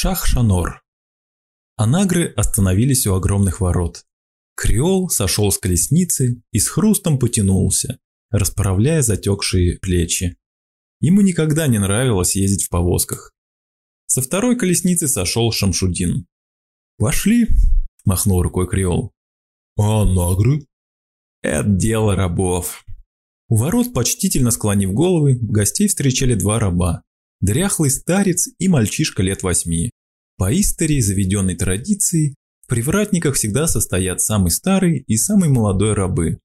Шах-Шанор. Анагры остановились у огромных ворот. Креол сошел с колесницы и с хрустом потянулся, расправляя затекшие плечи. Ему никогда не нравилось ездить в повозках. Со второй колесницы сошел Шамшудин. «Пошли», – махнул рукой Креол. «А нагры?» «Это дело рабов». У ворот, почтительно склонив головы, гостей встречали два раба дряхлый старец и мальчишка лет восьми. По истории заведенной традиции, в привратниках всегда состоят самый старый и самый молодой рабы.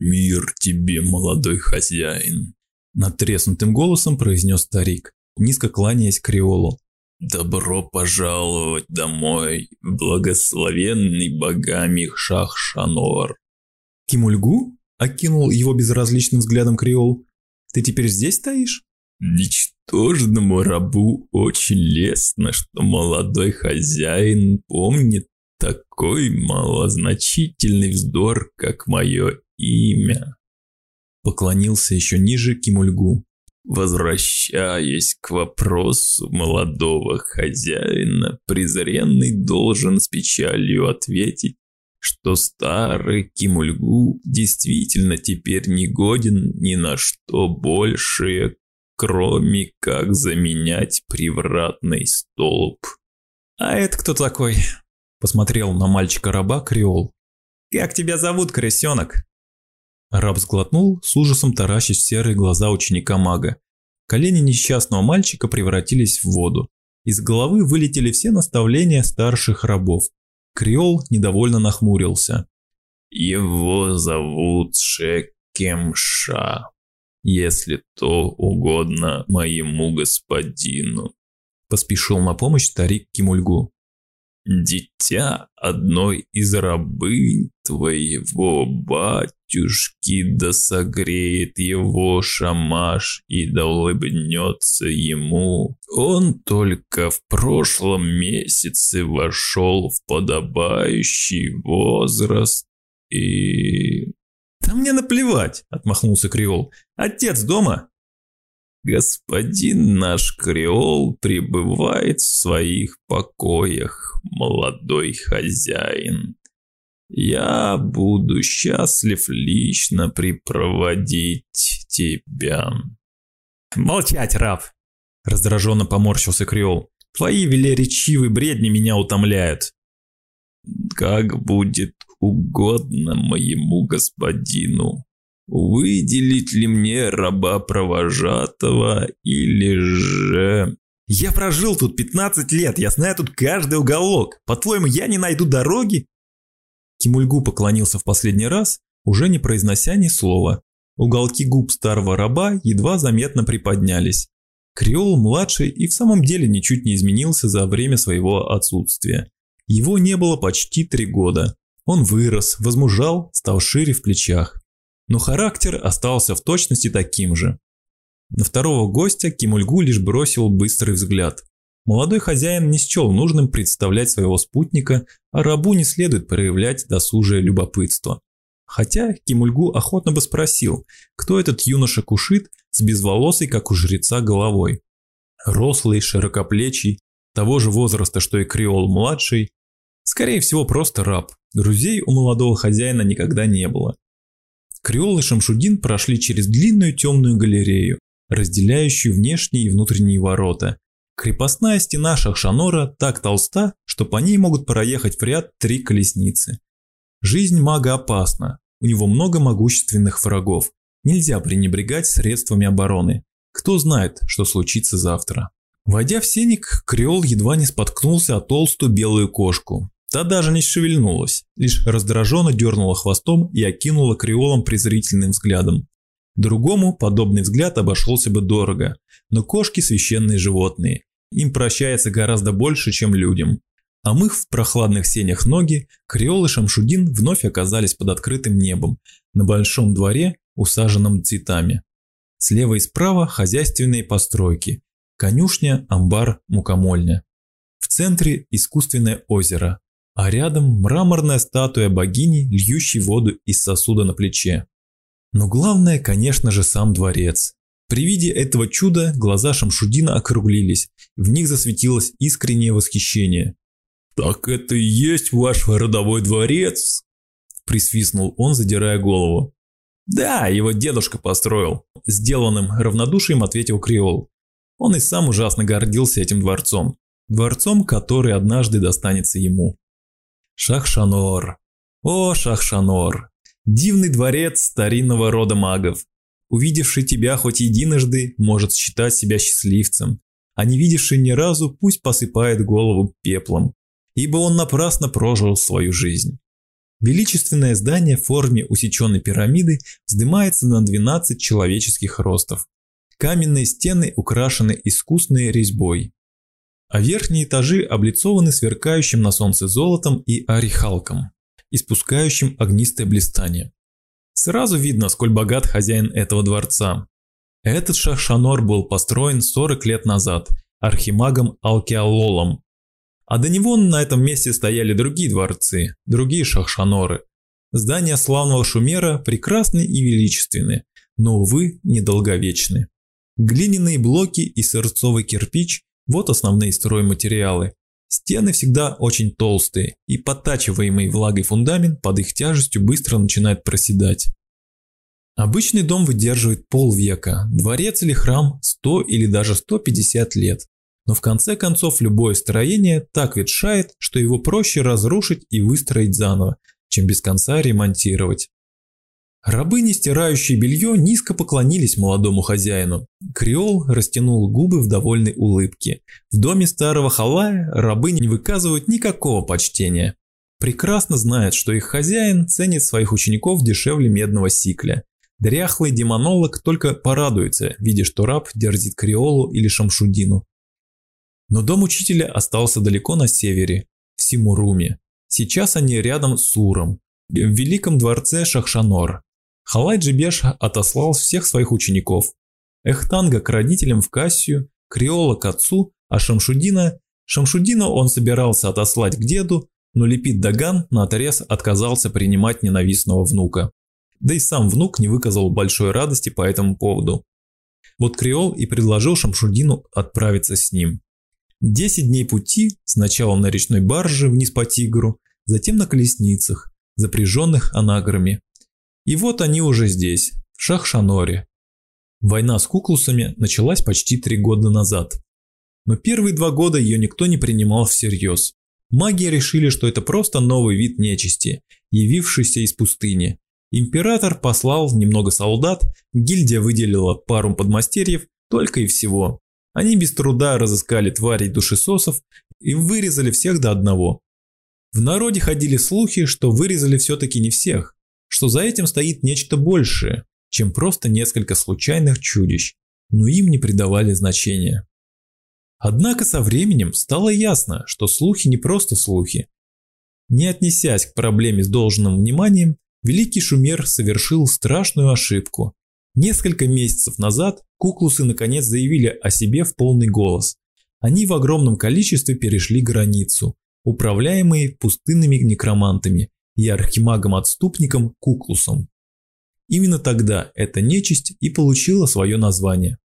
«Мир тебе, молодой хозяин!» Натреснутым голосом произнес старик, низко кланяясь Креолу. «Добро пожаловать домой, благословенный богами Шах-Шанор!» «Кимульгу?» – окинул его безразличным взглядом Креол. «Ты теперь здесь стоишь?» Ничтожному рабу очень лестно, что молодой хозяин помнит такой малозначительный вздор, как мое имя. Поклонился еще ниже Кимульгу. Возвращаясь к вопросу молодого хозяина, презренный должен с печалью ответить, что старый Кимульгу действительно теперь не годен ни на что большее, кроме как заменять привратный столб. «А это кто такой?» – посмотрел на мальчика-раба Креол. «Как тебя зовут, крысенок?» Раб сглотнул, с ужасом таращив серые глаза ученика-мага. Колени несчастного мальчика превратились в воду. Из головы вылетели все наставления старших рабов. Креол недовольно нахмурился. «Его зовут Шекемша», если то угодно моему господину», – поспешил на помощь старик Кимульгу. «Дитя одной из рабынь твоего батюшки, да согреет его шамаш и да улыбнется ему. Он только в прошлом месяце вошел в подобающий возраст и «Да мне наплевать!» – отмахнулся Креол. «Отец дома?» «Господин наш Креол пребывает в своих покоях, молодой хозяин. Я буду счастлив лично припроводить тебя». «Молчать, раб!» – раздраженно поморщился Креол. «Твои велеречивые бредни меня утомляют». «Как будет угодно моему господину. Выделить ли мне раба провожатого или же... Я прожил тут 15 лет, я знаю тут каждый уголок. По-твоему, я не найду дороги? Кимульгу поклонился в последний раз, уже не произнося ни слова. Уголки губ старого раба едва заметно приподнялись. Креол-младший и в самом деле ничуть не изменился за время своего отсутствия. Его не было почти три года. Он вырос, возмужал, стал шире в плечах. Но характер остался в точности таким же. На второго гостя Кимульгу лишь бросил быстрый взгляд. Молодой хозяин не счел нужным представлять своего спутника, а рабу не следует проявлять досужее любопытство. Хотя Кимульгу охотно бы спросил, кто этот юноша кушит с безволосой, как у жреца, головой. Рослый, широкоплечий, того же возраста, что и Креол-младший, скорее всего просто раб, Друзей у молодого хозяина никогда не было. Креол и Шамшудин прошли через длинную темную галерею, разделяющую внешние и внутренние ворота. Крепостная стена Шахшанора так толста, что по ней могут проехать в ряд три колесницы. Жизнь мага опасна, у него много могущественных врагов. Нельзя пренебрегать средствами обороны. Кто знает, что случится завтра. Войдя в сеник, Креол едва не споткнулся о толстую белую кошку, Та даже не шевельнулась, лишь раздраженно дернула хвостом и окинула креолом презрительным взглядом. Другому подобный взгляд обошелся бы дорого, но кошки – священные животные. Им прощается гораздо больше, чем людям. А мы в прохладных сенях ноги, Креол и Шамшудин вновь оказались под открытым небом, на большом дворе, усаженном цветами. Слева и справа хозяйственные постройки, конюшня, амбар, мукомольня. В центре искусственное озеро, а рядом мраморная статуя богини, льющей воду из сосуда на плече. Но главное, конечно же, сам дворец. При виде этого чуда глаза Шамшудина округлились, в них засветилось искреннее восхищение. «Так это и есть ваш родовой дворец?» – присвистнул он, задирая голову. «Да, его дедушка построил», – сделанным равнодушием ответил Креол. Он и сам ужасно гордился этим дворцом. Дворцом, который однажды достанется ему. Шахшанор. О, Шахшанор. Дивный дворец старинного рода магов. Увидевший тебя хоть единожды, может считать себя счастливцем, а не видевший ни разу, пусть посыпает голову пеплом, ибо он напрасно прожил свою жизнь. Величественное здание в форме усеченной пирамиды вздымается на 12 человеческих ростов. Каменные стены украшены искусной резьбой, а верхние этажи облицованы сверкающим на солнце золотом и орехалком, испускающим огнистое блистание. Сразу видно, сколь богат хозяин этого дворца. Этот Шахшанор был построен 40 лет назад архимагом Алкиалолом. А до него на этом месте стояли другие дворцы, другие Шахшаноры. Здания славного Шумера прекрасны и величественны, но, увы, недолговечны. Глиняные блоки и сырцовый кирпич – вот основные стройматериалы. Стены всегда очень толстые, и подтачиваемый влагой фундамент под их тяжестью быстро начинает проседать. Обычный дом выдерживает полвека, дворец или храм 100 или даже 150 лет. Но в конце концов любое строение так ветшает, что его проще разрушить и выстроить заново, чем без конца ремонтировать. Рабыни, стирающие белье, низко поклонились молодому хозяину. Креол растянул губы в довольной улыбке. В доме старого халая рабы не выказывают никакого почтения. Прекрасно знают, что их хозяин ценит своих учеников дешевле медного сикля. Дряхлый демонолог только порадуется, видя, что раб дерзит Креолу или Шамшудину. Но дом учителя остался далеко на севере, в Симуруме. Сейчас они рядом с Уром, в великом дворце Шахшанор. Халай Джибеш отослал всех своих учеников. Эхтанга к родителям в Кассию, Криола к отцу, а Шамшудина... Шамшудина он собирался отослать к деду, но Лепит Даган наотрез отказался принимать ненавистного внука. Да и сам внук не выказал большой радости по этому поводу. Вот Криол и предложил Шамшудину отправиться с ним. Десять дней пути, сначала на речной барже вниз по Тигру, затем на колесницах, запряженных анаграми, и вот они уже здесь, в Шахшаноре. Война с куклусами началась почти три года назад. Но первые два года ее никто не принимал всерьез. Маги решили, что это просто новый вид нечисти, явившийся из пустыни. Император послал немного солдат, гильдия выделила пару подмастерьев, только и всего. Они без труда разыскали тварей душесосов и вырезали всех до одного. В народе ходили слухи, что вырезали все-таки не всех, что за этим стоит нечто большее, чем просто несколько случайных чудищ, но им не придавали значения. Однако со временем стало ясно, что слухи не просто слухи. Не отнесясь к проблеме с должным вниманием, великий шумер совершил страшную ошибку. Несколько месяцев назад куклусы наконец заявили о себе в полный голос. Они в огромном количестве перешли границу, управляемые пустынными некромантами, и архимагом-отступником Куклусом. Именно тогда эта нечисть и получила свое название.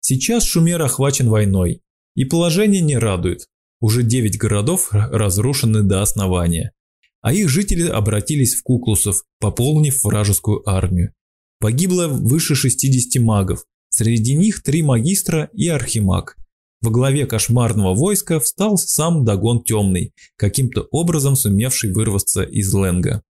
Сейчас Шумер охвачен войной, и положение не радует. Уже 9 городов разрушены до основания, а их жители обратились в Куклусов, пополнив вражескую армию. Погибло выше 60 магов, среди них три магистра и архимаг. Во главе кошмарного войска встал сам Дагон Темный, каким-то образом сумевший вырваться из Ленга.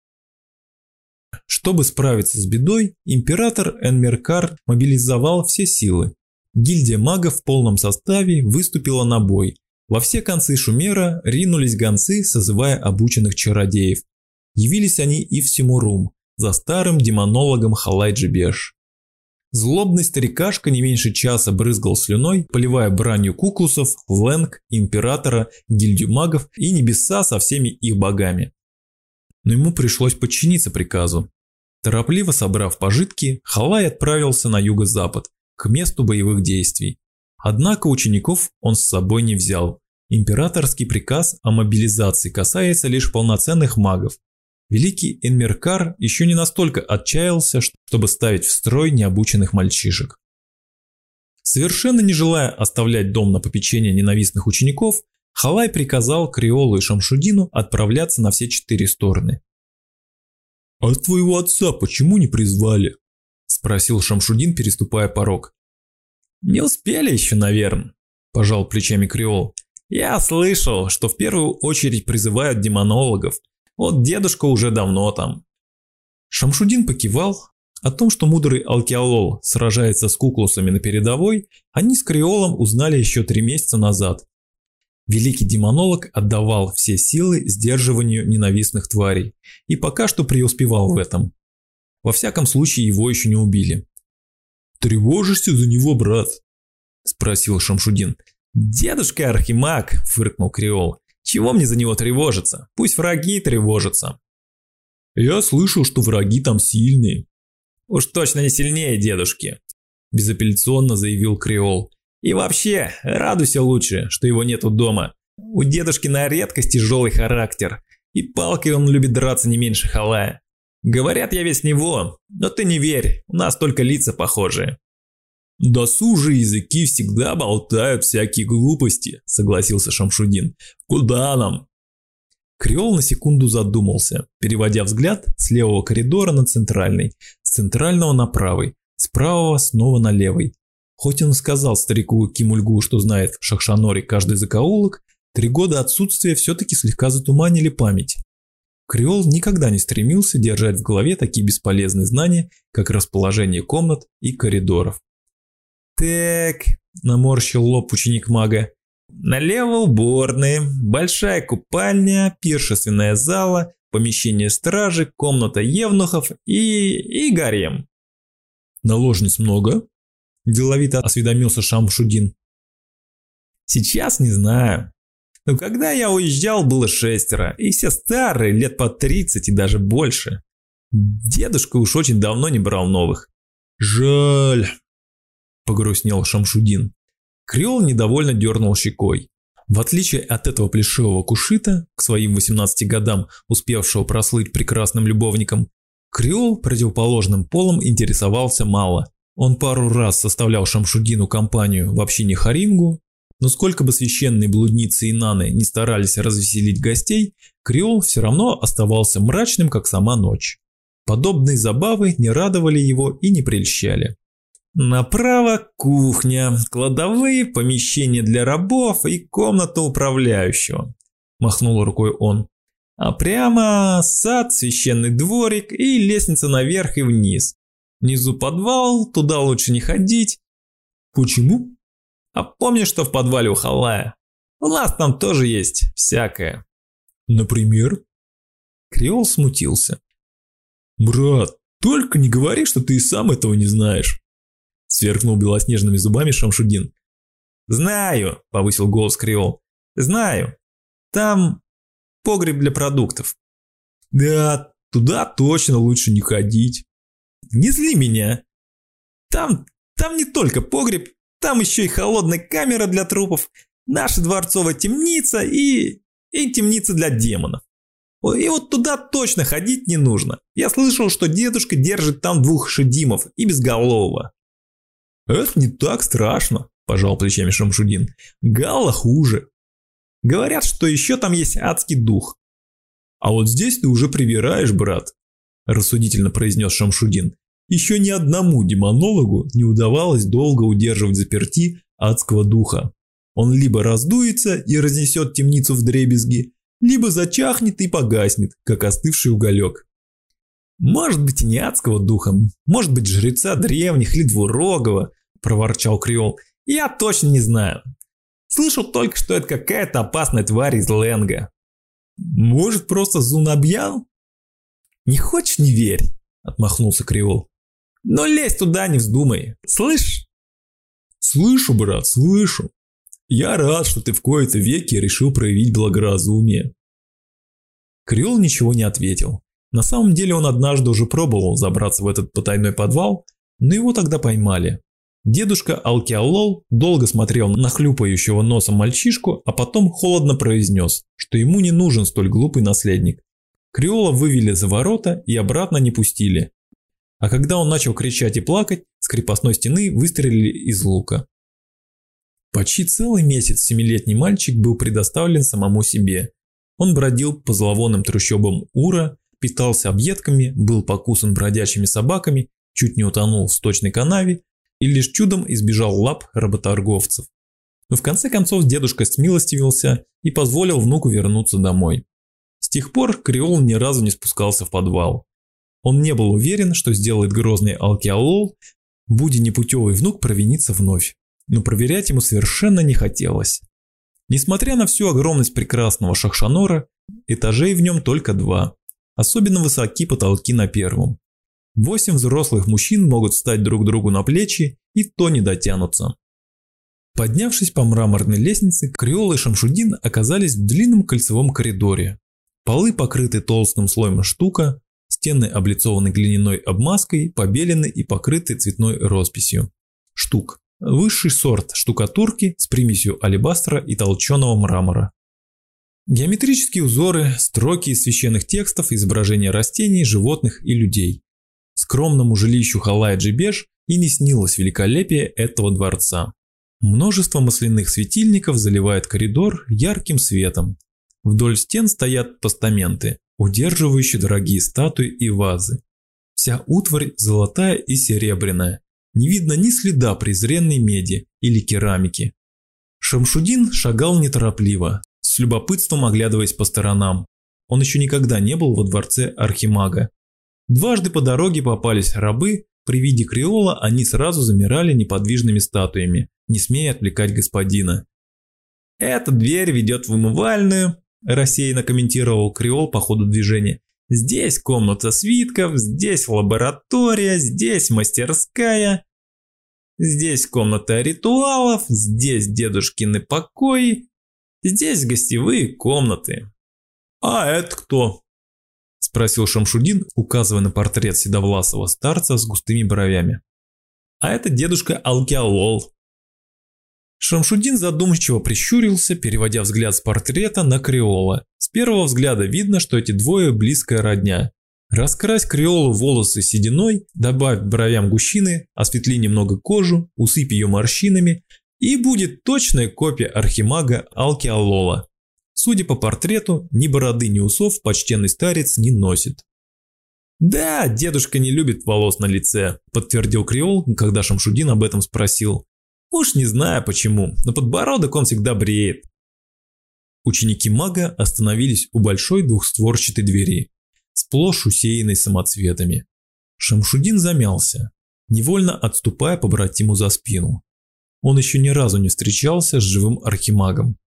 Чтобы справиться с бедой, император Энмеркар мобилизовал все силы. Гильдия магов в полном составе выступила на бой. Во все концы Шумера ринулись гонцы, созывая обученных чародеев. Явились они и в Симурум, за старым демонологом Халайджи Злобный старикашка не меньше часа брызгал слюной, поливая бранью куклусов, Ленг, Императора, гильдию магов и небеса со всеми их богами. Но ему пришлось подчиниться приказу. Торопливо собрав пожитки, Халай отправился на юго-запад, к месту боевых действий. Однако учеников он с собой не взял. Императорский приказ о мобилизации касается лишь полноценных магов, Великий Энмеркар еще не настолько отчаялся, чтобы ставить в строй необученных мальчишек. Совершенно не желая оставлять дом на попечение ненавистных учеников, Халай приказал Криолу и Шамшудину отправляться на все четыре стороны. «А твоего отца почему не призвали?» – спросил Шамшудин, переступая порог. «Не успели еще, наверное», – пожал плечами Криол. «Я слышал, что в первую очередь призывают демонологов. Вот дедушка уже давно там». Шамшудин покивал. О том, что мудрый Алкиалол сражается с куклусами на передовой, они с Криолом узнали еще три месяца назад. Великий демонолог отдавал все силы сдерживанию ненавистных тварей и пока что преуспевал в этом. Во всяком случае, его еще не убили. «Тревожишься за него, брат?» – спросил Шамшудин. «Дедушка Архимаг!» – фыркнул Креол. «Чего мне за него тревожиться? Пусть враги тревожатся». «Я слышал, что враги там сильные». «Уж точно не сильнее дедушки», – безапелляционно заявил Креол. «И вообще, радуйся лучше, что его нету дома. У дедушки на редкость тяжелый характер, и палкой он любит драться не меньше халая. Говорят, я весь него, но ты не верь, у нас только лица похожие». «Досужие языки всегда болтают всякие глупости», – согласился Шамшудин. «Куда нам?» Креол на секунду задумался, переводя взгляд с левого коридора на центральный, с центрального на правый, с правого снова на левый. Хоть он сказал старику Кимульгу, что знает в Шахшаноре каждый закоулок, три года отсутствия все-таки слегка затуманили память. Креол никогда не стремился держать в голове такие бесполезные знания, как расположение комнат и коридоров. «Так», – наморщил лоб ученик мага, – «налево уборные, большая купальня, пиршественная зала, помещение стражи, комната евнухов и... и гарем». «Наложниц много?» – деловито осведомился Шамшудин. «Сейчас не знаю. Но когда я уезжал, было шестеро, и все старые, лет по 30 и даже больше. Дедушка уж очень давно не брал новых. Жаль, погрустнел Шамшудин. Креол недовольно дернул щекой. В отличие от этого плешивого кушита, к своим 18 годам успевшего прослыть прекрасным любовником, Креол противоположным полом интересовался мало. Он пару раз составлял Шамшудину компанию в общине Харингу, но сколько бы священные блудницы и наны не старались развеселить гостей, Креол все равно оставался мрачным, как сама ночь. Подобные забавы не радовали его и не прельщали. Направо кухня, кладовые, помещение для рабов и комната управляющего. Махнул рукой он. А прямо сад, священный дворик и лестница наверх и вниз. Внизу подвал, туда лучше не ходить. Почему? А помнишь, что в подвале у Халая? У нас там тоже есть всякое. Например? Креол смутился. Брат, только не говори, что ты и сам этого не знаешь. Сверкнул белоснежными зубами Шамшудин. «Знаю», – повысил голос Креол. «Знаю. Там погреб для продуктов». «Да, туда точно лучше не ходить». «Не зли меня. Там, там не только погреб, там еще и холодная камера для трупов, наша дворцовая темница и... и темница для демонов. И вот туда точно ходить не нужно. Я слышал, что дедушка держит там двух шедимов и безголового. «Это не так страшно», – пожал плечами Шамшудин. «Галла хуже». «Говорят, что еще там есть адский дух». «А вот здесь ты уже привираешь, брат», – рассудительно произнес Шамшудин. «Еще ни одному демонологу не удавалось долго удерживать заперти адского духа. Он либо раздуется и разнесет темницу в дребезги, либо зачахнет и погаснет, как остывший уголек. «Может быть, не адского духа, может быть, жреца древних или двурогого», – проворчал Криол. «Я точно не знаю. Слышал только, что это какая-то опасная тварь из Ленга». «Может, просто Зунабьян?» «Не хочешь – не верь», – отмахнулся Криол. «Но лезь туда не вздумай, слышь?» «Слышу, брат, слышу. Я рад, что ты в кои-то веки решил проявить благоразумие». Криол ничего не ответил. На самом деле он однажды уже пробовал забраться в этот потайной подвал, но его тогда поймали. Дедушка Алкиалол долго смотрел на хлюпающего носом мальчишку, а потом холодно произнес, что ему не нужен столь глупый наследник. Криола вывели за ворота и обратно не пустили. А когда он начал кричать и плакать, с крепостной стены выстрелили из лука. Почти целый месяц семилетний мальчик был предоставлен самому себе. Он бродил по зловонным трущобам Ура, питался объедками, был покусан бродячими собаками, чуть не утонул в сточной канаве и лишь чудом избежал лап работорговцев. Но в конце концов дедушка смилостивился и позволил внуку вернуться домой. С тех пор Креол ни разу не спускался в подвал. Он не был уверен, что сделает грозный Алкиалол, будь непутевый внук провиниться вновь, но проверять ему совершенно не хотелось. Несмотря на всю огромность прекрасного Шахшанора, этажей в нем только два. Особенно высоки потолки на первом. Восемь взрослых мужчин могут встать друг другу на плечи и то не дотянутся. Поднявшись по мраморной лестнице, Креол и Шамшудин оказались в длинном кольцевом коридоре. Полы покрыты толстым слоем штука, стены облицованы глиняной обмазкой, побелены и покрыты цветной росписью. Штук. Высший сорт штукатурки с примесью алебастра и толченого мрамора. Геометрические узоры, строки из священных текстов, изображения растений, животных и людей. Скромному жилищу Халая Джибеш и не снилось великолепие этого дворца. Множество масляных светильников заливает коридор ярким светом. Вдоль стен стоят постаменты, удерживающие дорогие статуи и вазы. Вся утварь золотая и серебряная. Не видно ни следа презренной меди или керамики. Шамшудин шагал неторопливо, с любопытством оглядываясь по сторонам. Он еще никогда не был во дворце Архимага. Дважды по дороге попались рабы, при виде Креола они сразу замирали неподвижными статуями, не смея отвлекать господина. «Эта дверь ведет в умывальную», – рассеянно комментировал Креол по ходу движения. «Здесь комната свитков, здесь лаборатория, здесь мастерская, здесь комната ритуалов, здесь дедушкины покои, здесь гостевые комнаты». «А это кто?» – спросил Шамшудин, указывая на портрет седовласого старца с густыми бровями. «А это дедушка Алкиалол», Шамшудин задумчиво прищурился, переводя взгляд с портрета на Креола. С первого взгляда видно, что эти двое близкая родня. Раскрась Креолу волосы сединой, добавь бровям гущины, осветли немного кожу, усыпь ее морщинами, и будет точная копия архимага Алкиалола. Судя по портрету, ни бороды, ни усов почтенный старец не носит. «Да, дедушка не любит волос на лице», – подтвердил Креол, когда Шамшудин об этом спросил. Уж не знаю почему, но подбородок он всегда бреет. Ученики мага остановились у большой двухстворчатой двери, сплошь усеянной самоцветами. Шамшудин замялся, невольно отступая по братиму за спину. Он еще ни разу не встречался с живым архимагом.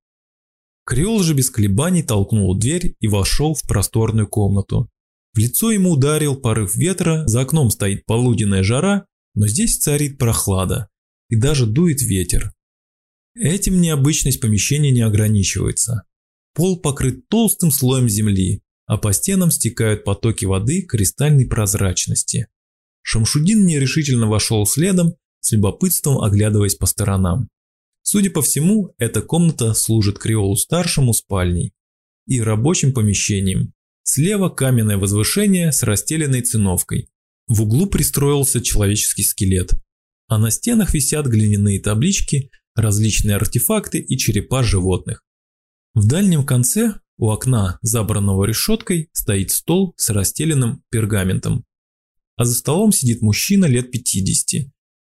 Креол же без колебаний толкнул дверь и вошел в просторную комнату. В лицо ему ударил порыв ветра, за окном стоит полуденная жара, но здесь царит прохлада и даже дует ветер. Этим необычность помещения не ограничивается. Пол покрыт толстым слоем земли, а по стенам стекают потоки воды кристальной прозрачности. Шамшудин нерешительно вошел следом, с любопытством оглядываясь по сторонам. Судя по всему, эта комната служит Креолу-старшему спальней и рабочим помещением. Слева каменное возвышение с расстеленной циновкой. В углу пристроился человеческий скелет а на стенах висят глиняные таблички, различные артефакты и черепа животных. В дальнем конце, у окна, забранного решеткой, стоит стол с расстеленным пергаментом. А за столом сидит мужчина лет 50.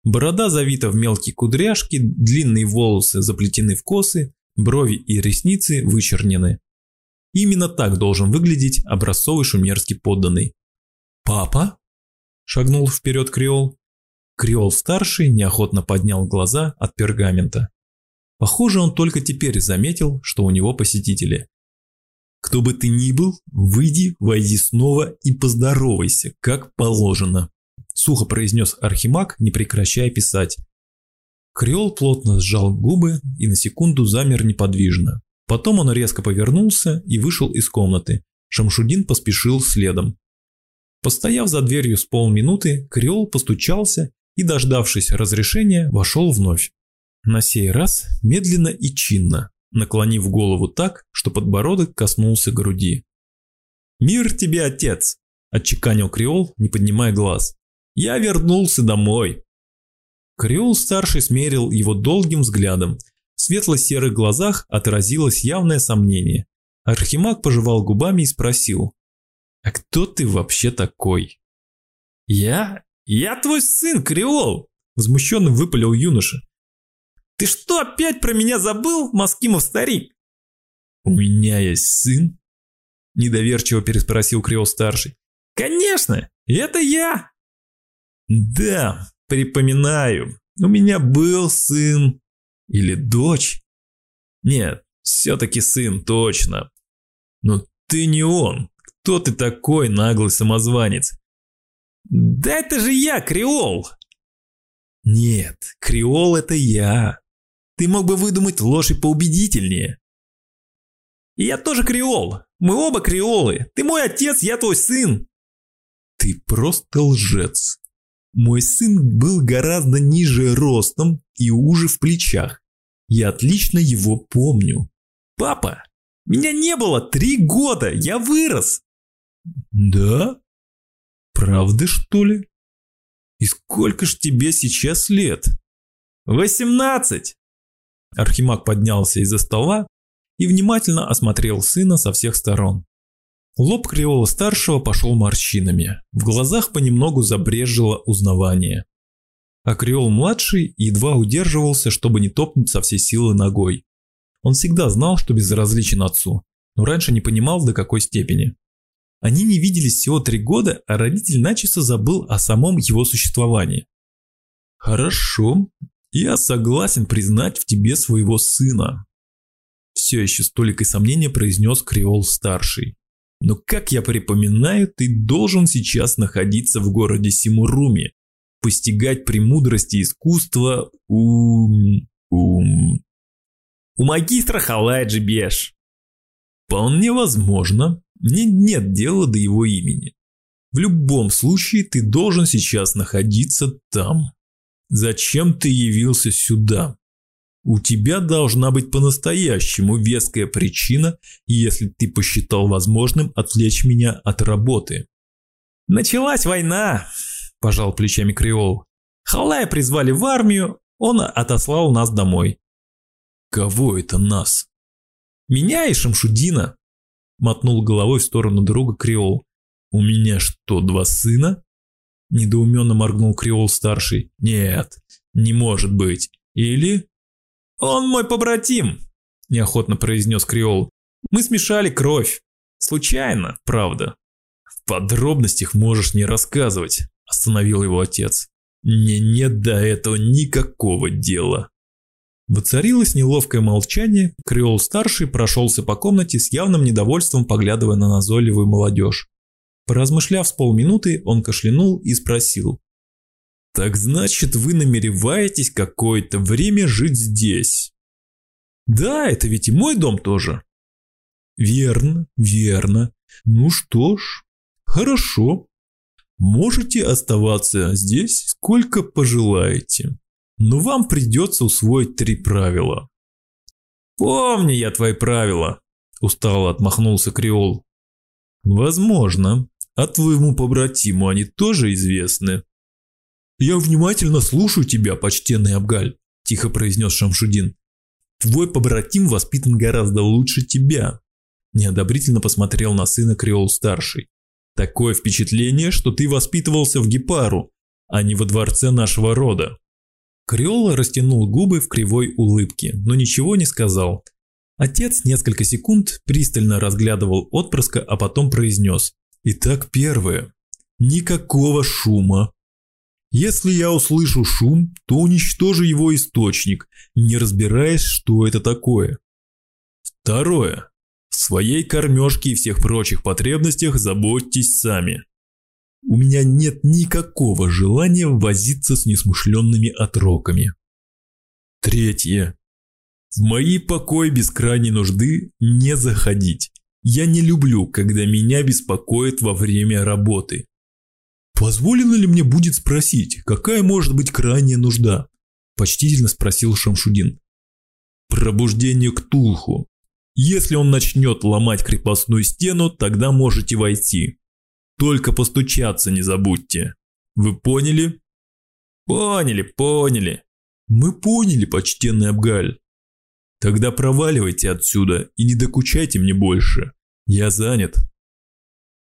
Борода завита в мелкие кудряшки, длинные волосы заплетены в косы, брови и ресницы вычернены. Именно так должен выглядеть образцовый шумерский подданный. «Папа?» – шагнул вперед Креол. Креол-старший неохотно поднял глаза от пергамента. Похоже, он только теперь заметил, что у него посетители. «Кто бы ты ни был, выйди, войди снова и поздоровайся, как положено», сухо произнес Архимаг, не прекращая писать. Креол плотно сжал губы и на секунду замер неподвижно. Потом он резко повернулся и вышел из комнаты. Шамшудин поспешил следом. Постояв за дверью с полминуты, Креол постучался и, дождавшись разрешения, вошел вновь. На сей раз медленно и чинно, наклонив голову так, что подбородок коснулся груди. «Мир тебе, отец!» – отчеканил Креол, не поднимая глаз. «Я вернулся домой!» Креол-старший смерил его долгим взглядом, В светло-серых глазах отразилось явное сомнение. Архимаг пожевал губами и спросил. «А кто ты вообще такой?» «Я? Я твой сын, Креол!» Возмущенно выпалил юноша. «Ты что, опять про меня забыл, Маскимов старик?» «У меня есть сын?» Недоверчиво переспросил Креол-старший. «Конечно, это я!» «Да, припоминаю, у меня был сын или дочь. Нет, все-таки сын, точно. Но ты не он. Кто ты такой, наглый самозванец? Да это же я, Креол. Нет, Креол это я. Ты мог бы выдумать ложь и поубедительнее. Я тоже Креол. Мы оба Креолы. Ты мой отец, я твой сын. Ты просто лжец. Мой сын был гораздо ниже ростом и уже в плечах. Я отлично его помню. Папа, меня не было три года, я вырос. Да? Правда, что ли? И сколько ж тебе сейчас лет? Восемнадцать. Архимаг поднялся из-за стола и внимательно осмотрел сына со всех сторон. Лоб Креола-старшего пошел морщинами, в глазах понемногу забрежило узнавание. А Креол-младший едва удерживался, чтобы не топнуть со всей силы ногой. Он всегда знал, что безразличен отцу, но раньше не понимал до какой степени. Они не виделись всего три года, а родитель начисто забыл о самом его существовании. «Хорошо, я согласен признать в тебе своего сына», все еще с толикой сомнения произнес Креол-старший. Но, как я припоминаю, ты должен сейчас находиться в городе Симуруми, постигать премудрости искусства у... у... у магистра Халайджи Беш. Вполне возможно, мне нет дела до его имени. В любом случае ты должен сейчас находиться там. Зачем ты явился сюда? У тебя должна быть по-настоящему веская причина, если ты посчитал возможным отвлечь меня от работы. Началась война, пожал плечами Креол. Халая призвали в армию, он отослал нас домой. Кого это нас? Меня и Шамшудина, мотнул головой в сторону друга Креол. У меня что, два сына? Недоуменно моргнул Креол старший. Нет, не может быть. Или «Он мой побратим», – неохотно произнес Креол. «Мы смешали кровь. Случайно, правда». «В подробностях можешь не рассказывать», – остановил его отец. «Мне нет до этого никакого дела». Воцарилось неловкое молчание, Креол-старший прошелся по комнате с явным недовольством, поглядывая на назойливую молодежь. Поразмышляв с полминуты, он кашлянул и спросил. Так значит, вы намереваетесь какое-то время жить здесь? Да, это ведь и мой дом тоже. Верно, верно. Ну что ж, хорошо. Можете оставаться здесь сколько пожелаете. Но вам придется усвоить три правила. Помни я твои правила, устало отмахнулся Креол. Возможно, а твоему побратиму они тоже известны. «Я внимательно слушаю тебя, почтенный Абгаль», – тихо произнес Шамшудин. «Твой побратим воспитан гораздо лучше тебя», – неодобрительно посмотрел на сына Креол-старший. «Такое впечатление, что ты воспитывался в Гепару, а не во дворце нашего рода». Креол растянул губы в кривой улыбке, но ничего не сказал. Отец несколько секунд пристально разглядывал отпрыска, а потом произнес. «Итак, первое. Никакого шума, если я услышу шум, то уничтожу его источник, не разбираясь, что это такое. Второе. В своей кормежке и всех прочих потребностях заботьтесь сами. У меня нет никакого желания возиться с несмышленными отроками. Третье. В мои покои без крайней нужды не заходить. Я не люблю, когда меня беспокоят во время работы. «Позволено ли мне будет спросить, какая может быть крайняя нужда?» – почтительно спросил Шамшудин. «Пробуждение к Тулху. Если он начнет ломать крепостную стену, тогда можете войти. Только постучаться не забудьте. Вы поняли?» «Поняли, поняли. Мы поняли, почтенный Абгаль. Тогда проваливайте отсюда и не докучайте мне больше. Я занят.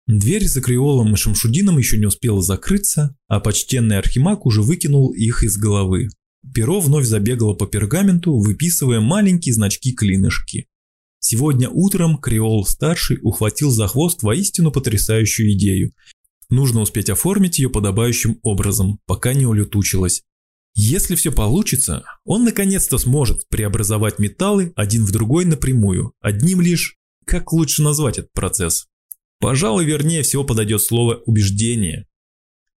Дверь за Криолом и Шамшудином еще не успела закрыться, а почтенный архимаг уже выкинул их из головы. Перо вновь забегало по пергаменту, выписывая маленькие значки-клинышки. Сегодня утром Креол-старший ухватил за хвост воистину потрясающую идею. Нужно успеть оформить ее подобающим образом, пока не улетучилась. Если все получится, он наконец-то сможет преобразовать металлы один в другой напрямую, одним лишь, как лучше назвать этот процесс? Пожалуй, вернее всего подойдет слово «убеждение».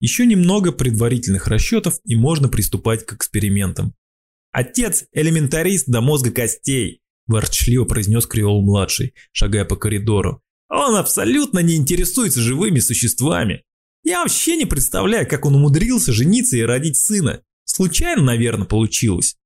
Еще немного предварительных расчетов и можно приступать к экспериментам. «Отец – элементарист до мозга костей», – ворчливо произнес Креол-младший, шагая по коридору. «Он абсолютно не интересуется живыми существами. Я вообще не представляю, как он умудрился жениться и родить сына. Случайно, наверное, получилось».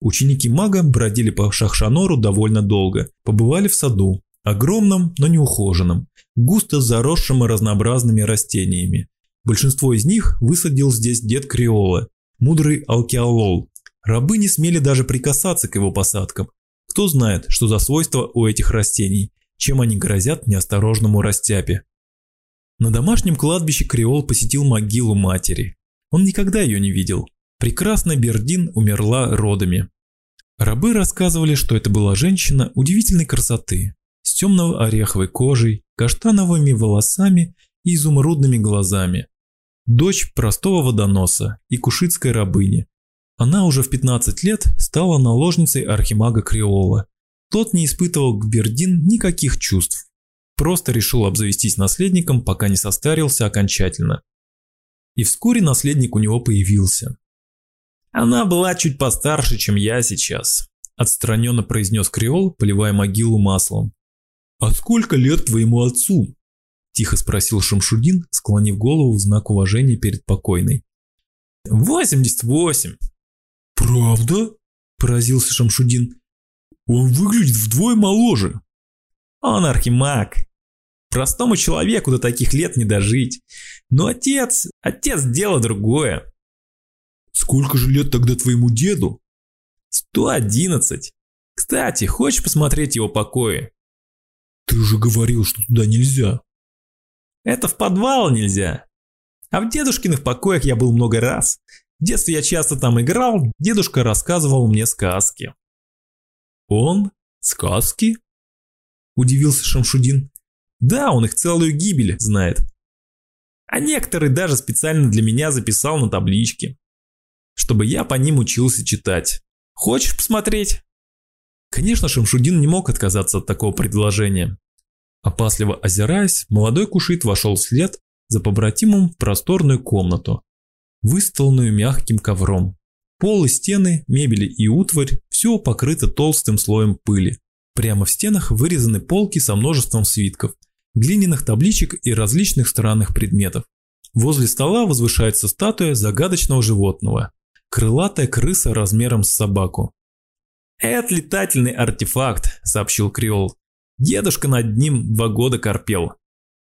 Ученики мага бродили по Шахшанору довольно долго, побывали в саду, огромном, но неухоженном, густо заросшим разнообразными растениями. Большинство из них высадил здесь дед Криола, мудрый Алкиалол. Рабы не смели даже прикасаться к его посадкам, кто знает, что за свойства у этих растений, чем они грозят неосторожному растяпе. На домашнем кладбище Креол посетил могилу матери. Он никогда ее не видел. Прекрасная Бердин умерла родами. Рабы рассказывали, что это была женщина удивительной красоты, с темно-ореховой кожей, каштановыми волосами и изумрудными глазами. Дочь простого водоноса и кушитской рабыни, она уже в 15 лет стала наложницей архимага Криола. Тот не испытывал к Бердин никаких чувств. Просто решил обзавестись наследником, пока не состарился окончательно. И вскоре наследник у него появился. «Она была чуть постарше, чем я сейчас», – отстраненно произнес Криол, поливая могилу маслом. «А сколько лет твоему отцу?» – тихо спросил Шамшудин, склонив голову в знак уважения перед покойной. «Восемьдесят восемь», «Правда?» – поразился Шамшудин. «Он выглядит вдвое моложе». «Он архимаг. Простому человеку до таких лет не дожить. Но отец, отец – дело другое». «Сколько же лет тогда твоему деду?» «Сто одиннадцать. Кстати, хочешь посмотреть его покои?» «Ты же говорил, что туда нельзя». «Это в подвал нельзя. А в дедушкиных покоях я был много раз. В детстве я часто там играл, дедушка рассказывал мне сказки. Он? Сказки? Удивился Шамшудин. Да, он их целую гибель знает. А некоторые даже специально для меня записал на табличке, чтобы я по ним учился читать. Хочешь посмотреть? Конечно, Шамшудин не мог отказаться от такого предложения. Опасливо озираясь, молодой кушит вошел вслед за побратимом в просторную комнату, выстланную мягким ковром. Пол и стены, мебели и утварь – все покрыто толстым слоем пыли. Прямо в стенах вырезаны полки со множеством свитков, глиняных табличек и различных странных предметов. Возле стола возвышается статуя загадочного животного – крылатая крыса размером с собаку. «Это летательный артефакт», – сообщил Криол. «Дедушка над ним два года корпел».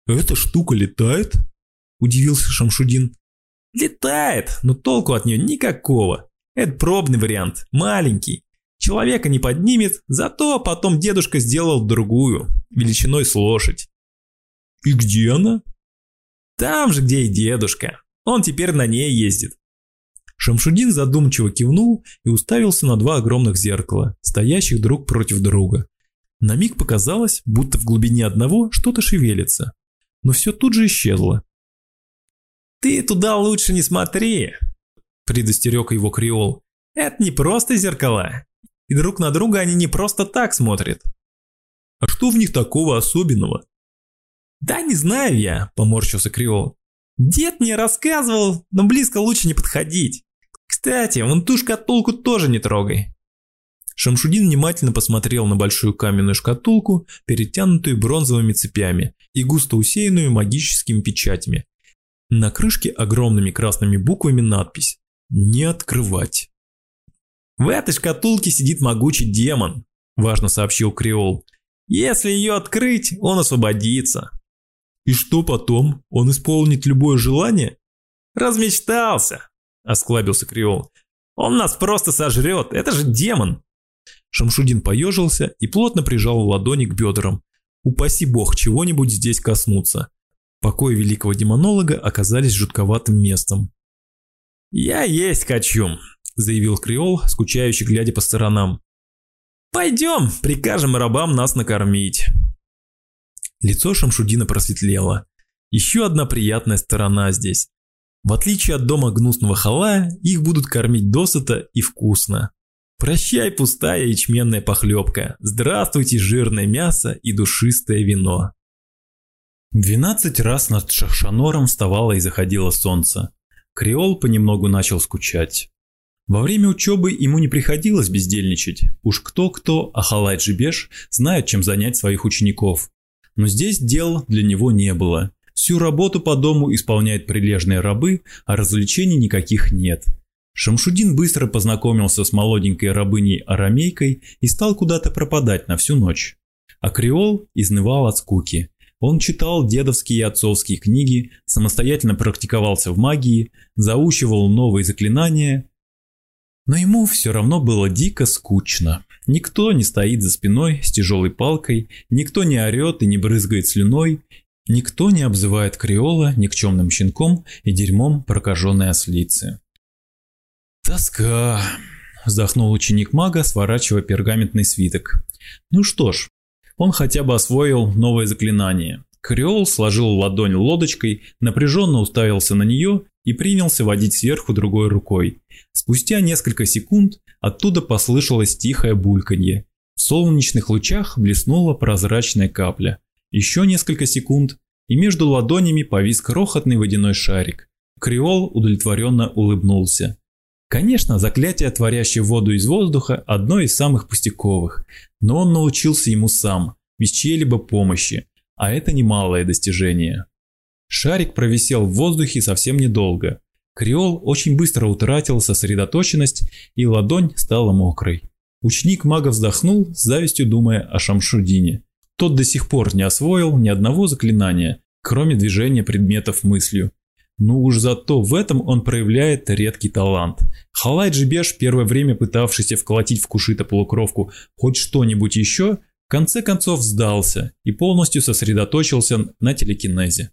«Эта штука летает?» – удивился Шамшудин. Летает, но толку от нее никакого. Это пробный вариант, маленький. Человека не поднимет, зато потом дедушка сделал другую, величиной с лошадь. И где она? Там же, где и дедушка. Он теперь на ней ездит. Шамшудин задумчиво кивнул и уставился на два огромных зеркала, стоящих друг против друга. На миг показалось, будто в глубине одного что-то шевелится. Но все тут же исчезло, «Ты туда лучше не смотри», – предостерег его Криол. «Это не просто зеркала. И друг на друга они не просто так смотрят». «А что в них такого особенного?» «Да не знаю я», – поморщился Криол. «Дед мне рассказывал, но близко лучше не подходить. Кстати, вон ту шкатулку тоже не трогай». Шамшудин внимательно посмотрел на большую каменную шкатулку, перетянутую бронзовыми цепями и густо усеянную магическими печатями, на крышке огромными красными буквами надпись «Не открывать». «В этой шкатулке сидит могучий демон», – важно сообщил Креол. «Если ее открыть, он освободится». «И что потом? Он исполнит любое желание?» «Размечтался», – осклабился Креол. «Он нас просто сожрет, это же демон». Шамшудин поежился и плотно прижал ладони к бедрам. Упаси бог чего-нибудь здесь коснуться. Покои великого демонолога оказались жутковатым местом. «Я есть хочу», – заявил Креол, скучающий глядя по сторонам. «Пойдем, прикажем рабам нас накормить». Лицо Шамшудина просветлело. Еще одна приятная сторона здесь. В отличие от дома гнусного халая, их будут кормить досыта и вкусно. Прощай, пустая ячменная похлебка. Здравствуйте, жирное мясо и душистое вино. Двенадцать раз над Шахшанором вставало и заходило солнце. Креол понемногу начал скучать. Во время учебы ему не приходилось бездельничать. Уж кто-кто, а Халай Джибеш знает, чем занять своих учеников. Но здесь дел для него не было. Всю работу по дому исполняют прилежные рабы, а развлечений никаких нет. Шамшудин быстро познакомился с молоденькой рабыней Арамейкой и стал куда-то пропадать на всю ночь. А Креол изнывал от скуки. Он читал дедовские и отцовские книги, самостоятельно практиковался в магии, заучивал новые заклинания. Но ему все равно было дико скучно. Никто не стоит за спиной с тяжелой палкой, никто не орет и не брызгает слюной, никто не обзывает Креола никчемным щенком и дерьмом прокаженной ослицы. «Тоска!» – вздохнул ученик мага, сворачивая пергаментный свиток. «Ну что ж, он хотя бы освоил новое заклинание». Креол сложил ладонь лодочкой, напряженно уставился на нее и принялся водить сверху другой рукой. Спустя несколько секунд оттуда послышалось тихое бульканье. В солнечных лучах блеснула прозрачная капля. Еще несколько секунд, и между ладонями повис крохотный водяной шарик. Креол удовлетворенно улыбнулся. Конечно, заклятие, творящее воду из воздуха, одно из самых пустяковых, но он научился ему сам, без чьей-либо помощи, а это немалое достижение. Шарик провисел в воздухе совсем недолго. Креол очень быстро утратил сосредоточенность, и ладонь стала мокрой. Ученик мага вздохнул, с завистью думая о Шамшудине. Тот до сих пор не освоил ни одного заклинания, кроме движения предметов мыслью. Ну уж зато в этом он проявляет редкий талант. Халай Джибеш, первое время пытавшийся вколотить в Кушита полукровку хоть что-нибудь еще, в конце концов сдался и полностью сосредоточился на телекинезе.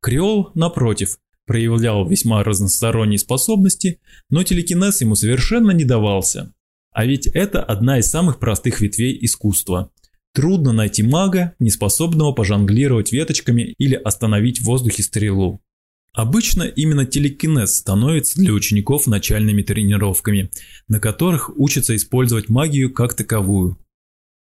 Креол, напротив, проявлял весьма разносторонние способности, но телекинез ему совершенно не давался. А ведь это одна из самых простых ветвей искусства. Трудно найти мага, не способного пожонглировать веточками или остановить в воздухе стрелу. Обычно именно телекинез становится для учеников начальными тренировками, на которых учатся использовать магию как таковую.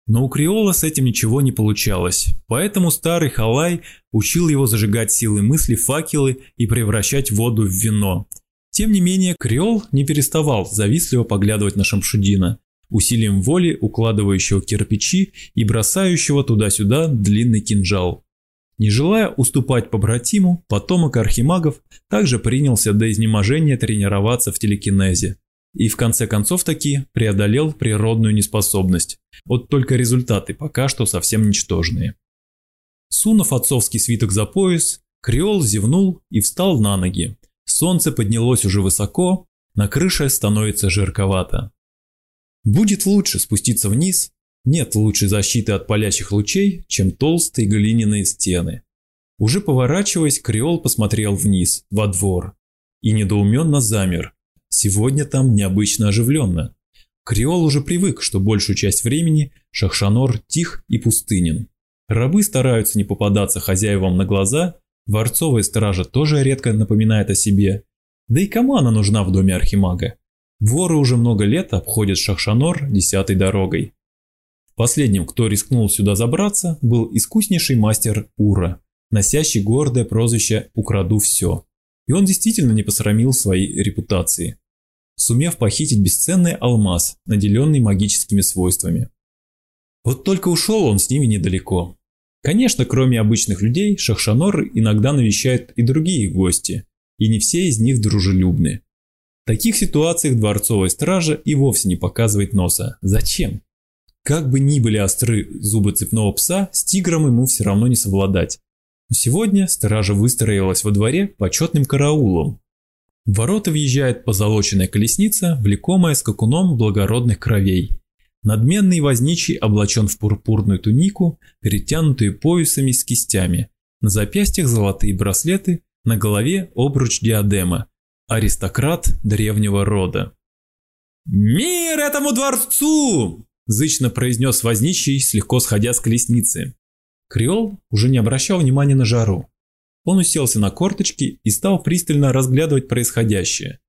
Но у Криола с этим ничего не получалось, поэтому старый Халай учил его зажигать силой мысли факелы и превращать воду в вино. Тем не менее, Криол не переставал завистливо поглядывать на Шамшудина, усилием воли укладывающего кирпичи и бросающего туда-сюда длинный кинжал. Не желая уступать побратиму, потомок архимагов также принялся до изнеможения тренироваться в телекинезе. И в конце концов таки преодолел природную неспособность. Вот только результаты пока что совсем ничтожные. Сунув отцовский свиток за пояс, Креол зевнул и встал на ноги. Солнце поднялось уже высоко, на крыше становится жарковато. Будет лучше спуститься вниз нет лучшей защиты от палящих лучей, чем толстые глиняные стены. Уже поворачиваясь, Креол посмотрел вниз, во двор, и недоуменно замер. Сегодня там необычно оживленно. Креол уже привык, что большую часть времени Шахшанор тих и пустынен. Рабы стараются не попадаться хозяевам на глаза, дворцовая стража тоже редко напоминает о себе. Да и кому она нужна в доме Архимага? Воры уже много лет обходят Шахшанор десятой дорогой. Последним, кто рискнул сюда забраться, был искуснейший мастер Ура, носящий гордое прозвище «Украду все». И он действительно не посрамил своей репутации, сумев похитить бесценный алмаз, наделенный магическими свойствами. Вот только ушел он с ними недалеко. Конечно, кроме обычных людей, Шахшанор иногда навещает и другие гости, и не все из них дружелюбны. Таких ситуациях дворцовая стража и вовсе не показывает носа. Зачем? Как бы ни были остры зубы цепного пса, с тигром ему все равно не совладать. Но сегодня стража выстроилась во дворе почетным караулом. В ворота въезжает позолоченная колесница, влекомая скакуном благородных кровей. Надменный возничий облачен в пурпурную тунику, перетянутую поясами с кистями. На запястьях золотые браслеты, на голове обруч диадема. Аристократ древнего рода. «Мир этому дворцу!» – зычно произнес возничий, слегка сходя с колесницы. Креол уже не обращал внимания на жару. Он уселся на корточки и стал пристально разглядывать происходящее.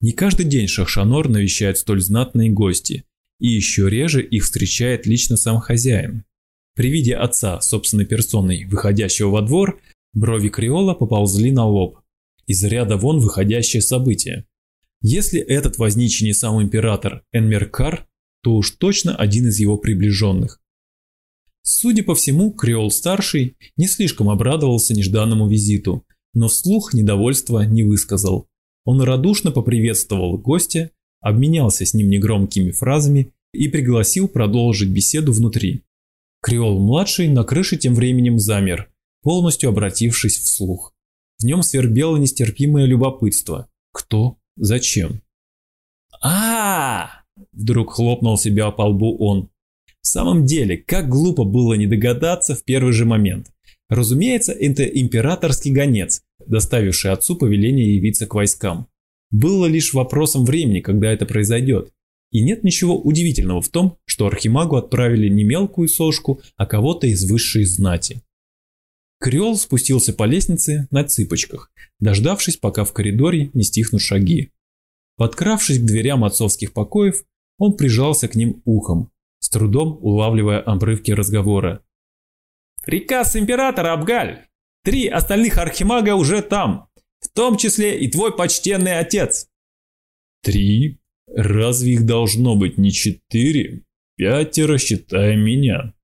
Не каждый день Шахшанор навещает столь знатные гости, и еще реже их встречает лично сам хозяин. При виде отца собственной персоной, выходящего во двор, брови Креола поползли на лоб. Из ряда вон выходящее событие. Если этот возничий сам император Энмеркар, то уж точно один из его приближенных. Судя по всему, Креол-старший не слишком обрадовался нежданному визиту, но вслух недовольства не высказал. Он радушно поприветствовал гостя, обменялся с ним негромкими фразами и пригласил продолжить беседу внутри. Креол-младший на крыше тем временем замер, полностью обратившись вслух. В нем свербело нестерпимое любопытство. Кто? Зачем? а, Вдруг хлопнул себя по лбу он. В самом деле, как глупо было не догадаться в первый же момент. Разумеется, это императорский гонец, доставивший отцу повеление явиться к войскам. Было лишь вопросом времени, когда это произойдет. И нет ничего удивительного в том, что Архимагу отправили не мелкую сошку, а кого-то из высшей знати. Креол спустился по лестнице на цыпочках, дождавшись, пока в коридоре не стихнут шаги. Подкравшись к дверям отцовских покоев, он прижался к ним ухом, с трудом улавливая обрывки разговора. «Приказ императора, Абгаль! Три остальных архимага уже там, в том числе и твой почтенный отец!» «Три? Разве их должно быть не четыре? Пятеро, считая меня».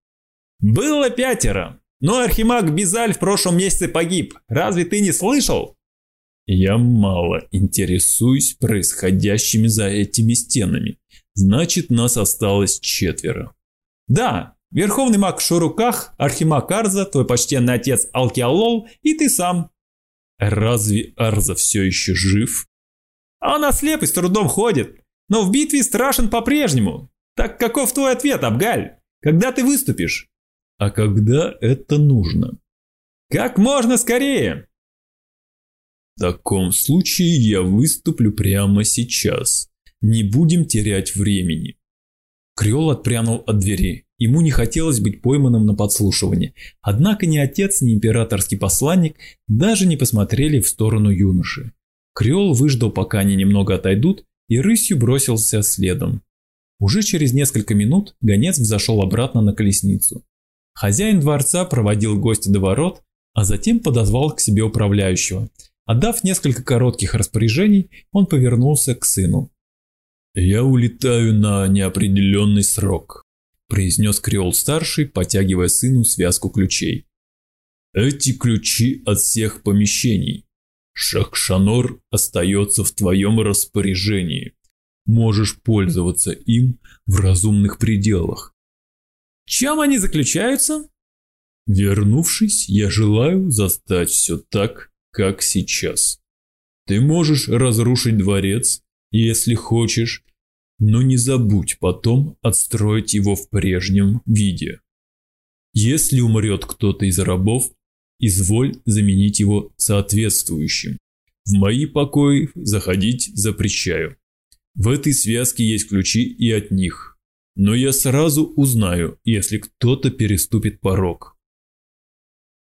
«Было пятеро, но архимаг Бизаль в прошлом месяце погиб. Разве ты не слышал?» «Я мало интересуюсь происходящими за этими стенами. Значит, нас осталось четверо. Да, верховный маг в Шуруках, архимаг Арза, твой почтенный отец Алкиалол и ты сам. Разве Арза все еще жив? Он ослеп и с трудом ходит, но в битве страшен по-прежнему. Так каков твой ответ, Абгаль? Когда ты выступишь? А когда это нужно? Как можно скорее. В таком случае я выступлю прямо сейчас. Не будем терять времени. Креол отпрянул от двери. Ему не хотелось быть пойманным на подслушивании. Однако ни отец, ни императорский посланник даже не посмотрели в сторону юноши. Креол выждал, пока они немного отойдут, и рысью бросился следом. Уже через несколько минут гонец взошел обратно на колесницу. Хозяин дворца проводил гостя до ворот, а затем подозвал к себе управляющего. Отдав несколько коротких распоряжений, он повернулся к сыну. «Я улетаю на неопределенный срок», – произнес Креол-старший, потягивая сыну связку ключей. «Эти ключи от всех помещений. Шахшанор остается в твоем распоряжении. Можешь пользоваться им в разумных пределах». «Чем они заключаются?» «Вернувшись, я желаю застать все так, как сейчас. Ты можешь разрушить дворец, если хочешь, но не забудь потом отстроить его в прежнем виде. Если умрет кто-то из рабов, изволь заменить его соответствующим. В мои покои заходить запрещаю. В этой связке есть ключи и от них. Но я сразу узнаю, если кто-то переступит порог.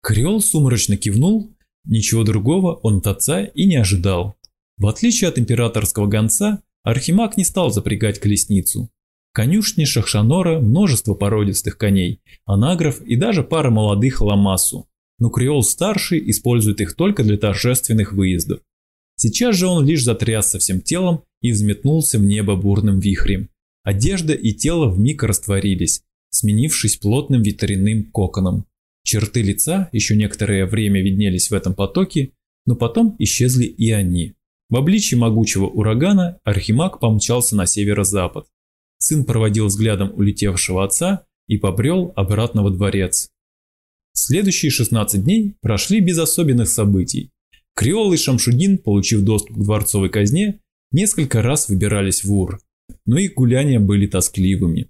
Крел сумрачно кивнул, ничего другого он от отца и не ожидал. В отличие от императорского гонца, Архимаг не стал запрягать колесницу. В конюшне Шахшанора множество породистых коней, анагров и даже пара молодых ламасу. Но Креол-старший использует их только для торжественных выездов. Сейчас же он лишь затрясся всем телом и взметнулся в небо бурным вихрем. Одежда и тело вмиг растворились, сменившись плотным ветряным коконом. Черты лица еще некоторое время виднелись в этом потоке, но потом исчезли и они. В обличье могучего урагана Архимаг помчался на северо-запад. Сын проводил взглядом улетевшего отца и побрел обратно во дворец. Следующие 16 дней прошли без особенных событий. Креол и Шамшудин, получив доступ к дворцовой казне, несколько раз выбирались в Ур, но их гуляния были тоскливыми.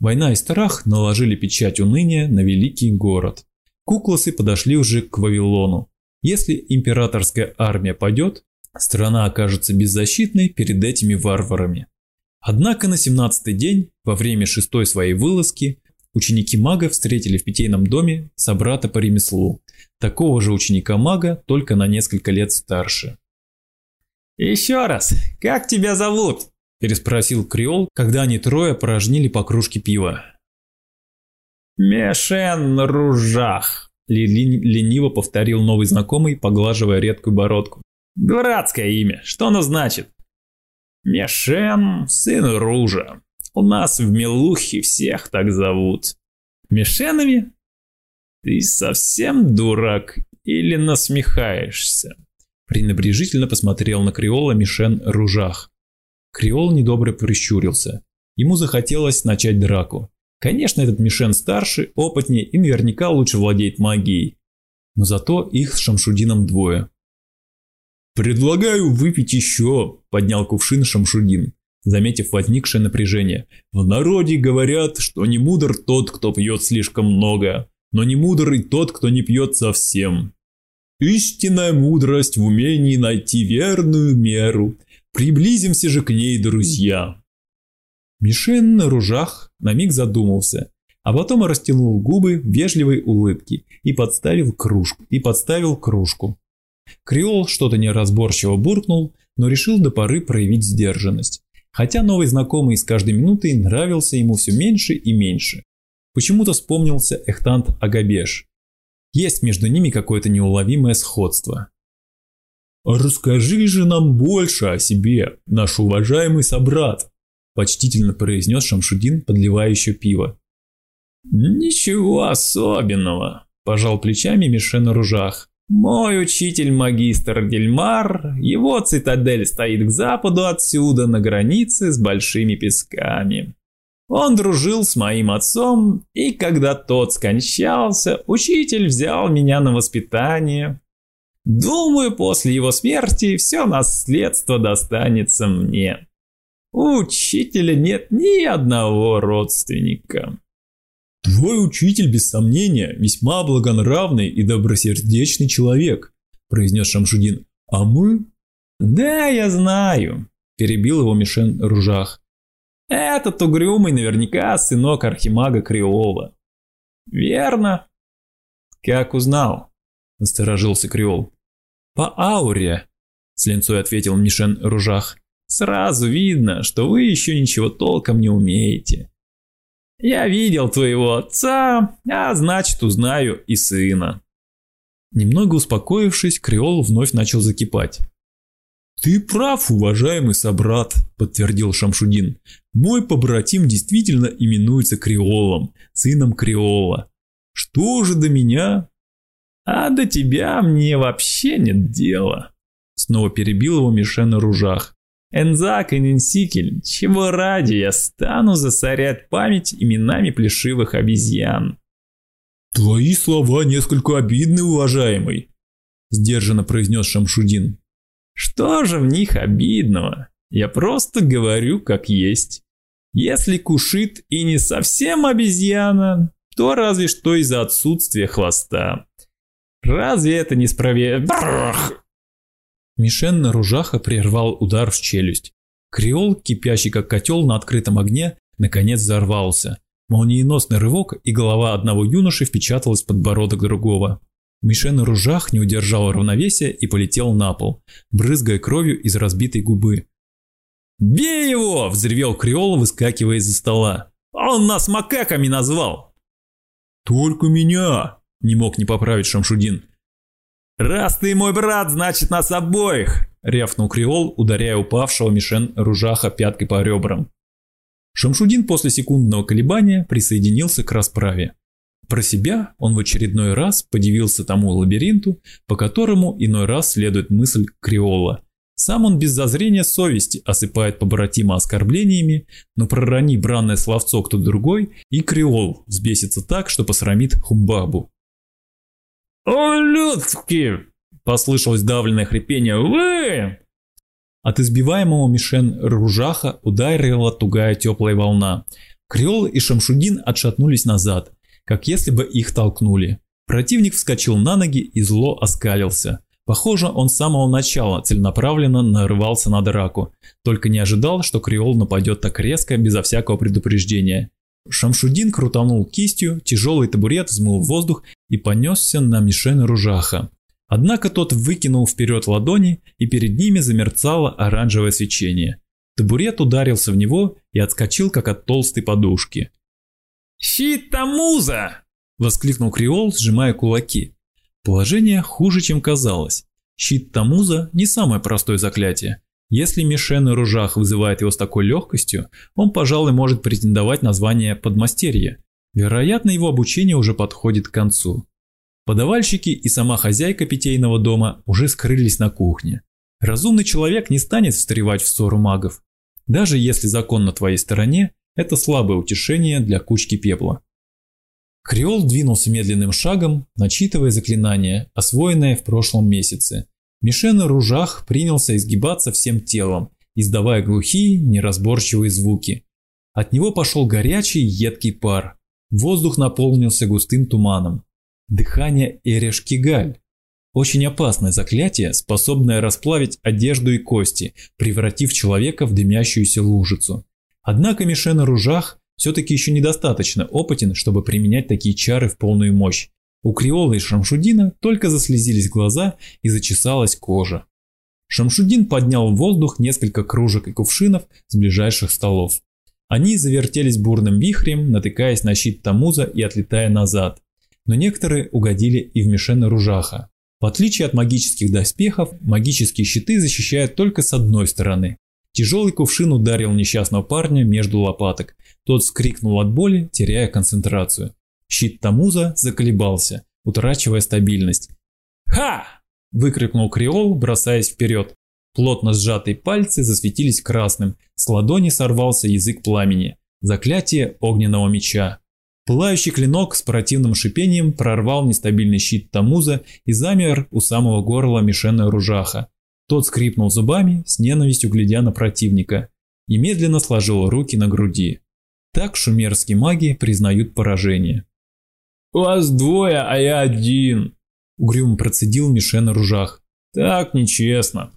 Война и страх наложили печать уныния на великий город. Кукласы подошли уже к Вавилону. Если императорская армия падет, страна окажется беззащитной перед этими варварами. Однако на 17-й день, во время шестой своей вылазки, ученики мага встретили в питейном доме собрата по ремеслу, такого же ученика мага, только на несколько лет старше. «Еще раз, как тебя зовут?» – переспросил Креол, когда они трое порожнили по кружке пива. «Мешен Ружах», – лениво повторил новый знакомый, поглаживая редкую бородку. «Дурацкое имя, что оно значит?» «Мешен, сын Ружа. У нас в Мелухе всех так зовут». «Мешенами?» «Ты совсем дурак или насмехаешься?» Пренебрежительно посмотрел на Креола Мишен Ружах. Креол недобро прищурился. Ему захотелось начать драку. Конечно, этот Мишен старше, опытнее и наверняка лучше владеет магией. Но зато их с Шамшудином двое. «Предлагаю выпить еще», – поднял кувшин Шамшудин, заметив возникшее напряжение. «В народе говорят, что не мудр тот, кто пьет слишком много, но не мудр и тот, кто не пьет совсем. Истинная мудрость в умении найти верную меру. Приблизимся же к ней, друзья. Мишен на ружах на миг задумался, а потом растянул губы в вежливой улыбке и подставил кружку. И подставил кружку. Креол что-то неразборчиво буркнул, но решил до поры проявить сдержанность. Хотя новый знакомый с каждой минутой нравился ему все меньше и меньше. Почему-то вспомнился Эхтант Агабеш, есть между ними какое-то неуловимое сходство. «Расскажи же нам больше о себе, наш уважаемый собрат», – почтительно произнес Шамшудин, подливая еще пиво. «Ничего особенного», – пожал плечами Мишен Ружах. «Мой учитель-магистр Дельмар, его цитадель стоит к западу отсюда, на границе с Большими Песками. Он дружил с моим отцом, и когда тот скончался, учитель взял меня на воспитание. Думаю, после его смерти все наследство достанется мне. У учителя нет ни одного родственника. Твой учитель, без сомнения, весьма благонравный и добросердечный человек, произнес Шамшудин. А мы? Да, я знаю, перебил его Мишен Ружах. Этот угрюмый наверняка сынок архимага Криола. Верно. Как узнал? Насторожился Криол. По ауре, с линцой ответил Мишен Ружах. Сразу видно, что вы еще ничего толком не умеете. Я видел твоего отца, а значит узнаю и сына. Немного успокоившись, Креол вновь начал закипать. «Ты прав, уважаемый собрат», – подтвердил Шамшудин. «Мой побратим действительно именуется Креолом, сыном Креола. Что же до меня?» «А до тебя мне вообще нет дела», – снова перебил его Мишен на ружах. «Энзак и Нинсикель, чего ради я стану засорять память именами плешивых обезьян?» «Твои слова несколько обидны, уважаемый», – сдержанно произнес Шамшудин. Что же в них обидного? Я просто говорю как есть. Если кушит и не совсем обезьяна, то разве что из-за отсутствия хвоста. Разве это не справедливо? Мишен на ружаха прервал удар в челюсть. Креол, кипящий как котел на открытом огне, наконец взорвался. Молниеносный рывок, и голова одного юноши впечаталась в подбородок другого. Мишен Ружах не удержал равновесия и полетел на пол, брызгая кровью из разбитой губы. «Бей его!» – взревел Креол, выскакивая из-за стола. «Он нас макаками назвал!» «Только меня!» – не мог не поправить Шамшудин. «Раз ты мой брат, значит нас обоих!» – рявкнул Креол, ударяя упавшего Мишен Ружаха пяткой по ребрам. Шамшудин после секундного колебания присоединился к расправе. Про себя он в очередной раз подивился тому лабиринту, по которому иной раз следует мысль Криола. Сам он без зазрения совести осыпает побратима оскорблениями, но пророни бранное словцо кто другой, и Криол взбесится так, что посрамит Хумбабу. «Ублюдки!» – послышалось давленное хрипение. «Вы!» От избиваемого Мишен Ружаха ударила тугая теплая волна. Креол и Шамшудин отшатнулись назад, как если бы их толкнули. Противник вскочил на ноги и зло оскалился. Похоже, он с самого начала целенаправленно нарывался на драку, только не ожидал, что Креол нападет так резко, безо всякого предупреждения. Шамшудин крутанул кистью, тяжелый табурет взмыл в воздух и понесся на мишень Ружаха. Однако тот выкинул вперед ладони, и перед ними замерцало оранжевое свечение. Табурет ударился в него и отскочил, как от толстой подушки. «Щит Тамуза!» – воскликнул Криол, сжимая кулаки. Положение хуже, чем казалось. Щит Тамуза – не самое простое заклятие. Если Мишен Ружах вызывает его с такой легкостью, он, пожалуй, может претендовать на звание подмастерья. Вероятно, его обучение уже подходит к концу. Подавальщики и сама хозяйка питейного дома уже скрылись на кухне. Разумный человек не станет встревать в ссору магов. Даже если закон на твоей стороне, это слабое утешение для кучки пепла. Креол двинулся медленным шагом, начитывая заклинание, освоенное в прошлом месяце. Мишен Ружах принялся изгибаться всем телом, издавая глухие, неразборчивые звуки. От него пошел горячий, едкий пар. Воздух наполнился густым туманом. Дыхание Эрешкигаль. Очень опасное заклятие, способное расплавить одежду и кости, превратив человека в дымящуюся лужицу. Однако Мишена Ружах все-таки еще недостаточно опытен, чтобы применять такие чары в полную мощь. У Криола и Шамшудина только заслезились глаза и зачесалась кожа. Шамшудин поднял в воздух несколько кружек и кувшинов с ближайших столов. Они завертелись бурным вихрем, натыкаясь на щит Тамуза и отлетая назад. Но некоторые угодили и в Мишена Ружаха. В отличие от магических доспехов, магические щиты защищают только с одной стороны. Тяжелый кувшин ударил несчастного парня между лопаток. Тот скрикнул от боли, теряя концентрацию. Щит Тамуза заколебался, утрачивая стабильность. «Ха!» – выкрикнул Креол, бросаясь вперед. Плотно сжатые пальцы засветились красным, с ладони сорвался язык пламени. Заклятие огненного меча. Пылающий клинок с противным шипением прорвал нестабильный щит Тамуза и замер у самого горла Мишена Ружаха. Тот скрипнул зубами, с ненавистью глядя на противника, и медленно сложил руки на груди. Так шумерские маги признают поражение. «Вас двое, а я один», – угрюмо процедил Мишена Ружах. «Так нечестно».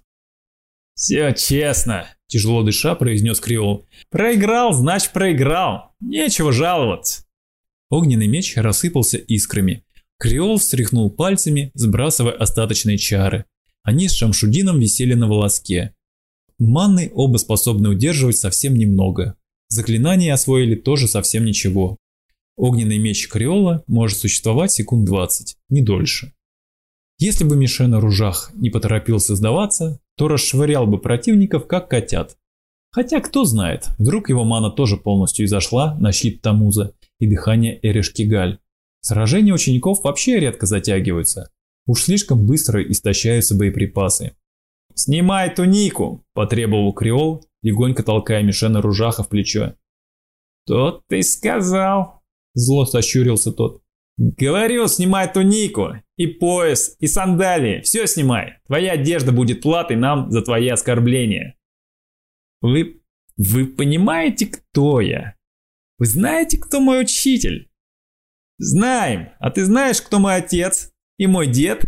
«Все честно», – тяжело дыша произнес Криол. «Проиграл, значит проиграл. Нечего жаловаться». Огненный меч рассыпался искрами. Креол встряхнул пальцами, сбрасывая остаточные чары. Они с Шамшудином висели на волоске. Манны оба способны удерживать совсем немного. Заклинания освоили тоже совсем ничего. Огненный меч Креола может существовать секунд 20, не дольше. Если бы Мишена Ружах не поторопился сдаваться, то расшвырял бы противников как котят. Хотя кто знает, вдруг его мана тоже полностью изошла на щит Тамуза и дыхание Эрешкигаль. Сражения учеников вообще редко затягиваются. Уж слишком быстро истощаются боеприпасы. «Снимай тунику!» – потребовал Креол, легонько толкая Мишена Ружаха в плечо. «Тот ты сказал!» – зло сощурился тот. «Говорю, снимай тунику, и пояс, и сандалии, все снимай. Твоя одежда будет платой нам за твои оскорбления». «Вы... вы понимаете, кто я?» Вы знаете, кто мой учитель? Знаем. А ты знаешь, кто мой отец? И мой дед?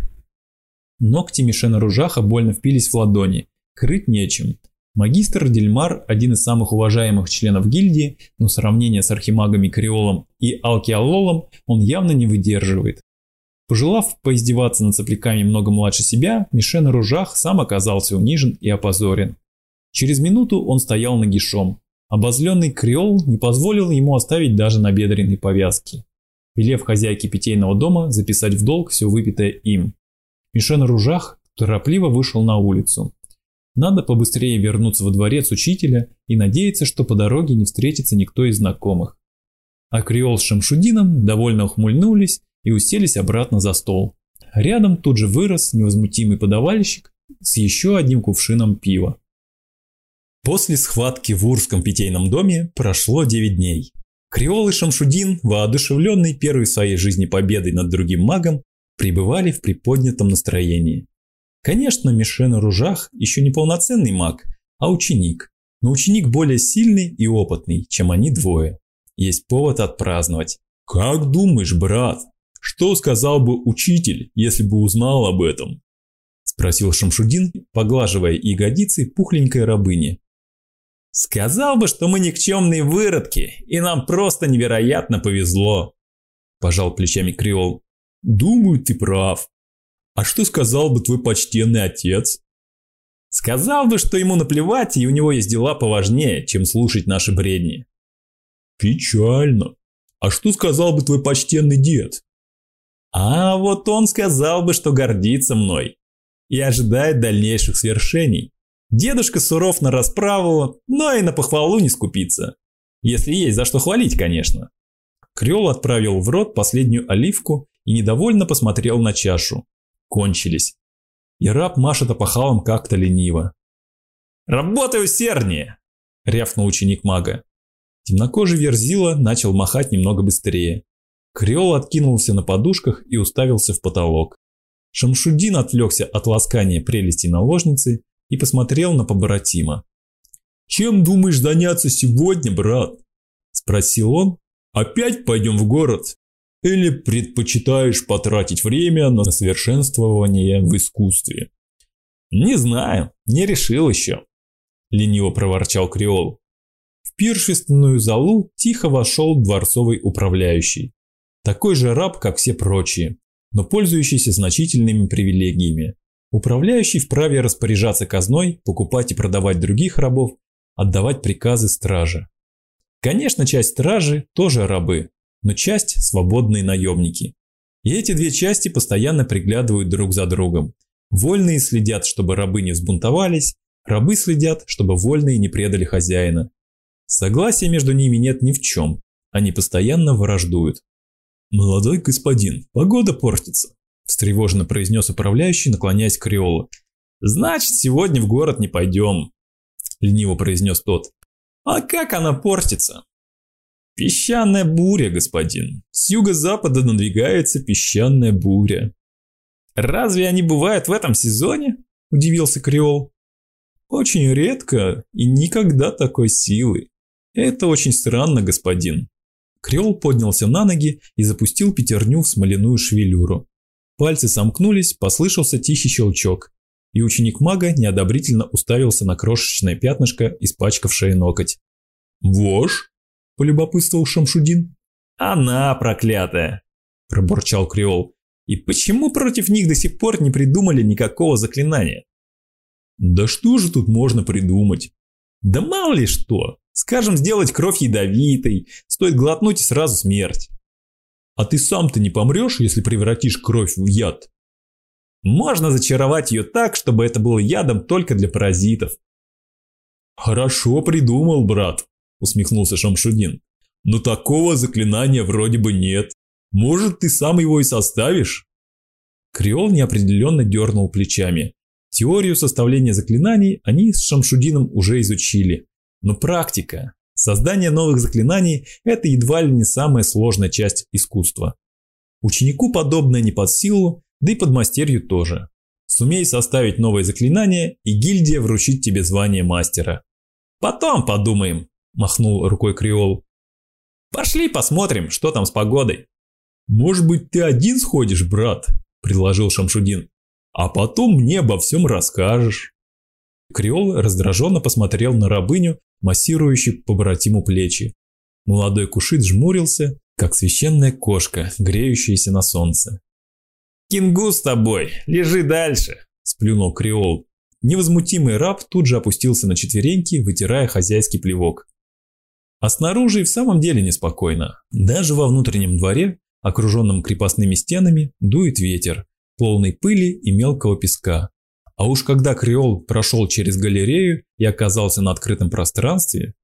Ногти Мишена Ружаха больно впились в ладони. Крыть нечем. Магистр Дельмар – один из самых уважаемых членов гильдии, но сравнение с архимагами Криолом и Алкиалолом он явно не выдерживает. Пожелав поиздеваться над сопляками много младше себя, Мишен Ружах сам оказался унижен и опозорен. Через минуту он стоял нагишом. Обозленный Креол не позволил ему оставить даже набедренные повязки, велев хозяйке питейного дома записать в долг все выпитое им. Мишен Ружах торопливо вышел на улицу. Надо побыстрее вернуться во дворец учителя и надеяться, что по дороге не встретится никто из знакомых. А Креол с Шамшудином довольно ухмыльнулись и уселись обратно за стол. Рядом тут же вырос невозмутимый подавальщик с еще одним кувшином пива. После схватки в Урском питейном доме прошло 9 дней. Креол и Шамшудин, воодушевленные первой в своей жизни победой над другим магом, пребывали в приподнятом настроении. Конечно, Мишен Ружах еще не полноценный маг, а ученик, но ученик более сильный и опытный, чем они двое. есть повод отпраздновать. «Как думаешь, брат, что сказал бы учитель, если бы узнал об этом?» Спросил Шамшудин, поглаживая ягодицы пухленькой рабыни. «Сказал бы, что мы никчемные выродки, и нам просто невероятно повезло», Пожал плечами Креол. «Думаю, ты прав. А что сказал бы твой почтенный отец?» «Сказал бы, что ему наплевать, и у него есть дела поважнее, чем слушать наши бредни». «Печально. А что сказал бы твой почтенный дед?» А вот он сказал бы, что гордится мной и ожидает дальнейших свершений. Дедушка суров на расправу, но и на похвалу не скупится. Если есть за что хвалить, конечно. Крёл отправил в рот последнюю оливку и недовольно посмотрел на чашу. Кончились. И раб машет опахалом как-то лениво. «Работай усерднее!» – рявкнул ученик мага. Темнокожий Верзила начал махать немного быстрее. Креол откинулся на подушках и уставился в потолок. Шамшудин отвлекся от ласкания прелести наложницы и посмотрел на побратима. «Чем думаешь заняться сегодня, брат?» – спросил он. «Опять пойдем в город? Или предпочитаешь потратить время на совершенствование в искусстве?» «Не знаю, не решил еще», – лениво проворчал Креол. В пиршественную залу тихо вошел дворцовый управляющий. Такой же раб, как все прочие, но пользующийся значительными привилегиями. Управляющий вправе распоряжаться казной, покупать и продавать других рабов, отдавать приказы страже. Конечно, часть стражи тоже рабы, но часть – свободные наемники. И эти две части постоянно приглядывают друг за другом. Вольные следят, чтобы рабы не взбунтовались, рабы следят, чтобы вольные не предали хозяина. Согласия между ними нет ни в чем, они постоянно враждуют. «Молодой господин, погода портится», – встревоженно произнес управляющий, наклоняясь к Риолу. «Значит, сегодня в город не пойдем», – лениво произнес тот. «А как она портится?» «Песчаная буря, господин. С юго-запада надвигается песчаная буря». «Разве они бывают в этом сезоне?» – удивился Креол. «Очень редко и никогда такой силы. Это очень странно, господин», Креол поднялся на ноги и запустил пятерню в смоляную шевелюру. Пальцы сомкнулись, послышался тихий щелчок, и ученик мага неодобрительно уставился на крошечное пятнышко, испачкавшее ноготь. «Вошь?» – полюбопытствовал Шамшудин. «Она проклятая!» – пробурчал Креол. «И почему против них до сих пор не придумали никакого заклинания?» «Да что же тут можно придумать?» «Да мало ли что!» Скажем, сделать кровь ядовитой, стоит глотнуть и сразу смерть. А ты сам-то не помрешь, если превратишь кровь в яд? Можно зачаровать ее так, чтобы это было ядом только для паразитов. Хорошо придумал, брат, усмехнулся Шамшудин. Но такого заклинания вроде бы нет. Может, ты сам его и составишь? Креол неопределенно дернул плечами. Теорию составления заклинаний они с Шамшудином уже изучили. Но практика, создание новых заклинаний – это едва ли не самая сложная часть искусства. Ученику подобное не под силу, да и подмастерью тоже. Сумей составить новое заклинание, и гильдия вручит тебе звание мастера. «Потом подумаем», – махнул рукой Креол. «Пошли посмотрим, что там с погодой». «Может быть, ты один сходишь, брат?» – предложил Шамшудин. «А потом мне обо всем расскажешь». Креол раздраженно посмотрел на рабыню, массирующий побратиму плечи. Молодой кушит жмурился, как священная кошка, греющаяся на солнце. «Кингу с тобой, лежи дальше!» – сплюнул Креол. Невозмутимый раб тут же опустился на четвереньки, вытирая хозяйский плевок. А снаружи и в самом деле неспокойно. Даже во внутреннем дворе, окруженном крепостными стенами, дует ветер, полный пыли и мелкого песка. А уж когда Креол прошел через галерею и оказался на открытом пространстве...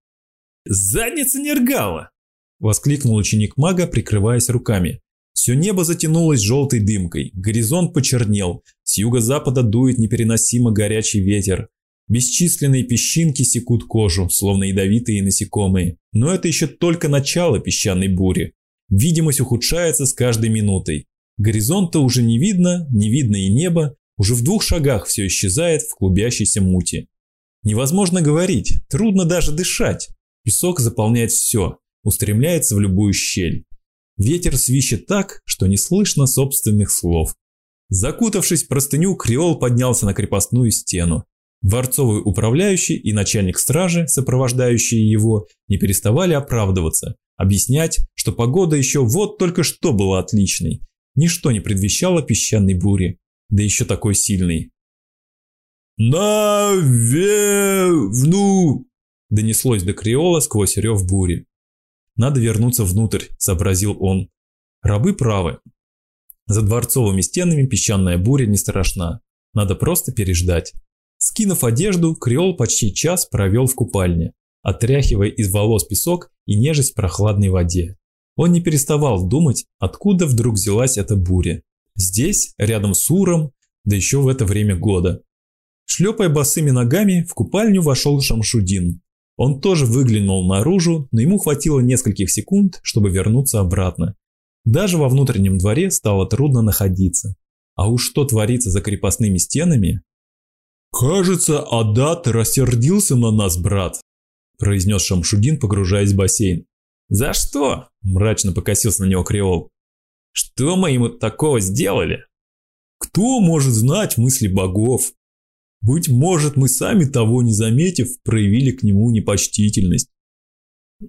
«Задница Нергала!» – воскликнул ученик мага, прикрываясь руками. Все небо затянулось желтой дымкой, горизонт почернел, с юго-запада дует непереносимо горячий ветер. Бесчисленные песчинки секут кожу, словно ядовитые насекомые. Но это еще только начало песчаной бури. Видимость ухудшается с каждой минутой. Горизонта уже не видно, не видно и неба, уже в двух шагах все исчезает в клубящейся мути. Невозможно говорить, трудно даже дышать. Песок заполняет все. устремляется в любую щель. Ветер свищет так, что не слышно собственных слов. Закутавшись в простыню, Креол поднялся на крепостную стену. Дворцовый управляющий и начальник стражи, сопровождающие его, не переставали оправдываться, объяснять, что погода еще вот только что была отличной. Ничто не предвещало песчаной бури, да еще такой сильной. «Наверну!» – донеслось до Креола сквозь рев бури. «Надо вернуться внутрь», – сообразил он. Рабы правы. За дворцовыми стенами песчаная буря не страшна. Надо просто переждать. Скинув одежду, Креол почти час провел в купальне, отряхивая из волос песок и нежесть в прохладной воде. Он не переставал думать, откуда вдруг взялась эта буря. Здесь, рядом с Уром, да еще в это время года. Шлепая босыми ногами, в купальню вошел Шамшудин. Он тоже выглянул наружу, но ему хватило нескольких секунд, чтобы вернуться обратно. Даже во внутреннем дворе стало трудно находиться. А уж что творится за крепостными стенами? «Кажется, Адат рассердился на нас, брат», – произнес Шамшудин, погружаясь в бассейн. «За что?» – мрачно покосился на него Креол. «Что мы ему такого сделали?» «Кто может знать мысли богов? Быть может, мы сами того не заметив, проявили к нему непочтительность.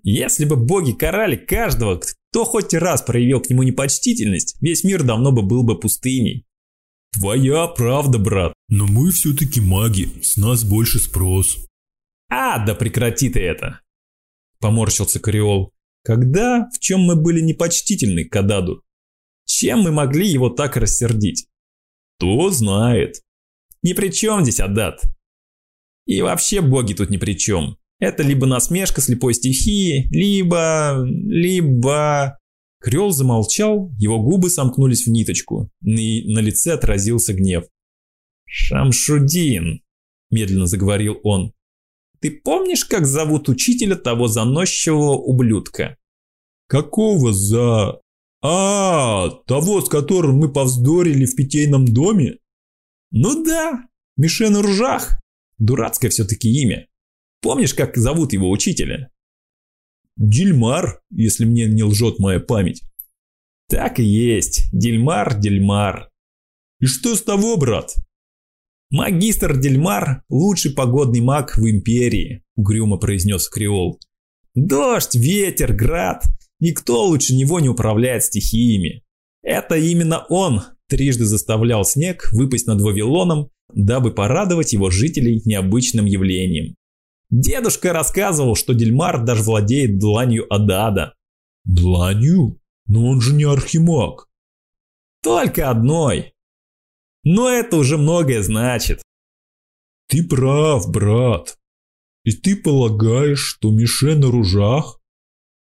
Если бы боги карали каждого, кто хоть раз проявил к нему непочтительность, весь мир давно бы был бы пустыней. Твоя правда, брат. Но мы все-таки маги, с нас больше спрос. А, да прекрати ты это. Поморщился Кориол. Когда, в чем мы были непочтительны к Ададу? Чем мы могли его так рассердить? Кто знает. Ни при чем здесь Адад. И вообще боги тут ни при чем. Это либо насмешка слепой стихии, либо... либо... Крёл замолчал, его губы сомкнулись в ниточку, и на лице отразился гнев. «Шамшудин», – медленно заговорил он, – «ты помнишь, как зовут учителя того заносчивого ублюдка?» «Какого за...» «А, того, с которым мы повздорили в питейном доме?» «Ну да, Мишен Ржах. Дурацкое все-таки имя. Помнишь, как зовут его учителя?» Дильмар, если мне не лжет моя память. Так и есть. Дильмар, Дильмар. И что с того, брат? Магистр Дельмар – лучший погодный маг в империи, угрюмо произнес Креол. Дождь, ветер, град – никто лучше него не управляет стихиями. Это именно он трижды заставлял снег выпасть над Вавилоном, дабы порадовать его жителей необычным явлением. Дедушка рассказывал, что Дельмар даже владеет дланью Адада. Дланью? Но он же не архимаг. Только одной. Но это уже многое значит. Ты прав, брат. И ты полагаешь, что Мише на ружах?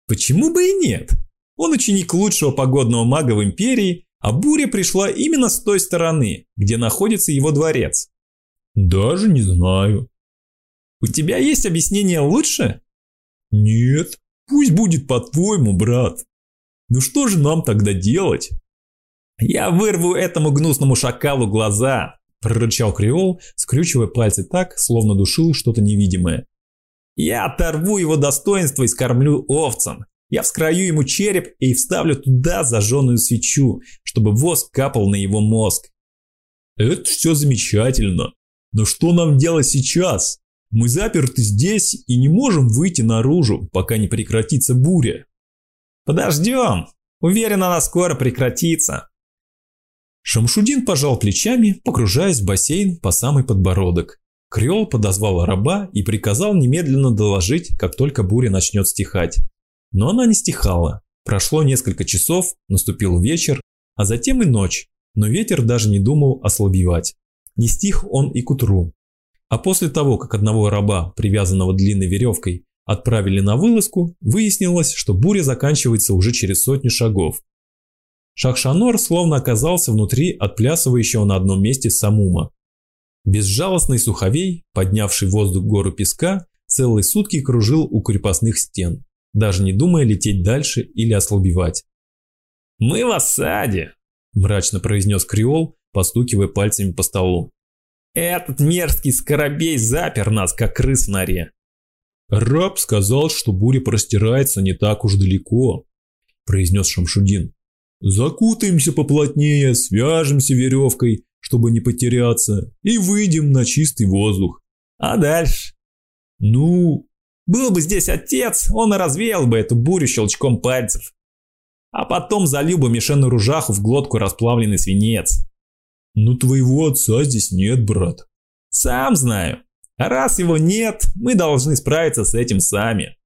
Почему бы и нет? Он ученик лучшего погодного мага в Империи, а буря пришла именно с той стороны, где находится его дворец. Даже не знаю. У тебя есть объяснение лучше? Нет, пусть будет по-твоему, брат. Ну что же нам тогда делать? Я вырву этому гнусному шакалу глаза, прорычал Креол, скрючивая пальцы так, словно душил что-то невидимое. Я оторву его достоинство и скормлю овцам. Я вскрою ему череп и вставлю туда зажженную свечу, чтобы воск капал на его мозг. Это все замечательно. Но что нам делать сейчас? Мы заперты здесь и не можем выйти наружу, пока не прекратится буря. Подождем. Уверен, она скоро прекратится. Шамшудин пожал плечами, погружаясь в бассейн по самый подбородок. Крёл подозвал раба и приказал немедленно доложить, как только буря начнет стихать. Но она не стихала. Прошло несколько часов, наступил вечер, а затем и ночь, но ветер даже не думал ослабевать. Не стих он и к утру. А после того, как одного раба, привязанного длинной веревкой, отправили на вылазку, выяснилось, что буря заканчивается уже через сотню шагов. Шахшанор словно оказался внутри отплясывающего на одном месте самума. Безжалостный суховей, поднявший в воздух гору песка, целые сутки кружил у крепостных стен, даже не думая лететь дальше или ослабевать. «Мы в осаде», – мрачно произнес Креол, постукивая пальцами по столу. Этот мерзкий скоробей запер нас, как крыс в норе. Раб сказал, что буря простирается не так уж далеко, произнес Шамшудин. Закутаемся поплотнее, свяжемся веревкой, чтобы не потеряться, и выйдем на чистый воздух. А дальше? Ну, был бы здесь отец, он и развеял бы эту бурю щелчком пальцев. А потом залил бы Мишену Ружаху в глотку расплавленный свинец. Ну твоего отца здесь нет, брат. Сам знаю. А раз его нет, мы должны справиться с этим сами.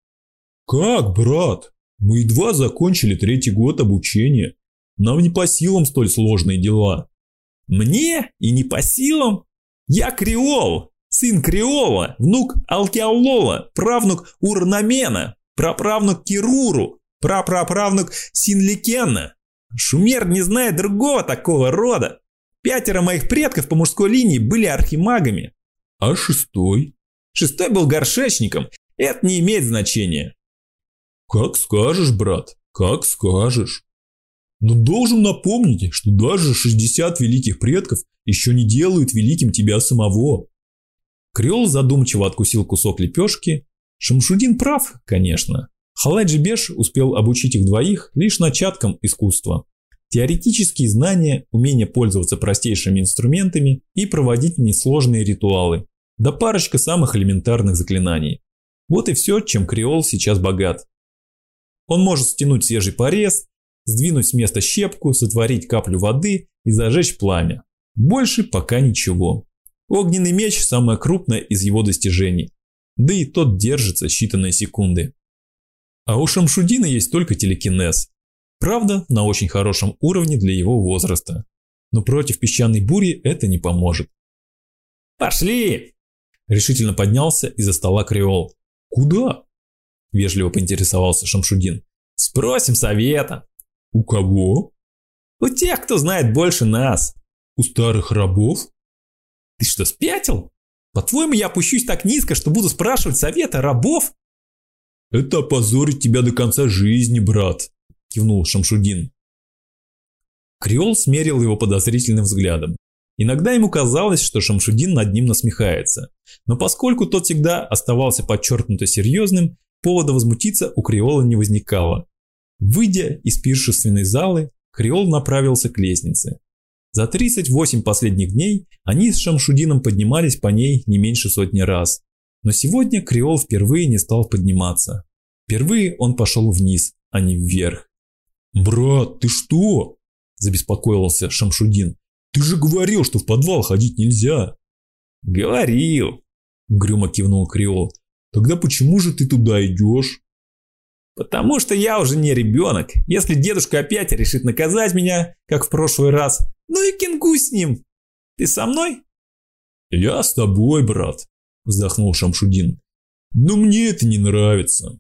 Как, брат? Мы едва закончили третий год обучения. Нам не по силам столь сложные дела. Мне и не по силам? Я креол, сын креола, внук Алкиаулола, правнук Урнамена, праправнук Кируру, прапраправнук Синликена. Шумер не знает другого такого рода. Пятеро моих предков по мужской линии были архимагами. А шестой? Шестой был горшечником. Это не имеет значения. Как скажешь, брат, как скажешь. Но должен напомнить, что даже 60 великих предков еще не делают великим тебя самого. Креол задумчиво откусил кусок лепешки. Шамшудин прав, конечно. Халаджи Беш успел обучить их двоих лишь начаткам искусства. Теоретические знания, умение пользоваться простейшими инструментами и проводить несложные ритуалы. Да парочка самых элементарных заклинаний. Вот и все, чем Креол сейчас богат. Он может стянуть свежий порез, сдвинуть с места щепку, сотворить каплю воды и зажечь пламя. Больше пока ничего. Огненный меч – самое крупное из его достижений. Да и тот держится считанные секунды. А у Шамшудина есть только телекинез. Правда, на очень хорошем уровне для его возраста. Но против песчаной бури это не поможет. «Пошли!» – решительно поднялся из-за стола Креол. «Куда?» – вежливо поинтересовался Шамшудин. «Спросим совета». «У кого?» «У тех, кто знает больше нас». «У старых рабов?» Ты что, спятил? По-твоему, я опущусь так низко, что буду спрашивать совета рабов? Это опозорит тебя до конца жизни, брат, кивнул Шамшудин. Креол смерил его подозрительным взглядом. Иногда ему казалось, что Шамшудин над ним насмехается, но поскольку тот всегда оставался подчеркнуто серьезным, повода возмутиться у Креола не возникало. Выйдя из пиршественной залы, Креол направился к лестнице. За 38 последних дней они с Шамшудином поднимались по ней не меньше сотни раз. Но сегодня Креол впервые не стал подниматься. Впервые он пошел вниз, а не вверх. «Брат, ты что?» – забеспокоился Шамшудин. «Ты же говорил, что в подвал ходить нельзя!» «Говорил!» – грюмо кивнул Креол. «Тогда почему же ты туда идешь?» Потому что я уже не ребенок. Если дедушка опять решит наказать меня, как в прошлый раз, ну и кенгу с ним. Ты со мной? Я с тобой, брат, вздохнул Шамшудин. Но мне это не нравится.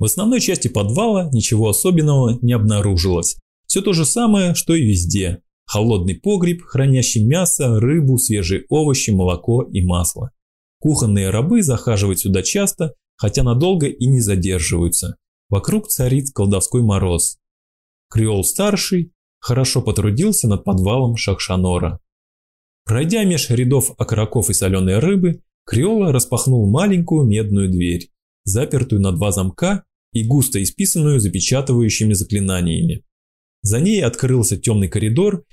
В основной части подвала ничего особенного не обнаружилось. Все то же самое, что и везде. Холодный погреб, хранящий мясо, рыбу, свежие овощи, молоко и масло. Кухонные рабы захаживают сюда часто, хотя надолго и не задерживаются. Вокруг царит колдовской мороз. Креол-старший хорошо потрудился над подвалом Шахшанора. Пройдя меж рядов окороков и соленой рыбы, Креола распахнул маленькую медную дверь, запертую на два замка и густо исписанную запечатывающими заклинаниями. За ней открылся темный коридор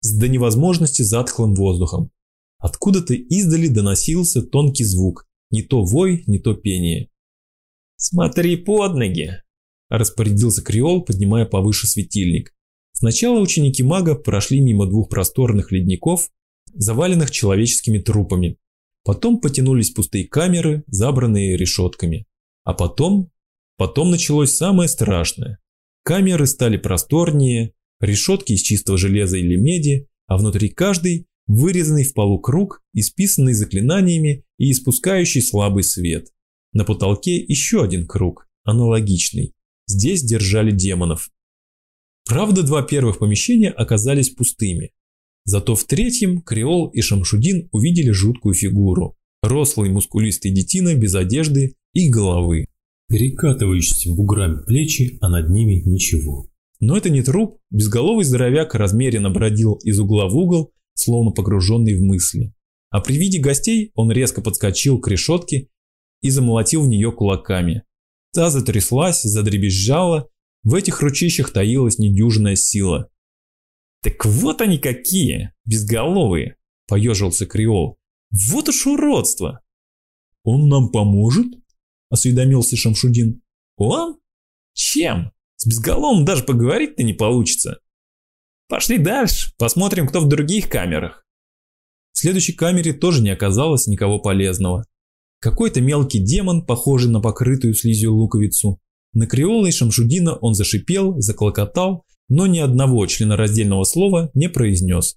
с до невозможности затхлым воздухом. Откуда-то издали доносился тонкий звук, не то вой, не то пение. «Смотри под ноги!» распорядился Креол, поднимая повыше светильник. Сначала ученики мага прошли мимо двух просторных ледников, заваленных человеческими трупами. Потом потянулись пустые камеры, забранные решетками. А потом... Потом началось самое страшное. Камеры стали просторнее, решетки из чистого железа или меди, а внутри каждой вырезанный в полу круг, исписанный заклинаниями и испускающий слабый свет. На потолке еще один круг, аналогичный. Здесь держали демонов. Правда, два первых помещения оказались пустыми. Зато в третьем Креол и Шамшудин увидели жуткую фигуру. Рослый мускулистый детина без одежды и головы. Перекатывающиеся буграми плечи, а над ними ничего. Но это не труп, безголовый здоровяк размеренно бродил из угла в угол, словно погруженный в мысли. А при виде гостей он резко подскочил к решетке и замолотил в нее кулаками. Та затряслась, задребезжала, в этих ручищах таилась недюжинная сила. «Так вот они какие, безголовые!» – поежился Креол. «Вот уж уродство!» «Он нам поможет?» – осведомился Шамшудин. «Он? Чем? С безголовым даже поговорить-то не получится. Пошли дальше, посмотрим, кто в других камерах». В следующей камере тоже не оказалось никого полезного. Какой-то мелкий демон, похожий на покрытую слизью луковицу. На креола Шамшудина он зашипел, заклокотал, но ни одного членораздельного слова не произнес.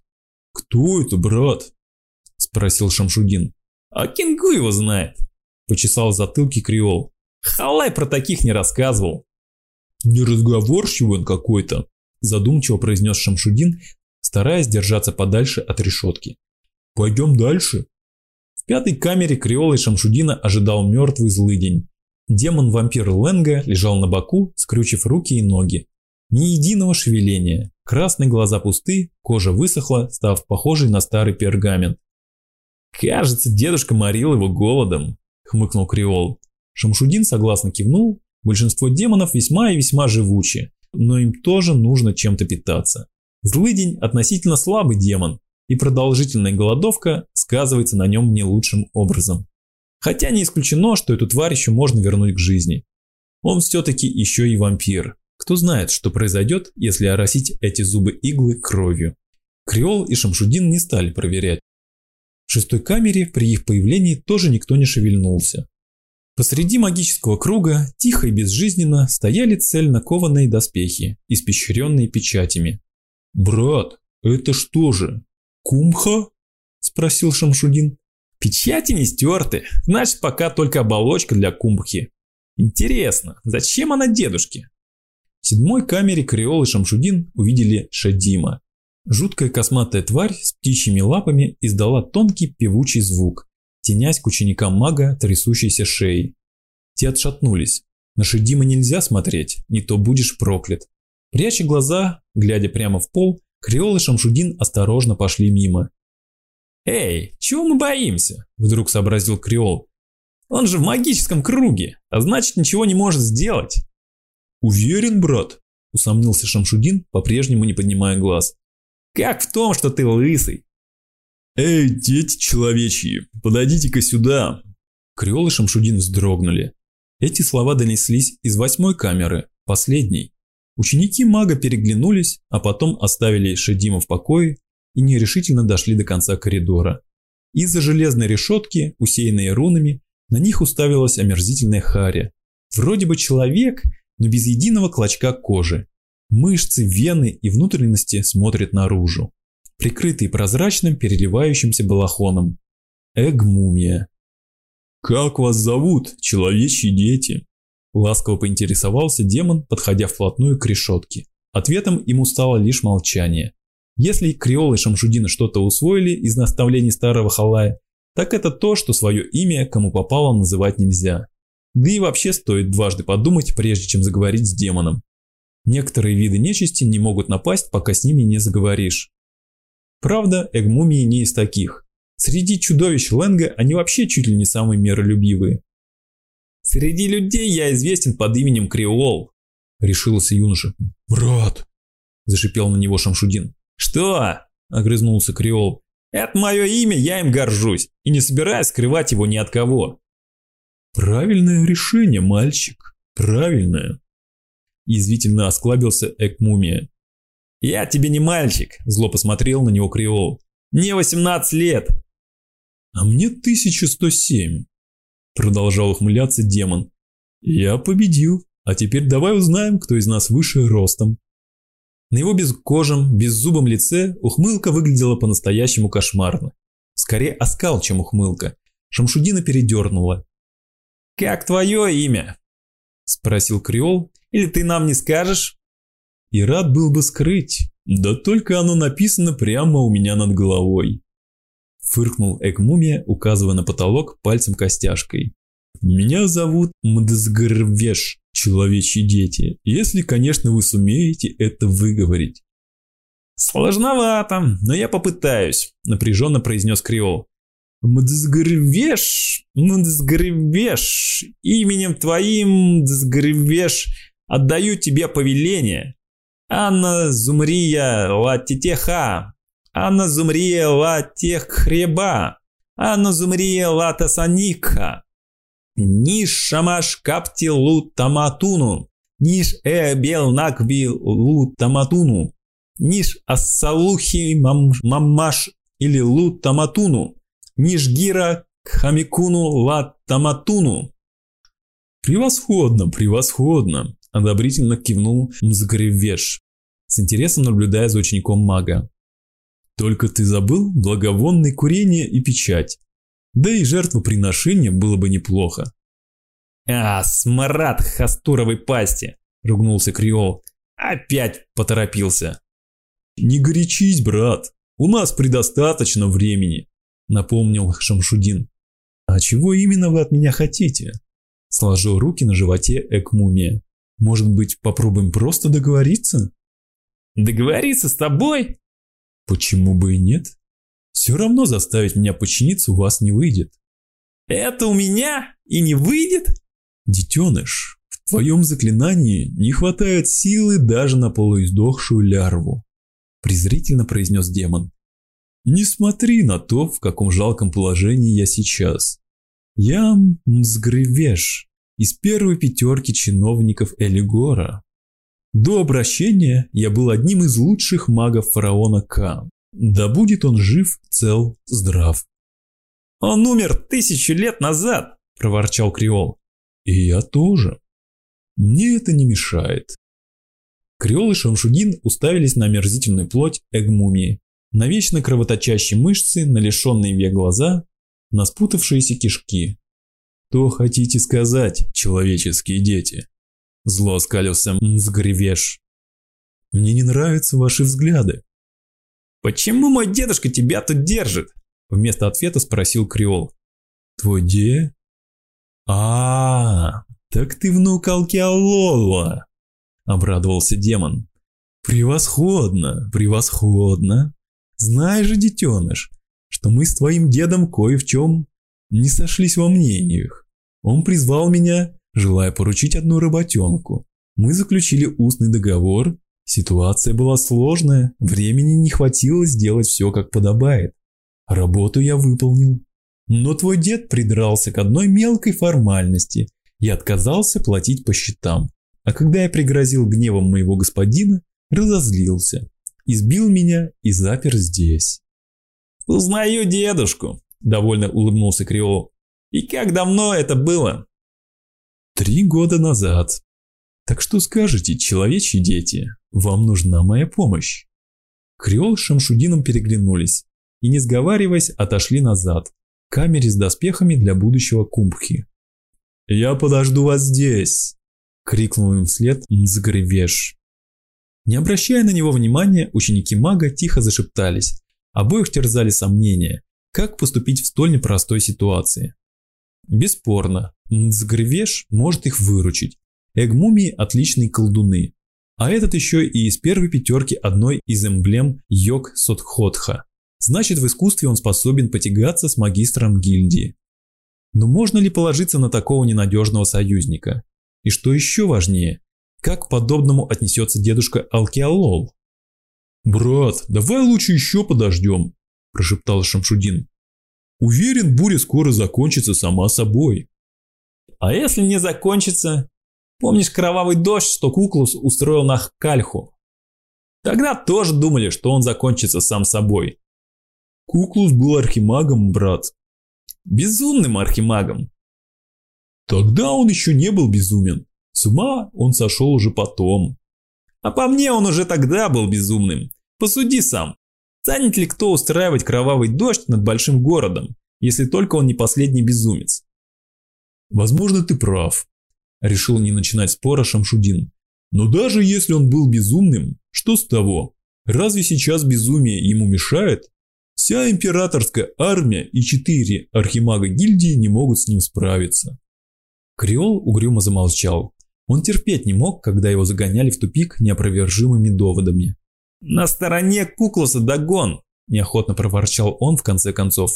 «Кто это, брат?» – спросил Шамшудин. «А Кингу его знает», – почесал затылки креол. «Халай про таких не рассказывал». «Неразговорчивый он какой-то», – задумчиво произнес Шамшудин, стараясь держаться подальше от решетки. «Пойдем дальше?» пятой камере Креола и Шамшудина ожидал мертвый злыдень. Демон-вампир Ленга лежал на боку, скрючив руки и ноги. Ни единого шевеления. Красные глаза пусты, кожа высохла, став похожей на старый пергамент. «Кажется, дедушка морил его голодом», – хмыкнул Креол. Шамшудин согласно кивнул. Большинство демонов весьма и весьма живучи, но им тоже нужно чем-то питаться. Злыдень – относительно слабый демон, и продолжительная голодовка сказывается на нем не лучшим образом. Хотя не исключено, что эту тварь еще можно вернуть к жизни. Он все-таки еще и вампир. Кто знает, что произойдет, если оросить эти зубы иглы кровью. Креол и Шамшудин не стали проверять. В шестой камере при их появлении тоже никто не шевельнулся. Посреди магического круга, тихо и безжизненно, стояли цельно кованые доспехи, испещренные печатями. «Брат, это что же, «Кумха?» – спросил Шамшудин. «Печати не стерты, значит пока только оболочка для кумбхи. Интересно, зачем она дедушке?» В седьмой камере Креол и Шамшудин увидели Шадима. Жуткая косматая тварь с птичьими лапами издала тонкий певучий звук, тенясь к ученикам мага трясущейся шеей. Те отшатнулись. На Шадима нельзя смотреть, не то будешь проклят. Пряча глаза, глядя прямо в пол, Креол и Шамшудин осторожно пошли мимо. «Эй, чего мы боимся?» – вдруг сообразил Креол. «Он же в магическом круге, а значит ничего не может сделать». «Уверен, брат?» – усомнился Шамшудин, по-прежнему не поднимая глаз. «Как в том, что ты лысый?» «Эй, дети человечьи, подойдите-ка сюда!» Креол и Шамшудин вздрогнули. Эти слова донеслись из восьмой камеры, последней. Ученики мага переглянулись, а потом оставили Шедима в покое и нерешительно дошли до конца коридора. Из-за железной решетки, усеянной рунами, на них уставилась омерзительная харя. Вроде бы человек, но без единого клочка кожи. Мышцы, вены и внутренности смотрят наружу, прикрытые прозрачным переливающимся балахоном. Эгмумия. «Как вас зовут, человечьи дети?» Ласково поинтересовался демон, подходя вплотную к решетке. Ответом ему стало лишь молчание. Если Креол и Шамшудин что-то усвоили из наставлений старого халая, так это то, что свое имя кому попало называть нельзя. Да и вообще стоит дважды подумать, прежде чем заговорить с демоном. Некоторые виды нечисти не могут напасть, пока с ними не заговоришь. Правда, эгмумии не из таких. Среди чудовищ Ленга они вообще чуть ли не самые миролюбивые. Среди людей я известен под именем Креол, решился юноша. Брат, зашипел на него Шамшудин. Что? огрызнулся Креол. Это мое имя, я им горжусь и не собираюсь скрывать его ни от кого. Правильное решение, мальчик, правильное. Язвительно осклабился Экмумия. «Я тебе не мальчик», – зло посмотрел на него Креол. «Мне 18 лет». «А мне 1107», Продолжал ухмыляться демон. Я победил, а теперь давай узнаем, кто из нас выше ростом. На его безкожем, беззубом лице ухмылка выглядела по-настоящему кошмарно. Скорее оскал, чем ухмылка. Шамшудина передернула. «Как твое имя?» – спросил Креол. «Или ты нам не скажешь?» И рад был бы скрыть, да только оно написано прямо у меня над головой. Фыркнул Экмумия, указывая на потолок пальцем костяшкой. «Меня зовут Мдзгрвеш, человечьи дети, если, конечно, вы сумеете это выговорить». «Сложновато, но я попытаюсь», – напряженно произнес Криол. Мдзгрвеш, Мдзгрвеш, именем твоим Мдзгрвеш отдаю тебе повеление. Анна Зумрия Латитеха, Анна Зумрия Латехреба, Анна Зумрия Латасаника, Ниш Шамаш Капти Лутаматуну, Ниш Эбел Накби Лутаматуну, Ниш Ассалухи Мамаш или Лутаматуну, Нишгира Хамикуну Латаматуну. Превосходно, превосходно, одобрительно кивнул Мзгревеш, с интересом наблюдая за учеником мага. Только ты забыл благовонное курение и печать. Да и жертвоприношение было бы неплохо. «А, смрад хастуровой пасти!» – ругнулся Криол. «Опять поторопился!» «Не горячись, брат, у нас предостаточно времени напомнил Шамшудин. «А чего именно вы от меня хотите?» Сложил руки на животе Экмумия. «Может быть, попробуем просто договориться?» «Договориться с тобой?» «Почему бы и нет? Все равно заставить меня подчиниться у вас не выйдет». «Это у меня и не выйдет?» «Детеныш, в твоем заклинании не хватает силы даже на полуиздохшую лярву», презрительно произнес демон. Не смотри на то, в каком жалком положении я сейчас. Я Мзгрывеш из первой пятерки чиновников Элигора. До обращения я был одним из лучших магов фараона Ка. Да будет он жив, цел, здрав. «Он умер тысячу лет назад!» – проворчал Криол. «И я тоже. Мне это не мешает». Криол и Шамшудин уставились на омерзительную плоть эгмумии на вечно кровоточащие мышцы, на лишенные век глаза, на спутавшиеся кишки. «То хотите сказать, человеческие дети?» Зло оскалился Мзгревеш. «Мне не нравятся ваши взгляды». «Почему мой дедушка тебя тут держит?» Вместо ответа спросил Криол. «Твой де?» а, -а, -а так ты внук Алкиалола!» Обрадовался демон. «Превосходно, превосходно!» Знаешь же, детеныш, что мы с твоим дедом кое в чем не сошлись во мнениях. Он призвал меня, желая поручить одну работенку. Мы заключили устный договор. Ситуация была сложная, времени не хватило сделать все как подобает. Работу я выполнил. Но твой дед придрался к одной мелкой формальности и отказался платить по счетам. А когда я пригрозил гневом моего господина, разозлился избил меня и запер здесь. «Узнаю дедушку», – довольно улыбнулся Криол. «И как давно это было?» «Три года назад. Так что скажете, человечьи дети, вам нужна моя помощь?» Криол с Шамшудином переглянулись и, не сговариваясь, отошли назад, к камере с доспехами для будущего кумбхи. «Я подожду вас здесь!» – крикнул им вслед Мзгревеш. Не обращая на него внимания, ученики мага тихо зашептались. Обоих терзали сомнения, как поступить в столь непростой ситуации. Бесспорно, Мцгрвеш может их выручить. Эгмумии – отличные колдуны. А этот еще и из первой пятерки одной из эмблем Йог Сотходха. Значит, в искусстве он способен потягаться с магистром гильдии. Но можно ли положиться на такого ненадежного союзника? И что еще важнее, как к подобному отнесется дедушка Алкиалол? «Брат, давай лучше еще подождем», – прошептал Шамшудин. «Уверен, буря скоро закончится сама собой». «А если не закончится? Помнишь кровавый дождь, что Куклус устроил на Кальху? Тогда тоже думали, что он закончится сам собой». Куклус был архимагом, брат. Безумным архимагом. Тогда он еще не был безумен. С ума он сошел уже потом. А по мне он уже тогда был безумным. Посуди сам. Станет ли кто устраивать кровавый дождь над большим городом, если только он не последний безумец? Возможно, ты прав. Решил не начинать спора Шамшудин. Но даже если он был безумным, что с того? Разве сейчас безумие ему мешает? Вся императорская армия и четыре архимага гильдии не могут с ним справиться. Креол угрюмо замолчал, он терпеть не мог, когда его загоняли в тупик неопровержимыми доводами. «На стороне Куклуса догон!» – неохотно проворчал он в конце концов.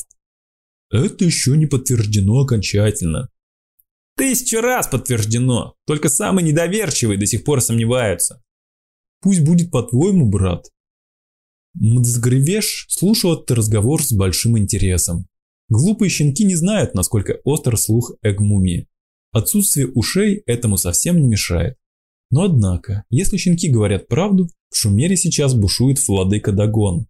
Это еще не подтверждено окончательно. Тысячу раз подтверждено, только самые недоверчивые до сих пор сомневаются. Пусть будет по-твоему, брат. Мдзгревеш слушал этот разговор с большим интересом. Глупые щенки не знают, насколько остр слух Эгмумии. Отсутствие ушей этому совсем не мешает. Но однако, если щенки говорят правду, в Шумере сейчас бушует владыка Дагон.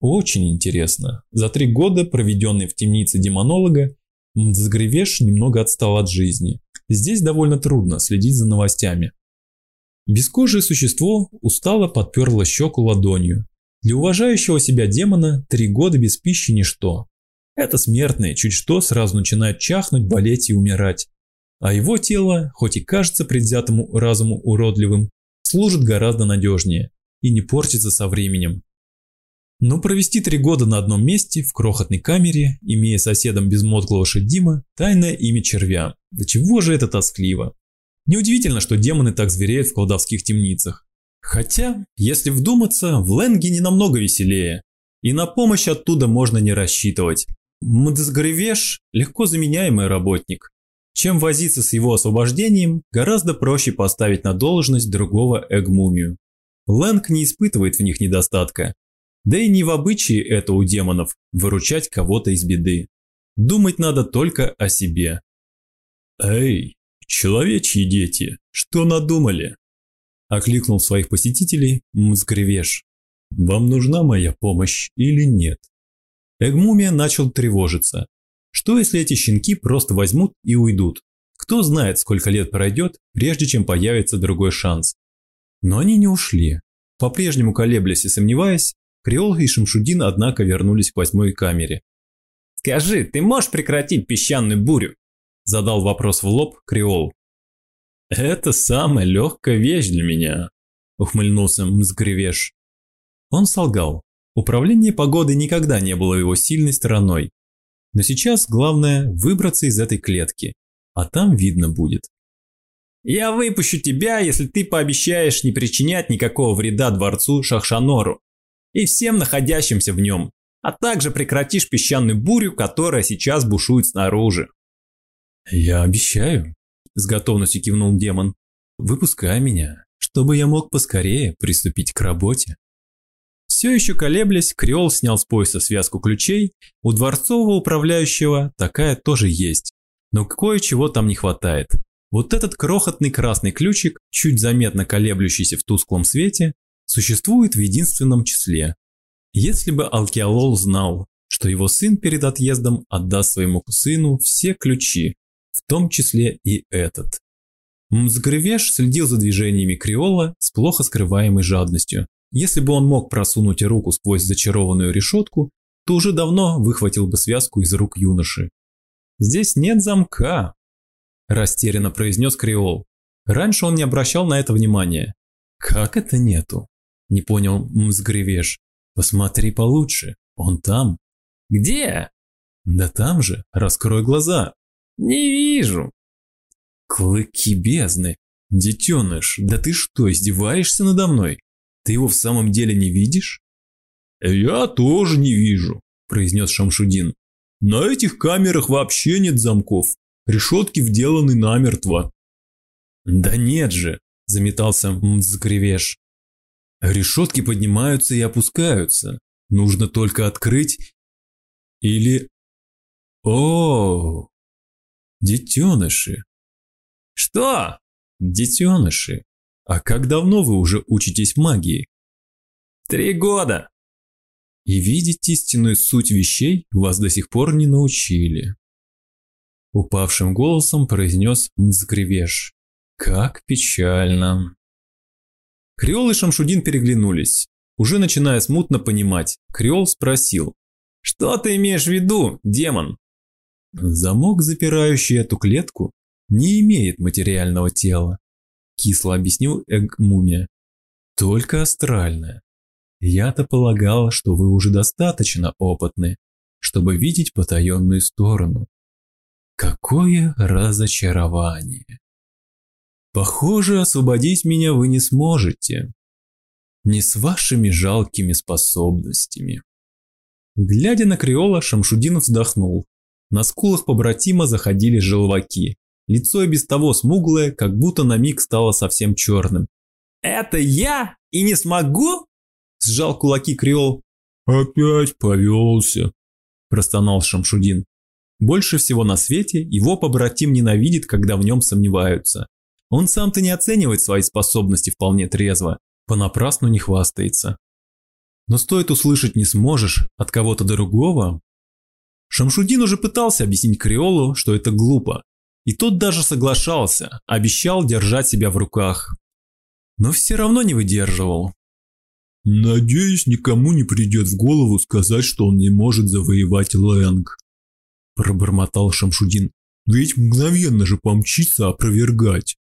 Очень интересно. За три года, проведенные в темнице демонолога, Мдзгревеш немного отстал от жизни. Здесь довольно трудно следить за новостями. Бескожее существо устало подперло щеку ладонью. Для уважающего себя демона три года без пищи – ничто. Это смертные, чуть что, сразу начинают чахнуть, болеть и умирать. А его тело, хоть и кажется предвзятому разуму уродливым, служит гораздо надежнее и не портится со временем. Но провести три года на одном месте, в крохотной камере, имея соседом безмозглого Шедима, тайное имя червя. До чего же это тоскливо? Неудивительно, что демоны так звереют в колдовских темницах. Хотя, если вдуматься, в Ленге не намного веселее. И на помощь оттуда можно не рассчитывать. Мдсгревеш – легко заменяемый работник. Чем возиться с его освобождением, гораздо проще поставить на должность другого эгмумию. Лэнг не испытывает в них недостатка. Да и не в обычае это у демонов – выручать кого-то из беды. Думать надо только о себе. «Эй, человечьи дети, что надумали?» – окликнул своих посетителей Мзгревеш. «Вам нужна моя помощь или нет?» Эгмумия начал тревожиться. Что если эти щенки просто возьмут и уйдут? Кто знает, сколько лет пройдет, прежде чем появится другой шанс. Но они не ушли. По-прежнему колеблясь и сомневаясь, Креол и Шамшудин, однако, вернулись к восьмой камере. «Скажи, ты можешь прекратить песчаную бурю?» – задал вопрос в лоб Креол. «Это самая легкая вещь для меня», – ухмыльнулся Мзгревеш. Он солгал. Управление погодой никогда не было его сильной стороной. Но сейчас главное выбраться из этой клетки, а там видно будет. «Я выпущу тебя, если ты пообещаешь не причинять никакого вреда дворцу Шахшанору и всем находящимся в нем, а также прекратишь песчаную бурю, которая сейчас бушует снаружи». «Я обещаю», – с готовностью кивнул демон. «Выпускай меня, чтобы я мог поскорее приступить к работе». Все еще колеблясь, Креол снял с пояса связку ключей. У дворцового управляющего такая тоже есть. Но кое-чего там не хватает. Вот этот крохотный красный ключик, чуть заметно колеблющийся в тусклом свете, существует в единственном числе. Если бы Алкиалол знал, что его сын перед отъездом отдаст своему сыну все ключи, в том числе и этот. Мзгревеш следил за движениями Креола с плохо скрываемой жадностью. Если бы он мог просунуть руку сквозь зачарованную решетку, то уже давно выхватил бы связку из рук юноши. «Здесь нет замка», – растерянно произнес Креол. Раньше он не обращал на это внимания. «Как это нету?» – не понял Мзгревеш. «Посмотри получше, он там». «Где?» «Да там же, раскрой глаза». «Не вижу». «Клыки бездны! Детеныш, да ты что, издеваешься надо мной?» Ты его в самом деле не видишь? Я тоже не вижу, произнес Шамшудин. На этих камерах вообще нет замков. Решетки вделаны намертво. Да нет же, заметался Мцкревеш. Решетки поднимаются и опускаются. Нужно только открыть или... О, детеныши. Что? Детеныши. А как давно вы уже учитесь магии? Три года. И видеть истинную суть вещей вас до сих пор не научили. Упавшим голосом произнес Мзгревеш. Как печально. Креол и Шамшудин переглянулись. Уже начиная смутно понимать, Креол спросил. «Что ты имеешь в виду, демон?» Замок, запирающий эту клетку, не имеет материального тела кисло объяснил Эгмумия. Только астральная. Я-то полагал, что вы уже достаточно опытны, чтобы видеть потаенную сторону. Какое разочарование. Похоже, освободить меня вы не сможете. Не с вашими жалкими способностями. Глядя на Криола, Шамшудин вздохнул. На скулах побратима заходили желваки. Лицо и без того смуглое, как будто на миг стало совсем черным. «Это я? И не смогу?» Сжал кулаки Креол. «Опять повелся», простонал Шамшудин. Больше всего на свете его побратим ненавидит, когда в нем сомневаются. Он сам-то не оценивает свои способности вполне трезво, понапрасну не хвастается. Но стоит услышать не сможешь от кого-то другого. Шамшудин уже пытался объяснить Креолу, что это глупо. И тот даже соглашался, обещал держать себя в руках. Но все равно не выдерживал. «Надеюсь, никому не придет в голову сказать, что он не может завоевать Лэнг», – пробормотал Шамшудин. «Ведь мгновенно же помчится опровергать».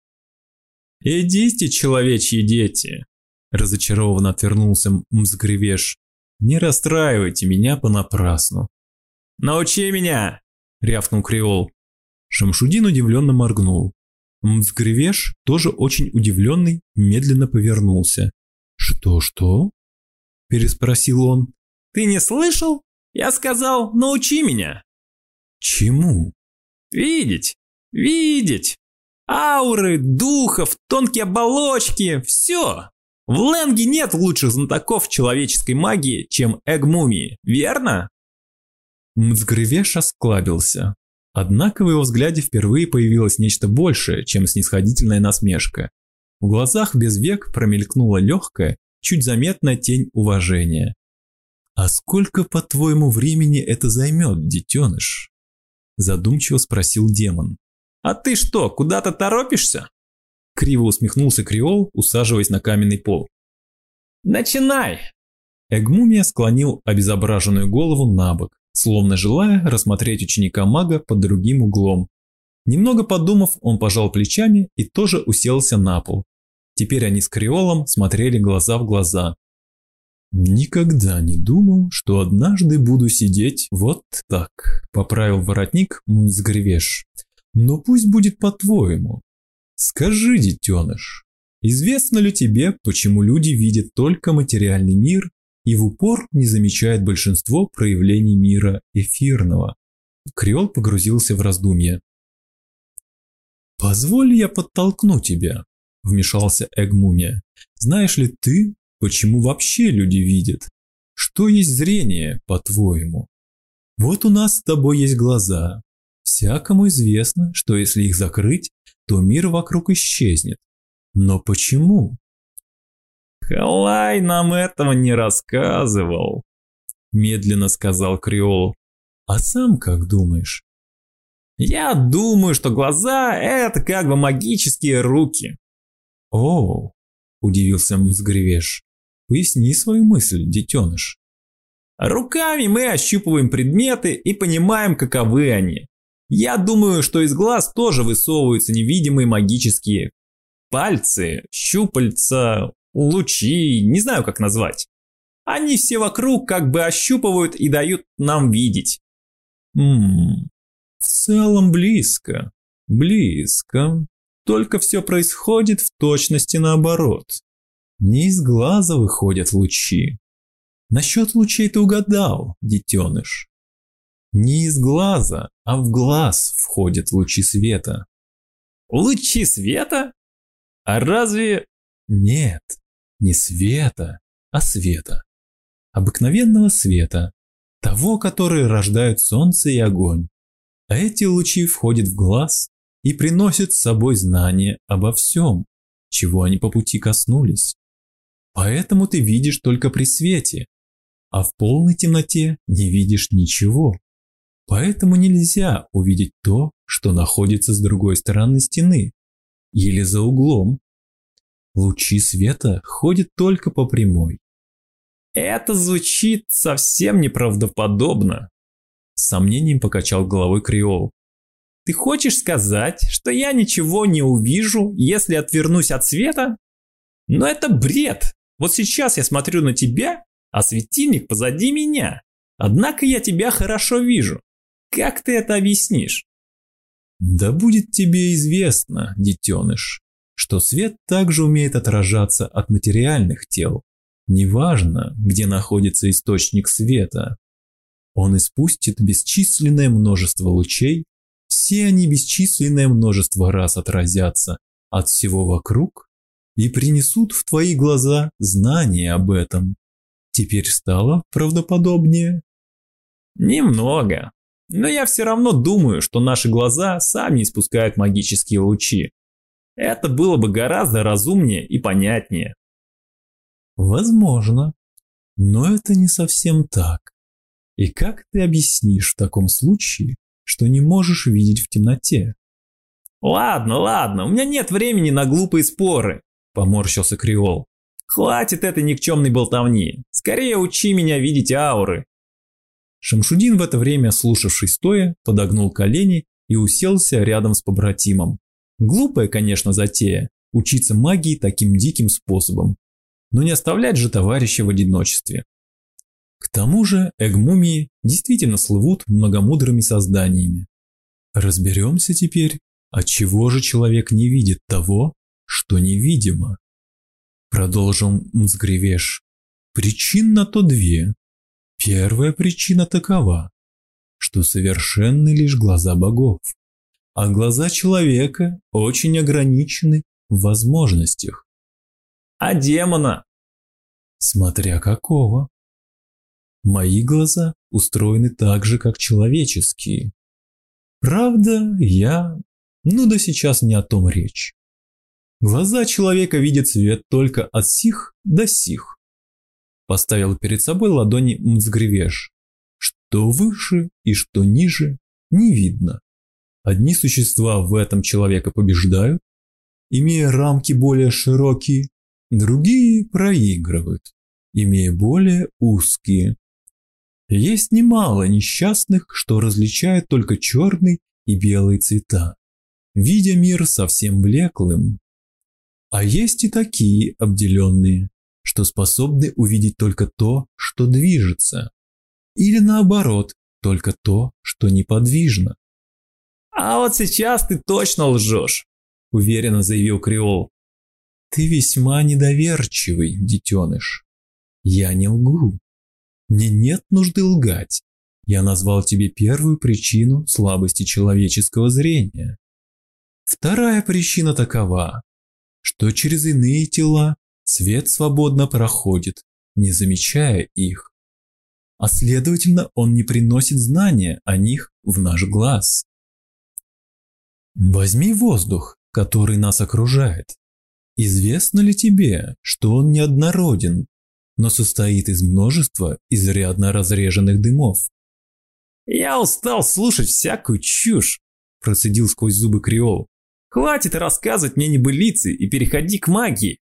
«Идите, человечьи дети!» – разочарованно отвернулся Мзгревеш. «Не расстраивайте меня понапрасну». «Научи меня!» – рявкнул Креол. Шамшудин удивленно моргнул. Мзгревеш, тоже очень удивленный, медленно повернулся. «Что-что?» – переспросил он. «Ты не слышал? Я сказал, научи меня». «Чему?» «Видеть, видеть. Ауры, духов, тонкие оболочки, все. В Ленге нет лучших знатоков человеческой магии, чем Эгмумии, верно?» Мцгрывеш осклабился. Однако в его взгляде впервые появилось нечто большее, чем снисходительная насмешка. В глазах без век промелькнула легкая, чуть заметная тень уважения. «А сколько, по-твоему, времени это займет, детеныш?» Задумчиво спросил демон. «А ты что, куда-то торопишься?» Криво усмехнулся Криол, усаживаясь на каменный пол. «Начинай!» Эгмумия склонил обезображенную голову на бок, словно желая рассмотреть ученика мага под другим углом. Немного подумав, он пожал плечами и тоже уселся на пол, Теперь они с Креолом смотрели глаза в глаза. «Никогда не думал, что однажды буду сидеть вот так», – поправил воротник Мзгревеш. «Но пусть будет по-твоему. Скажи, детеныш, известно ли тебе, почему люди видят только материальный мир и в упор не замечают большинство проявлений мира эфирного?» Креол погрузился в раздумье. «Позволь я подтолкну тебя», – вмешался Эгмумия. «Знаешь ли ты, почему вообще люди видят? Что есть зрение, по-твоему? Вот у нас с тобой есть глаза. Всякому известно, что если их закрыть, то мир вокруг исчезнет. Но почему?» «Халай нам этого не рассказывал», – медленно сказал Криол. «А сам как думаешь?» «Я думаю, что глаза – это как бы магические руки. «О!» – удивился Мзгревеш. «Поясни свою мысль, детеныш». «Руками мы ощупываем предметы и понимаем, каковы они. Я думаю, что из глаз тоже высовываются невидимые магические пальцы, щупальца, лучи, не знаю как назвать. Они все вокруг как бы ощупывают и дают нам видеть. Ммм, в целом близко, близко. Только все происходит в точности наоборот. Не из глаза выходят лучи. Насчет лучей ты угадал, детеныш. Не из глаза, а в глаз входят лучи света. Лучи света? А разве... Нет, не света, а света. Обыкновенного света. Того, который рождают солнце и огонь. А эти лучи входят в глаз и приносят с собой знания обо всем, чего они по пути коснулись. Поэтому ты видишь только при свете, а в полной темноте не видишь ничего. Поэтому нельзя увидеть то, что находится с другой стороны стены или за углом. Лучи света ходят только по прямой. Это звучит совсем неправдоподобно. С сомнением покачал головой Криол. Ты хочешь сказать, что я ничего не увижу, если отвернусь от света? Но это бред. Вот сейчас я смотрю на тебя, а светильник позади меня. Однако я тебя хорошо вижу. Как ты это объяснишь? Да будет тебе известно, детеныш, что свет также умеет отражаться от материальных тел. Неважно, где находится источник света. Он испустит бесчисленное множество лучей, все они бесчисленное множество раз отразятся от всего вокруг и принесут в твои глаза знание об этом. Теперь стало правдоподобнее? Немного. Но я все равно думаю, что наши глаза сами испускают магические лучи. Это было бы гораздо разумнее и понятнее. Возможно. Но это не совсем так. И как ты объяснишь в таком случае, что не можешь видеть в темноте? Ладно, ладно, у меня нет времени на глупые споры, поморщился Криол. Хватит этой никчемной болтовни. Скорее учи меня видеть ауры. Шамшудин в это время, слушавший стоя, подогнул колени и уселся рядом с побратимом. Глупая, конечно, затея – учиться магии таким диким способом. Но не оставлять же товарища в одиночестве. К тому же эгмумии действительно слывут многомудрыми созданиями. Разберемся теперь, отчего же человек не видит того, что невидимо. Продолжил Мзгревеш. Причин на то две. Первая причина такова, что совершенны лишь глаза богов, а глаза человека очень ограничены в возможностях. А демона? Смотря какого. Мои глаза устроены так же, как человеческие. Правда, я... Ну да сейчас не о том речь. Глаза человека видят свет только от сих до сих поставил перед собой ладони Мцгревеш. Что выше и что ниже не видно. Одни существа в этом человека побеждают, имея рамки более широкие, другие проигрывают, имея более узкие. Есть немало несчастных, что различают только черный и белый цвета, видя мир совсем блеклым. А есть и такие обделенные, что способны увидеть только то, что движется. Или наоборот, только то, что неподвижно. «А вот сейчас ты точно лжешь», – уверенно заявил Креол. «Ты весьма недоверчивый, детеныш. Я не лгу. Мне нет нужды лгать. Я назвал тебе первую причину слабости человеческого зрения. Вторая причина такова, что через иные тела Свет свободно проходит, не замечая их. А следовательно, он не приносит знания о них в наш глаз. Возьми воздух, который нас окружает. Известно ли тебе, что он неоднороден, но состоит из множества изрядно разреженных дымов? «Я устал слушать всякую чушь», – процедил сквозь зубы Криол. «Хватит рассказывать мне небылицы и переходи к магии.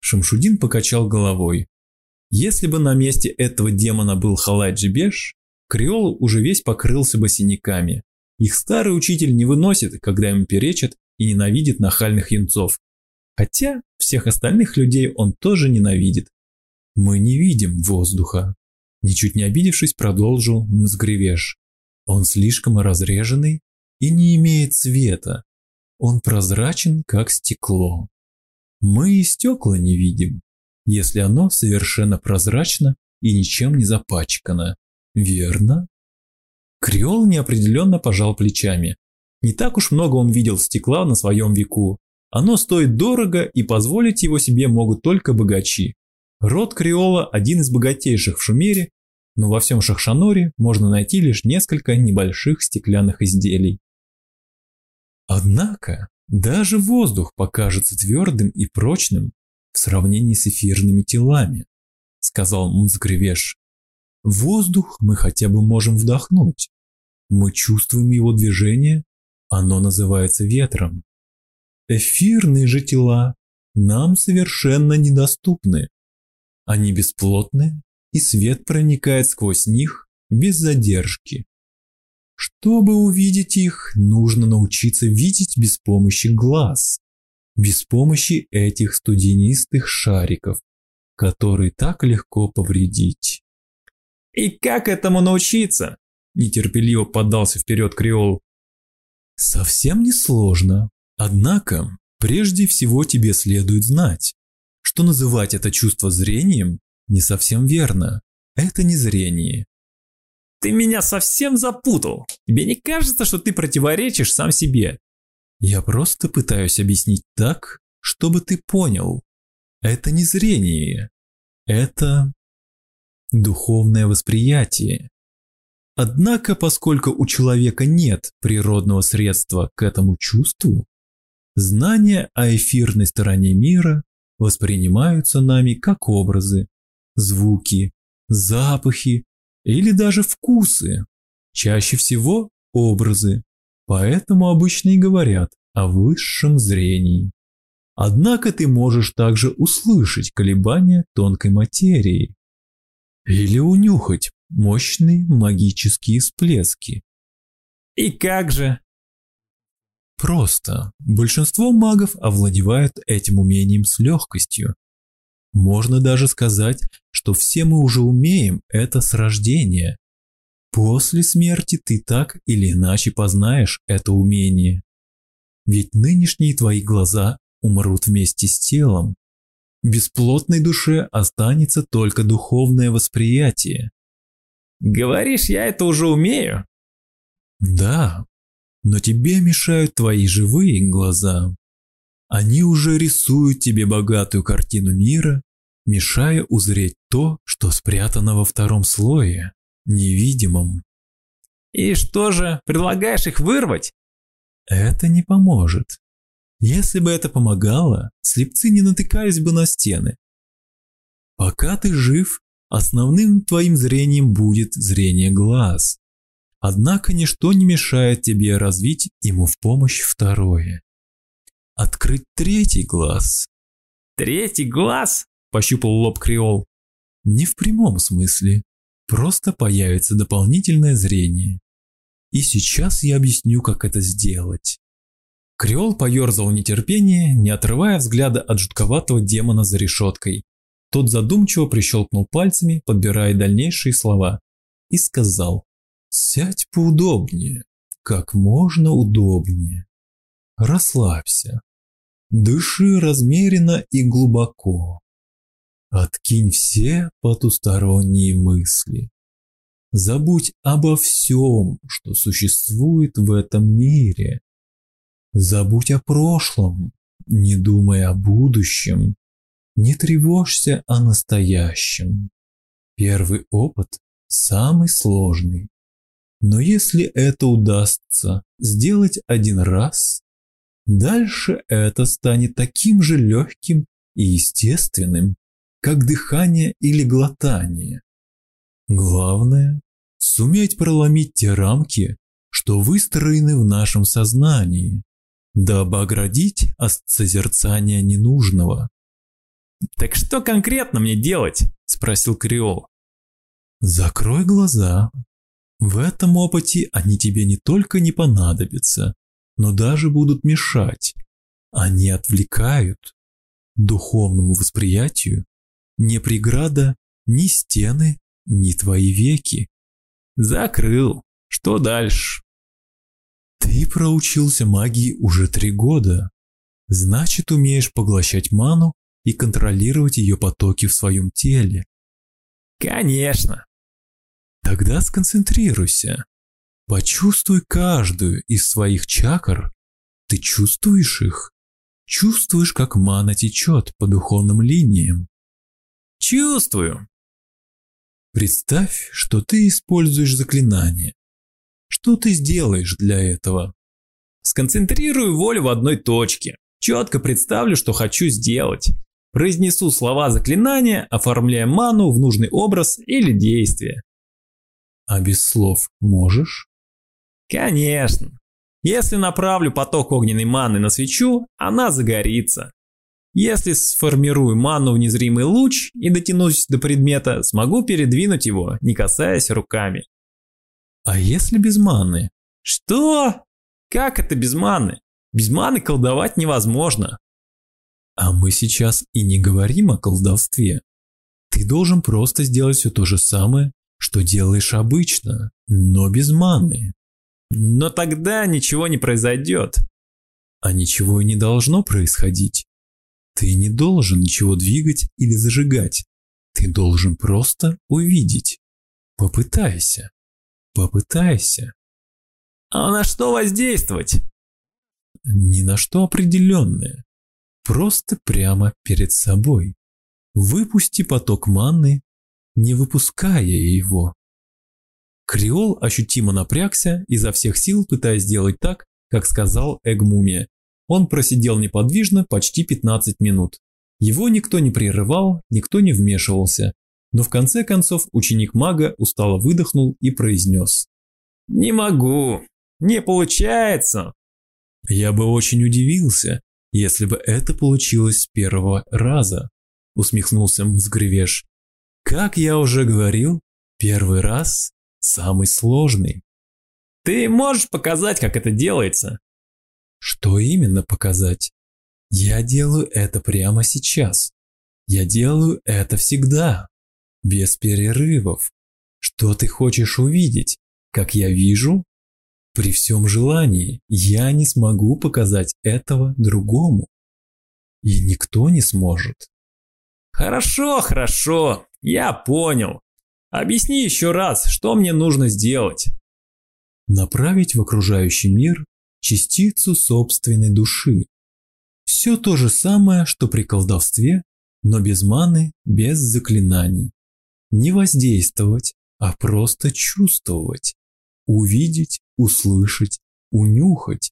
Шамшудин покачал головой. Если бы на месте этого демона был Халайджи Беш, Креол уже весь покрылся бы синяками. Их старый учитель не выносит, когда им перечат и ненавидит нахальных юнцов. Хотя всех остальных людей он тоже ненавидит. Мы не видим воздуха. Ничуть не обидевшись, продолжил Мзгревеш. Он слишком разреженный и не имеет цвета. Он прозрачен, как стекло. Мы и стекла не видим, если оно совершенно прозрачно и ничем не запачкано. Верно? Креол неопределенно пожал плечами. Не так уж много он видел стекла на своем веку. Оно стоит дорого и позволить его себе могут только богачи. Род Креола один из богатейших в Шумере, но во всем Шахшаноре можно найти лишь несколько небольших стеклянных изделий. Однако, даже воздух покажется твердым и прочным в сравнении с эфирными телами, сказал Мунцгревеш. Воздух мы хотя бы можем вдохнуть. Мы чувствуем его движение, оно называется ветром. Эфирные же тела нам совершенно недоступны. Они бесплотны, и свет проникает сквозь них без задержки. Чтобы увидеть их, нужно научиться видеть без помощи глаз, без помощи этих студенистых шариков, которые так легко повредить. «И как этому научиться?» – нетерпеливо поддался вперед Креол. «Совсем не сложно. Однако, прежде всего тебе следует знать, что называть это чувство зрением не совсем верно. Это не зрение. Ты меня совсем запутал. Тебе не кажется, что ты противоречишь сам себе? Я просто пытаюсь объяснить так, чтобы ты понял. Это не зрение. Это духовное восприятие. Однако, поскольку у человека нет природного средства к этому чувству, знания о эфирной стороне мира воспринимаются нами как образы, звуки, запахи или даже вкусы. Чаще всего образы, поэтому обычно и говорят о высшем зрении. Однако ты можешь также услышать колебания тонкой материи или унюхать мощные магические всплески. И как же? Просто. Большинство магов овладевают этим умением с легкостью. Можно даже сказать, что все мы уже умеем это с рождения. После смерти ты так или иначе познаешь это умение. Ведь нынешние твои глаза умрут вместе с телом. Бесплотной душе останется только духовное восприятие. Говоришь, я это уже умею? Да, но тебе мешают твои живые глаза. Они уже рисуют тебе богатую картину мира, мешая узреть то, что спрятано во втором слое, невидимом. И что же, предлагаешь их вырвать? Это не поможет. Если бы это помогало, слепцы не натыкались бы на стены. Пока ты жив, основным твоим зрением будет зрение глаз. Однако ничто не мешает тебе развить ему в помощь второе. Открыть третий глаз. Третий глаз? Пощупал лоб Креол. Не в прямом смысле. Просто появится дополнительное зрение. И сейчас я объясню, как это сделать. Креол поерзал в не отрывая взгляда от жутковатого демона за решеткой. Тот задумчиво прищелкнул пальцами, подбирая дальнейшие слова, и сказал «Сядь поудобнее, как можно удобнее. Расслабься. Дыши размеренно и глубоко. Откинь все потусторонние мысли. Забудь обо всем, что существует в этом мире. Забудь о прошлом, не думай о будущем, не тревожься о настоящем. Первый опыт самый сложный. Но если это удастся сделать один раз, дальше это станет таким же легким и естественным, как дыхание или глотание. Главное – суметь проломить те рамки, что выстроены в нашем сознании, дабы оградить от созерцания ненужного. «Так что конкретно мне делать?» – спросил Криол. «Закрой глаза. В этом опыте они тебе не только не понадобятся, но даже будут мешать. Они отвлекают. Духовному восприятию не преграда ни стены, ни твои веки. Закрыл. Что дальше? Ты проучился магии уже три года. Значит, умеешь поглощать ману и контролировать ее потоки в своем теле. Конечно. Тогда сконцентрируйся. Почувствуй каждую из своих чакр. Ты чувствуешь их? Чувствуешь, как мана течет по духовным линиям. Чувствую. Представь, что ты используешь заклинание. Что ты сделаешь для этого? Сконцентрирую волю в одной точке. Четко представлю, что хочу сделать. Произнесу слова заклинания, оформляя ману в нужный образ или действие. А без слов можешь? Конечно. Если направлю поток огненной маны на свечу, она загорится. Если сформирую ману в незримый луч и дотянусь до предмета, смогу передвинуть его, не касаясь руками. А если без маны? Что? Как это без маны? Без маны колдовать невозможно. А мы сейчас и не говорим о колдовстве. Ты должен просто сделать все то же самое, что делаешь обычно, но без маны. Но тогда ничего не произойдет. А ничего и не должно происходить. Ты не должен ничего двигать или зажигать. Ты должен просто увидеть. Попытайся. Попытайся. А на что воздействовать? Ни на что определенное. Просто прямо перед собой. Выпусти поток манны, не выпуская его. Креол ощутимо напрягся, изо всех сил пытаясь сделать так, как сказал Эгмумия. Он просидел неподвижно почти 15 минут. Его никто не прерывал, никто не вмешивался. Но в конце концов ученик мага устало выдохнул и произнес. «Не могу, не получается». «Я бы очень удивился, если бы это получилось с первого раза», усмехнулся Мзгревеш. «Как я уже говорил, первый раз самый сложный». «Ты можешь показать, как это делается?» «Что именно показать?» «Я делаю это прямо сейчас. Я делаю это всегда» без перерывов. Что ты хочешь увидеть? Как я вижу? При всем желании я не смогу показать этого другому. И никто не сможет. Хорошо, хорошо, я понял. Объясни еще раз, что мне нужно сделать. Направить в окружающий мир частицу собственной души. Все то же самое, что при колдовстве, но без маны, без заклинаний. Не воздействовать, а просто чувствовать. Увидеть, услышать, унюхать.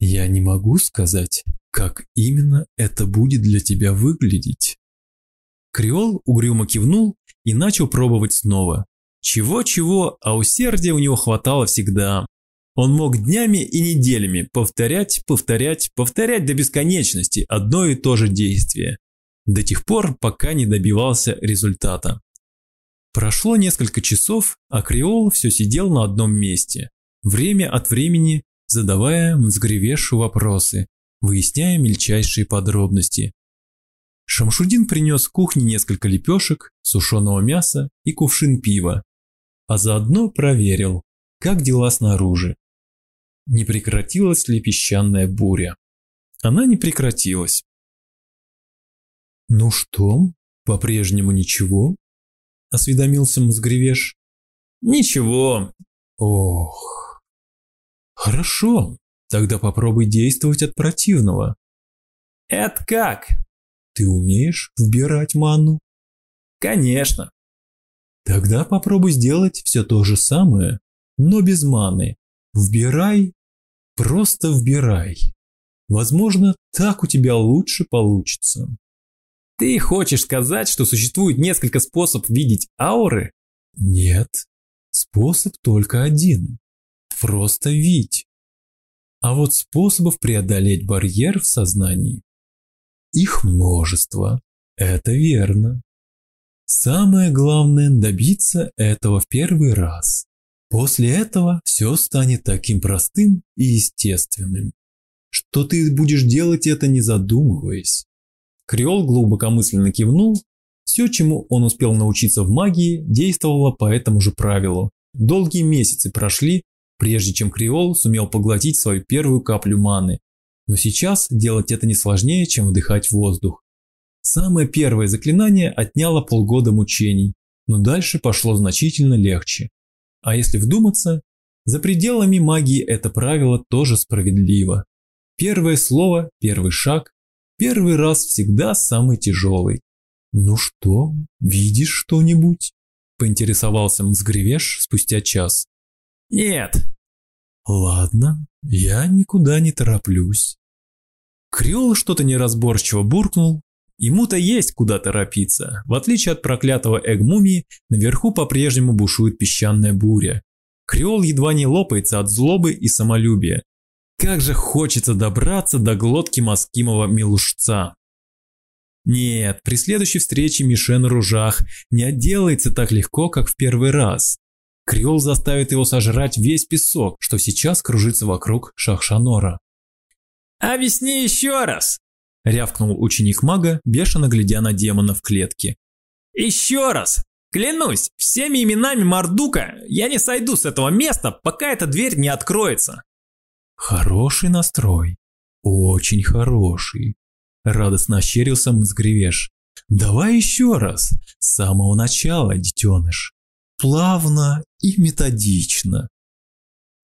Я не могу сказать, как именно это будет для тебя выглядеть. Креол угрюмо кивнул и начал пробовать снова. Чего-чего, а усердия у него хватало всегда. Он мог днями и неделями повторять, повторять, повторять до бесконечности одно и то же действие. До тех пор, пока не добивался результата. Прошло несколько часов, а Креол все сидел на одном месте, время от времени задавая Мзгревешу вопросы, выясняя мельчайшие подробности. Шамшудин принес в кухне несколько лепешек, сушеного мяса и кувшин пива, а заодно проверил, как дела снаружи. Не прекратилась ли песчаная буря? Она не прекратилась. «Ну что, по-прежнему ничего?» – осведомился Мозгревеш. «Ничего». «Ох». «Хорошо, тогда попробуй действовать от противного». «Это как?» «Ты умеешь вбирать ману?» «Конечно». «Тогда попробуй сделать все то же самое, но без маны. Вбирай, просто вбирай. Возможно, так у тебя лучше получится». Ты хочешь сказать, что существует несколько способов видеть ауры? Нет, способ только один. Просто видеть. А вот способов преодолеть барьер в сознании их множество. Это верно. Самое главное добиться этого в первый раз. После этого все станет таким простым и естественным, что ты будешь делать это не задумываясь. Креол глубокомысленно кивнул. Все, чему он успел научиться в магии, действовало по этому же правилу. Долгие месяцы прошли, прежде чем Креол сумел поглотить свою первую каплю маны. Но сейчас делать это не сложнее, чем вдыхать воздух. Самое первое заклинание отняло полгода мучений, но дальше пошло значительно легче. А если вдуматься, за пределами магии это правило тоже справедливо. Первое слово, первый шаг, Первый раз всегда самый тяжелый. «Ну что, видишь что-нибудь?» – поинтересовался Мзгревеш спустя час. «Нет». «Ладно, я никуда не тороплюсь». Креол что-то неразборчиво буркнул. Ему-то есть куда торопиться. В отличие от проклятого Эгмумии, наверху по-прежнему бушует песчаная буря. Креол едва не лопается от злобы и самолюбия. Как же хочется добраться до глотки маскимого милушца. Нет, при следующей встрече Мишен Ружах не отделается так легко, как в первый раз. Креол заставит его сожрать весь песок, что сейчас кружится вокруг Шахшанора. «Объясни еще раз!» – рявкнул ученик мага, бешено глядя на демона в клетке. «Еще раз! Клянусь, всеми именами Мардука я не сойду с этого места, пока эта дверь не откроется!» Хороший настрой. Очень хороший. Радостно ощерился Мзгревеш. Давай еще раз. С самого начала, детеныш. плавно и методично.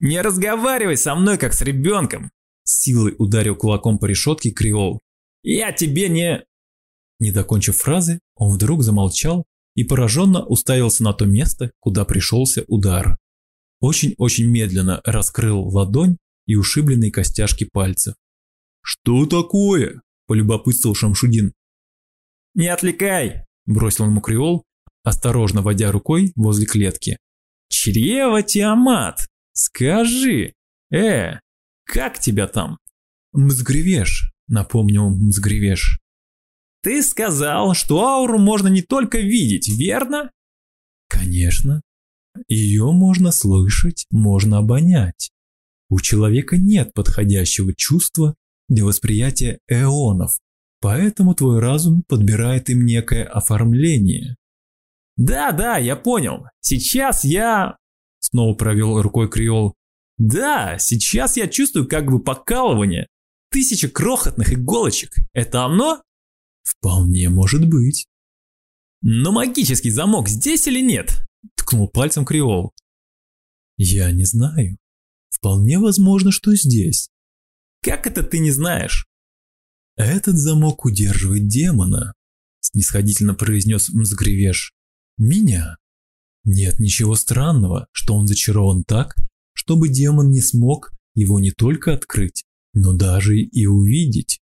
«Не разговаривай со мной, как с ребенком!» Силой ударил кулаком по решетке Креол. «Я тебе не...» Не докончив фразы, он вдруг замолчал и пораженно уставился на то место, куда пришелся удар. Очень-очень медленно раскрыл ладонь и ушибленные костяшки пальцев. «Что такое?» – полюбопытствовал Шамшудин. «Не отвлекай!» – бросил ему Креол, осторожно водя рукой возле клетки. «Чрево Тиамат! Скажи! Э, как тебя там?» «Мзгревеш», – напомнил Мзгревеш. «Ты сказал, что ауру можно не только видеть, верно?» «Конечно. Ее можно слышать, можно обонять. У человека нет подходящего чувства для восприятия эонов, поэтому твой разум подбирает им некое оформление. Да-да, я понял. Сейчас я... Снова провел рукой Криол. Да, сейчас я чувствую как бы покалывание. Тысяча крохотных иголочек. Это оно? Вполне может быть. Но магический замок здесь или нет? Ткнул пальцем Криол. Я не знаю. Вполне возможно, что здесь. Как это ты не знаешь? Этот замок удерживает демона, снисходительно произнес Мзгревеш. Меня. Нет ничего странного, что он зачарован так, чтобы демон не смог его не только открыть, но даже и увидеть.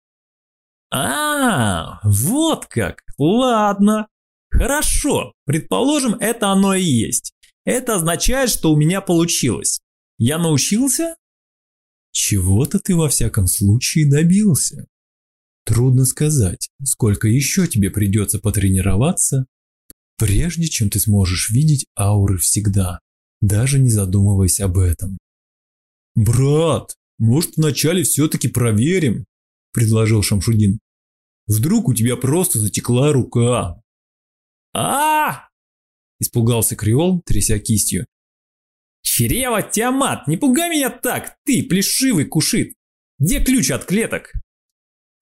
А, вот как. Ладно. Хорошо. Предположим, это оно и есть. Это означает, что у меня получилось. Я научился? Чего-то ты во всяком случае добился. Трудно сказать, сколько еще тебе придется потренироваться, прежде чем ты сможешь видеть ауры всегда, даже не задумываясь об этом. «Брат, может вначале все-таки проверим?» – предложил Шамшудин. «Вдруг у тебя просто затекла рука?» а, испугался Креол, тряся кистью. «Чрево, Тиамат, не пугай меня так, ты, плешивый кушит! Где ключ от клеток?»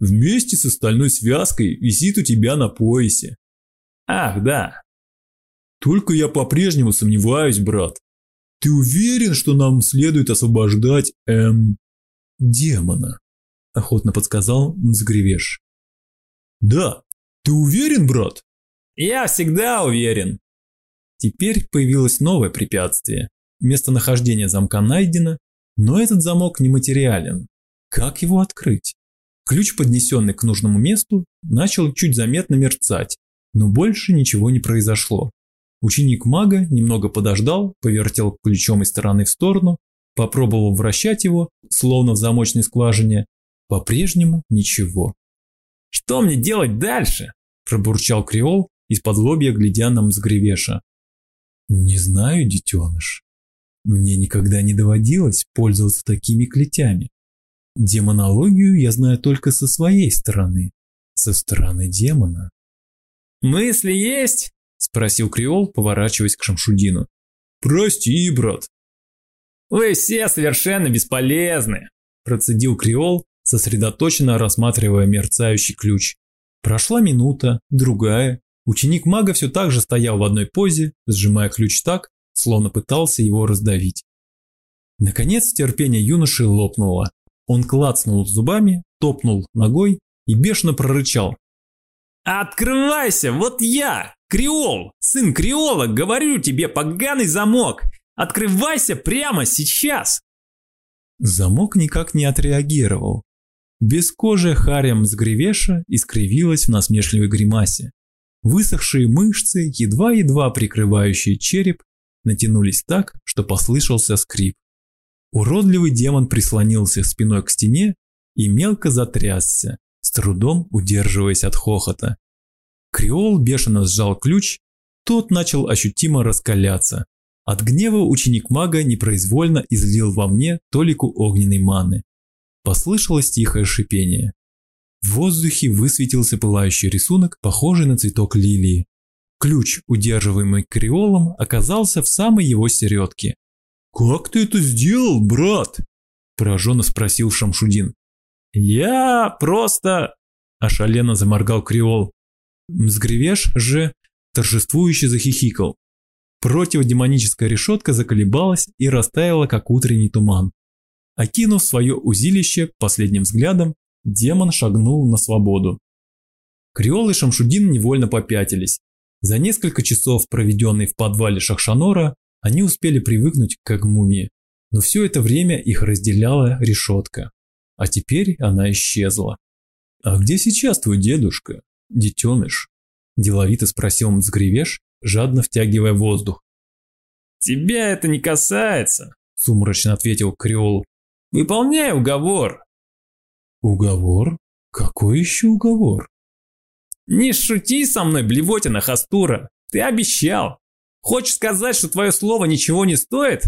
«Вместе с остальной связкой висит у тебя на поясе». «Ах, да». «Только я по-прежнему сомневаюсь, брат. Ты уверен, что нам следует освобождать, эм, демона?» Охотно подсказал Мзгревеш. «Да, ты уверен, брат?» «Я всегда уверен». Теперь появилось новое препятствие. Местонахождение замка найдено, но этот замок нематериален. Как его открыть? Ключ, поднесенный к нужному месту, начал чуть заметно мерцать, но больше ничего не произошло. Ученик мага немного подождал, повертел ключом из стороны в сторону, попробовал вращать его, словно в замочной скважине. По-прежнему ничего. «Что мне делать дальше?» – пробурчал Креол, из-под лобья глядя на Мзгревеша. «Не знаю, детеныш. Мне никогда не доводилось пользоваться такими клетями. Демонологию я знаю только со своей стороны, со стороны демона. «Мысли есть?» – спросил Креол, поворачиваясь к Шамшудину. «Прости, брат». «Вы все совершенно бесполезны», – процедил Креол, сосредоточенно рассматривая мерцающий ключ. Прошла минута, другая. Ученик мага все так же стоял в одной позе, сжимая ключ так, словно пытался его раздавить. Наконец терпение юноши лопнуло. Он клацнул зубами, топнул ногой и бешено прорычал. «Открывайся, вот я, Креол, сын Креола, говорю тебе, поганый замок! Открывайся прямо сейчас!» Замок никак не отреагировал. Бескожая харем с гревеша искривилась в насмешливой гримасе. Высохшие мышцы, едва-едва прикрывающие череп, натянулись так, что послышался скрип. Уродливый демон прислонился спиной к стене и мелко затрясся, с трудом удерживаясь от хохота. Креол бешено сжал ключ, тот начал ощутимо раскаляться. От гнева ученик мага непроизвольно излил во мне толику огненной маны. Послышалось тихое шипение. В воздухе высветился пылающий рисунок, похожий на цветок лилии. Ключ, удерживаемый креолом, оказался в самой его середке. «Как ты это сделал, брат?» – пораженно спросил Шамшудин. «Я просто...» – ошаленно заморгал креол. Мзгревеш же торжествующе захихикал. Противодемоническая решетка заколебалась и растаяла, как утренний туман. Окинув свое узилище последним взглядом, демон шагнул на свободу. Креол и Шамшудин невольно попятились. За несколько часов, проведенных в подвале Шахшанора, они успели привыкнуть к мумии, но все это время их разделяла решетка. А теперь она исчезла. «А где сейчас твой дедушка, детеныш?» – деловито спросил Мцгревеш, жадно втягивая воздух. «Тебя это не касается», – сумрачно ответил Креол. «Выполняй уговор». «Уговор? Какой еще уговор?» «Не шути со мной, блевотина Хастура. Ты обещал. Хочешь сказать, что твое слово ничего не стоит?»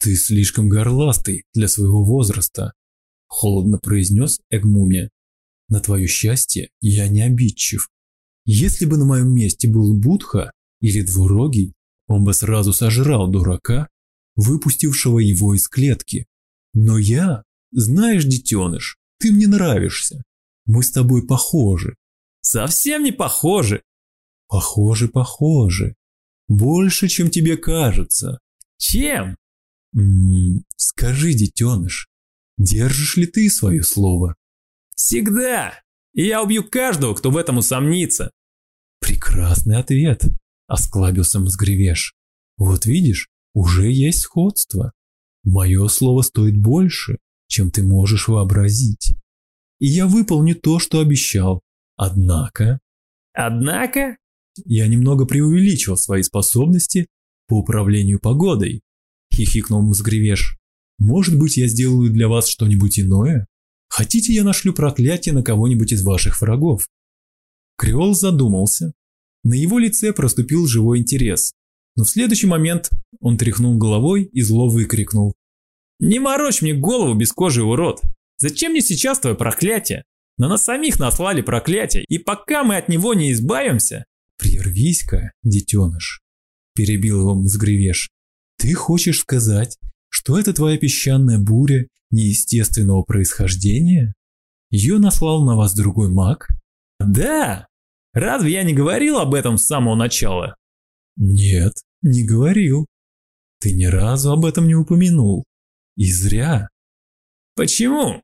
«Ты слишком горластый для своего возраста», – холодно произнес Эгмумия. «На твое счастье я не обидчив. Если бы на моем месте был Будха или Двурогий, он бы сразу сожрал дурака, выпустившего его из клетки. Но я, знаешь, детеныш, ты мне нравишься. Мы с тобой похожи. Совсем не похожи. Похожи, похожи. Больше, чем тебе кажется. Чем? М -м, скажи, детеныш, держишь ли ты свое слово? Всегда. И я убью каждого, кто в этом усомнится. Прекрасный ответ, осклабился Мозгревеш. Вот видишь, уже есть сходство. Мое слово стоит больше, чем ты можешь вообразить. И я выполню то, что обещал. Однако... Однако? Я немного преувеличил свои способности по управлению погодой, хихикнул Мзгревеш. Может быть, я сделаю для вас что-нибудь иное? Хотите, я нашлю проклятие на кого-нибудь из ваших врагов? Креол задумался. На его лице проступил живой интерес. Но в следующий момент он тряхнул головой и зло выкрикнул. «Не морочь мне голову без кожи, урод! Зачем мне сейчас твое проклятие? На нас самих наслали проклятие, и пока мы от него не избавимся... Прервись-ка, детеныш, перебил его Мзгревеш. Ты хочешь сказать, что это твоя песчаная буря неестественного происхождения? Ее наслал на вас другой маг? Да! Разве я не говорил об этом с самого начала? Нет, не говорил. Ты ни разу об этом не упомянул. И зря. Почему?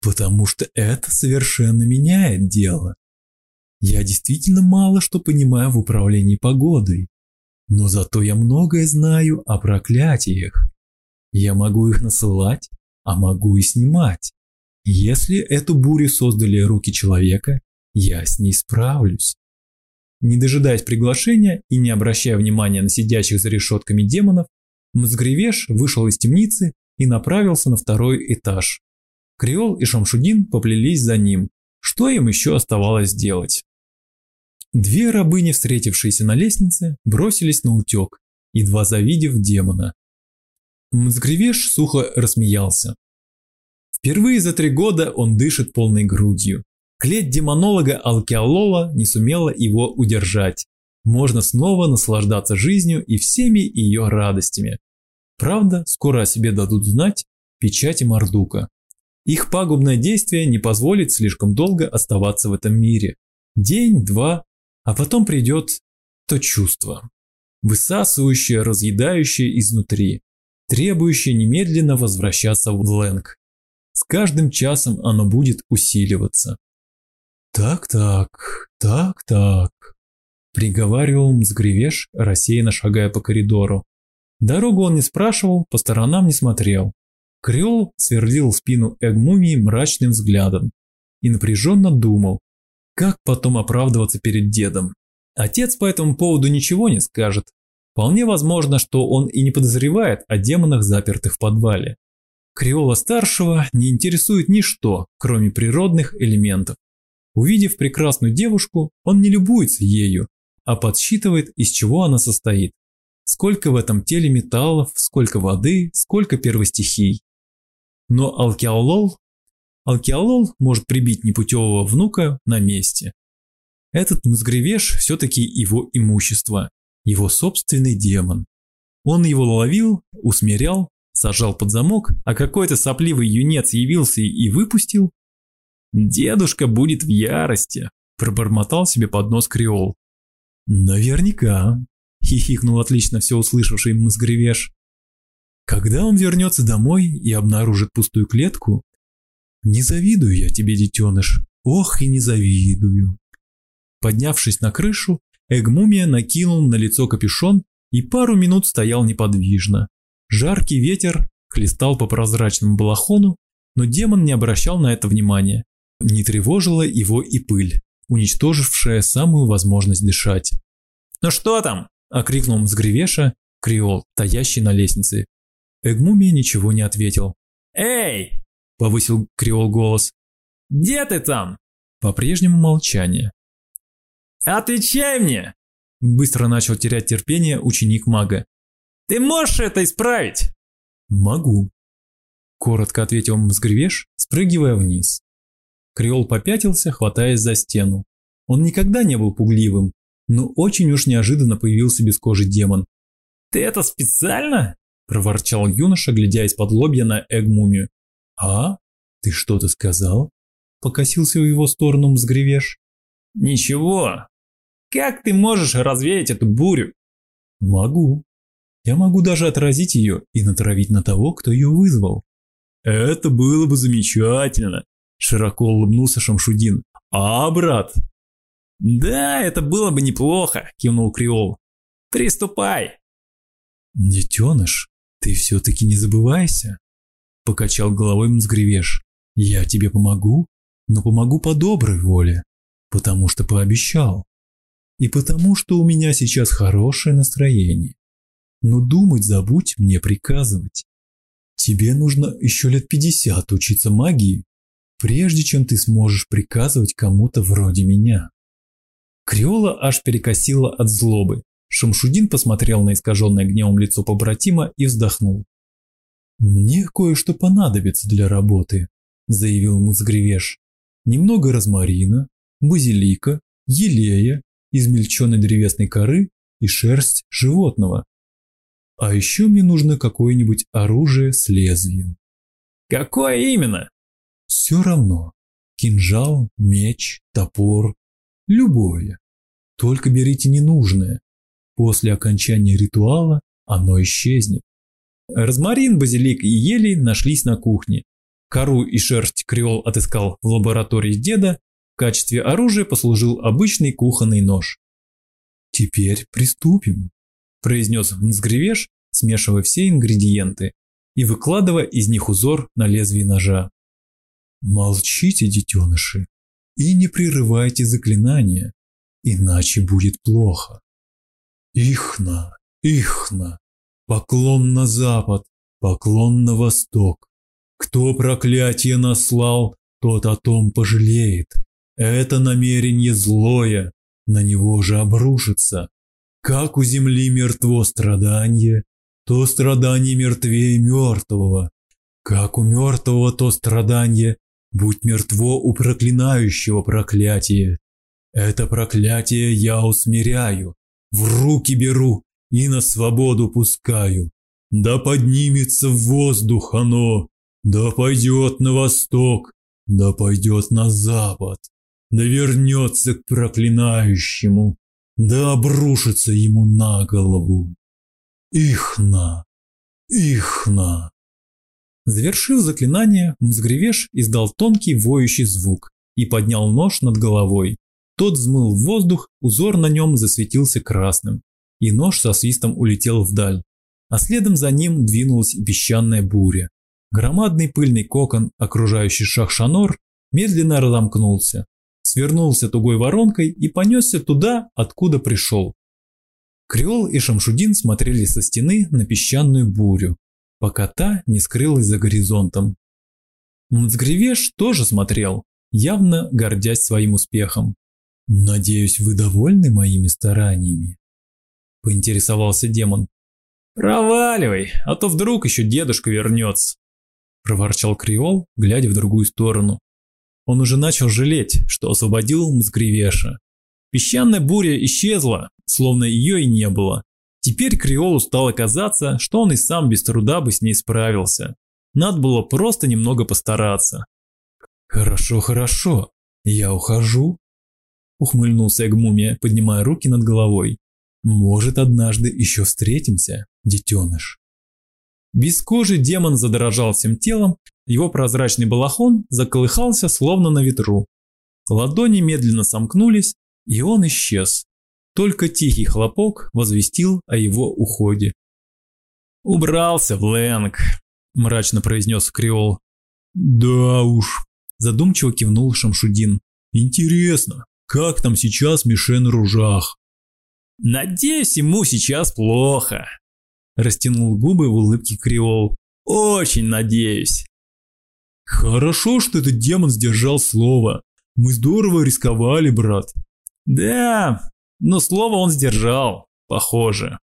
Потому что это совершенно меняет дело. Я действительно мало что понимаю в управлении погодой, но зато я многое знаю о проклятиях. Я могу их насылать, а могу и снимать. Если эту бурю создали руки человека, я с ней справлюсь. Не дожидаясь приглашения и не обращая внимания на сидящих за решетками демонов, Мзгревеш вышел из темницы и направился на второй этаж. Креол и Шамшудин поплелись за ним. Что им еще оставалось делать? Две рабыни, встретившиеся на лестнице, бросились на утек, едва завидев демона. Мцгревеш сухо рассмеялся. Впервые за три года он дышит полной грудью. Клеть демонолога Алкиалола не сумела его удержать. Можно снова наслаждаться жизнью и всеми ее радостями. Правда, скоро о себе дадут знать печати Мардука. Их пагубное действие не позволит слишком долго оставаться в этом мире. День, два, а потом придет то чувство, высасывающее, разъедающее изнутри, требующее немедленно возвращаться в Лэнг. С каждым часом оно будет усиливаться. «Так-так, так-так», – приговаривал Мзгревеш, рассеянно шагая по коридору. Дорогу он не спрашивал, по сторонам не смотрел. Креол сверлил спину Эгмумии мрачным взглядом и напряженно думал, как потом оправдываться перед дедом. Отец по этому поводу ничего не скажет. Вполне возможно, что он и не подозревает о демонах, запертых в подвале. Креола-старшего не интересует ничто, кроме природных элементов. Увидев прекрасную девушку, он не любуется ею, а подсчитывает, из чего она состоит. Сколько в этом теле металлов, сколько воды, сколько первостихий. Но Алкиалол, Алкиалол может прибить непутевого внука на месте. Этот Мзгревеш все-таки его имущество, его собственный демон. Он его ловил, усмирял, сажал под замок, а какой-то сопливый юнец явился и выпустил. «Дедушка будет в ярости», – пробормотал себе под нос Креол. «Наверняка», – хихикнул отлично все услышавший Мозгревеш. Когда он вернется домой и обнаружит пустую клетку? Не завидую я тебе, детеныш, ох и не завидую. Поднявшись на крышу, Эгмумия накинул на лицо капюшон и пару минут стоял неподвижно. Жаркий ветер хлестал по прозрачному балахону, но демон не обращал на это внимания. Не тревожила его и пыль, уничтожившая самую возможность дышать. «Ну что там?» – окрикнул Мзгревеша, креол, таящий на лестнице. Эгмумия ничего не ответил. «Эй!» – повысил креол голос. «Где ты там?» По-прежнему молчание. «Отвечай мне!» Быстро начал терять терпение ученик мага. «Ты можешь это исправить?» «Могу», – коротко ответил Мзгревеш, спрыгивая вниз. Креол попятился, хватаясь за стену. Он никогда не был пугливым, но очень уж неожиданно появился без кожи демон. «Ты это специально?» – проворчал юноша, глядя из-под лобья на Эгмумию. «А? Ты что-то сказал?» – покосился в его сторону Мзгревеш. «Ничего. Как ты можешь развеять эту бурю?» «Могу. Я могу даже отразить ее и натравить на того, кто ее вызвал». «Это было бы замечательно», Широко улыбнулся Шамшудин. «А, брат?» «Да, это было бы неплохо», – кивнул Криол. «Приступай!» «Детеныш, ты все-таки не забывайся», – покачал головой Мзгревеш. «Я тебе помогу, но помогу по доброй воле, потому что пообещал. И потому что у меня сейчас хорошее настроение. Но думать забудь мне приказывать. Тебе нужно еще лет пятьдесят учиться магии, прежде чем ты сможешь приказывать кому-то вроде меня. Криола аж перекосила от злобы. Шамшудин посмотрел на искаженное гневом лицо побратима и вздохнул. «Мне кое-что понадобится для работы», – заявил Муцгревеш. «Немного розмарина, базилика, елея, измельченной древесной коры и шерсть животного. А еще мне нужно какое-нибудь оружие с лезвием». «Какое именно?» Все равно. Кинжал, меч, топор. Любое. Только берите ненужное. После окончания ритуала оно исчезнет. Розмарин, базилик и ели нашлись на кухне. Кору и шерсть Креол отыскал в лаборатории деда. В качестве оружия послужил обычный кухонный нож. «Теперь приступим», – произнес Мзгревеш, смешивая все ингредиенты и выкладывая из них узор на лезвие ножа. Молчите, детеныши, и не прерывайте заклинания, иначе будет плохо. Ихна, Ихна, поклон на запад, поклон на восток. Кто проклятие наслал, тот о том пожалеет. Это намерение злое, на него же обрушится. Как у земли мертво страдание, то страдание мертвее мертвого. Как у мертвого то страдание будь мертво у проклинающего проклятие. Это проклятие я усмиряю, в руки беру и на свободу пускаю. Да поднимется в воздух оно, да пойдет на восток, да пойдет на запад, да вернется к проклинающему, да обрушится ему на голову. Ихна, ихна. Завершив заклинание, Мзгревеш издал тонкий воющий звук и поднял нож над головой. Тот взмыл в воздух, узор на нем засветился красным, и нож со свистом улетел вдаль. А следом за ним двинулась песчаная буря. Громадный пыльный кокон, окружающий Шахшанор, медленно разомкнулся, свернулся тугой воронкой и понесся туда, откуда пришел. Креол и Шамшудин смотрели со стены на песчаную бурю, пока та не скрылась за горизонтом. Мцгревеш тоже смотрел, явно гордясь своим успехом. «Надеюсь, вы довольны моими стараниями?» – поинтересовался демон. «Проваливай, а то вдруг еще дедушка вернется», – проворчал Криол, глядя в другую сторону. Он уже начал жалеть, что освободил Мцгревеша. Песчаная буря исчезла, словно ее и не было. Теперь Криолу стало казаться, что он и сам без труда бы с ней справился. Надо было просто немного постараться. «Хорошо, хорошо, я ухожу», – ухмыльнулся Эгмумия, поднимая руки над головой. Может, однажды еще встретимся, детеныш. Без кожи демон задрожал всем телом, его прозрачный балахон заколыхался словно на ветру. Ладони медленно сомкнулись, и он исчез. Только тихий хлопок возвестил о его уходе. «Убрался в Лэнг», – мрачно произнес Креол. «Да уж», – задумчиво кивнул Шамшудин. «Интересно, как там сейчас Мишен Ружах?» «Надеюсь, ему сейчас плохо», – растянул губы в улыбке Креол. «Очень надеюсь». «Хорошо, что этот демон сдержал слово. Мы здорово рисковали, брат». «Да, но слово он сдержал, похоже.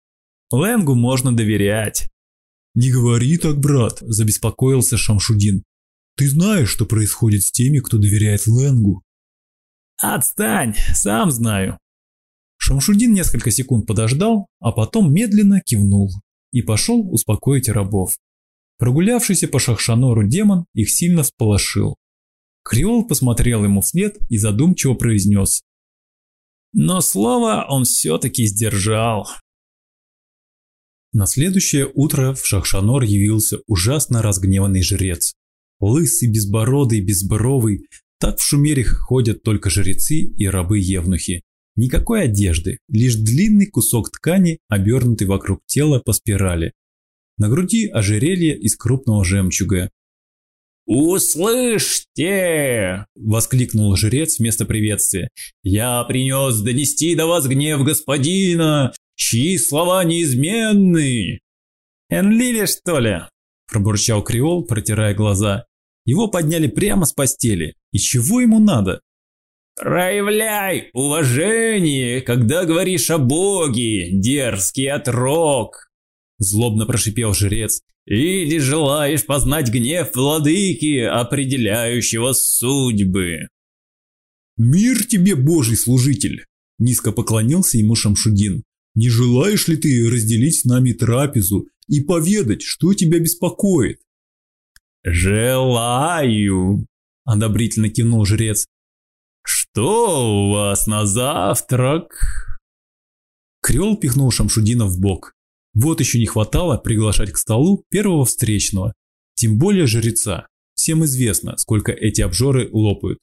Ленгу можно доверять». «Не говори так, брат», – забеспокоился Шамшудин. «Ты знаешь, что происходит с теми, кто доверяет Ленгу?» «Отстань, сам знаю». Шамшудин несколько секунд подождал, а потом медленно кивнул и пошел успокоить рабов. Прогулявшийся по Шахшанору демон их сильно сполошил. Креол посмотрел ему вслед и задумчиво произнес. Но слово он все-таки сдержал. На следующее утро в Шахшанор явился ужасно разгневанный жрец. Лысый, безбородый, безбровый, так в Шумере ходят только жрецы и рабы-евнухи. Никакой одежды, лишь длинный кусок ткани, обернутый вокруг тела по спирали. На груди ожерелье из крупного жемчуга. «Услышьте!» – воскликнул жрец вместо приветствия. «Я принес донести до вас гнев господина, чьи слова неизменны!» «Энлили, что ли?» – пробурчал Креол, протирая глаза. Его подняли прямо с постели. И чего ему надо? «Проявляй уважение, когда говоришь о Боге, дерзкий отрок!» Злобно прошипел жрец. «Или желаешь познать гнев владыки, определяющего судьбы?» «Мир тебе, божий служитель!» Низко поклонился ему Шамшудин. «Не желаешь ли ты разделить с нами трапезу и поведать, что тебя беспокоит?» «Желаю!» – одобрительно кивнул жрец. «Что у вас на завтрак?» Крёл пихнул Шамшудина в бок. Вот еще не хватало приглашать к столу первого встречного, тем более жреца. Всем известно, сколько эти обжоры лопают.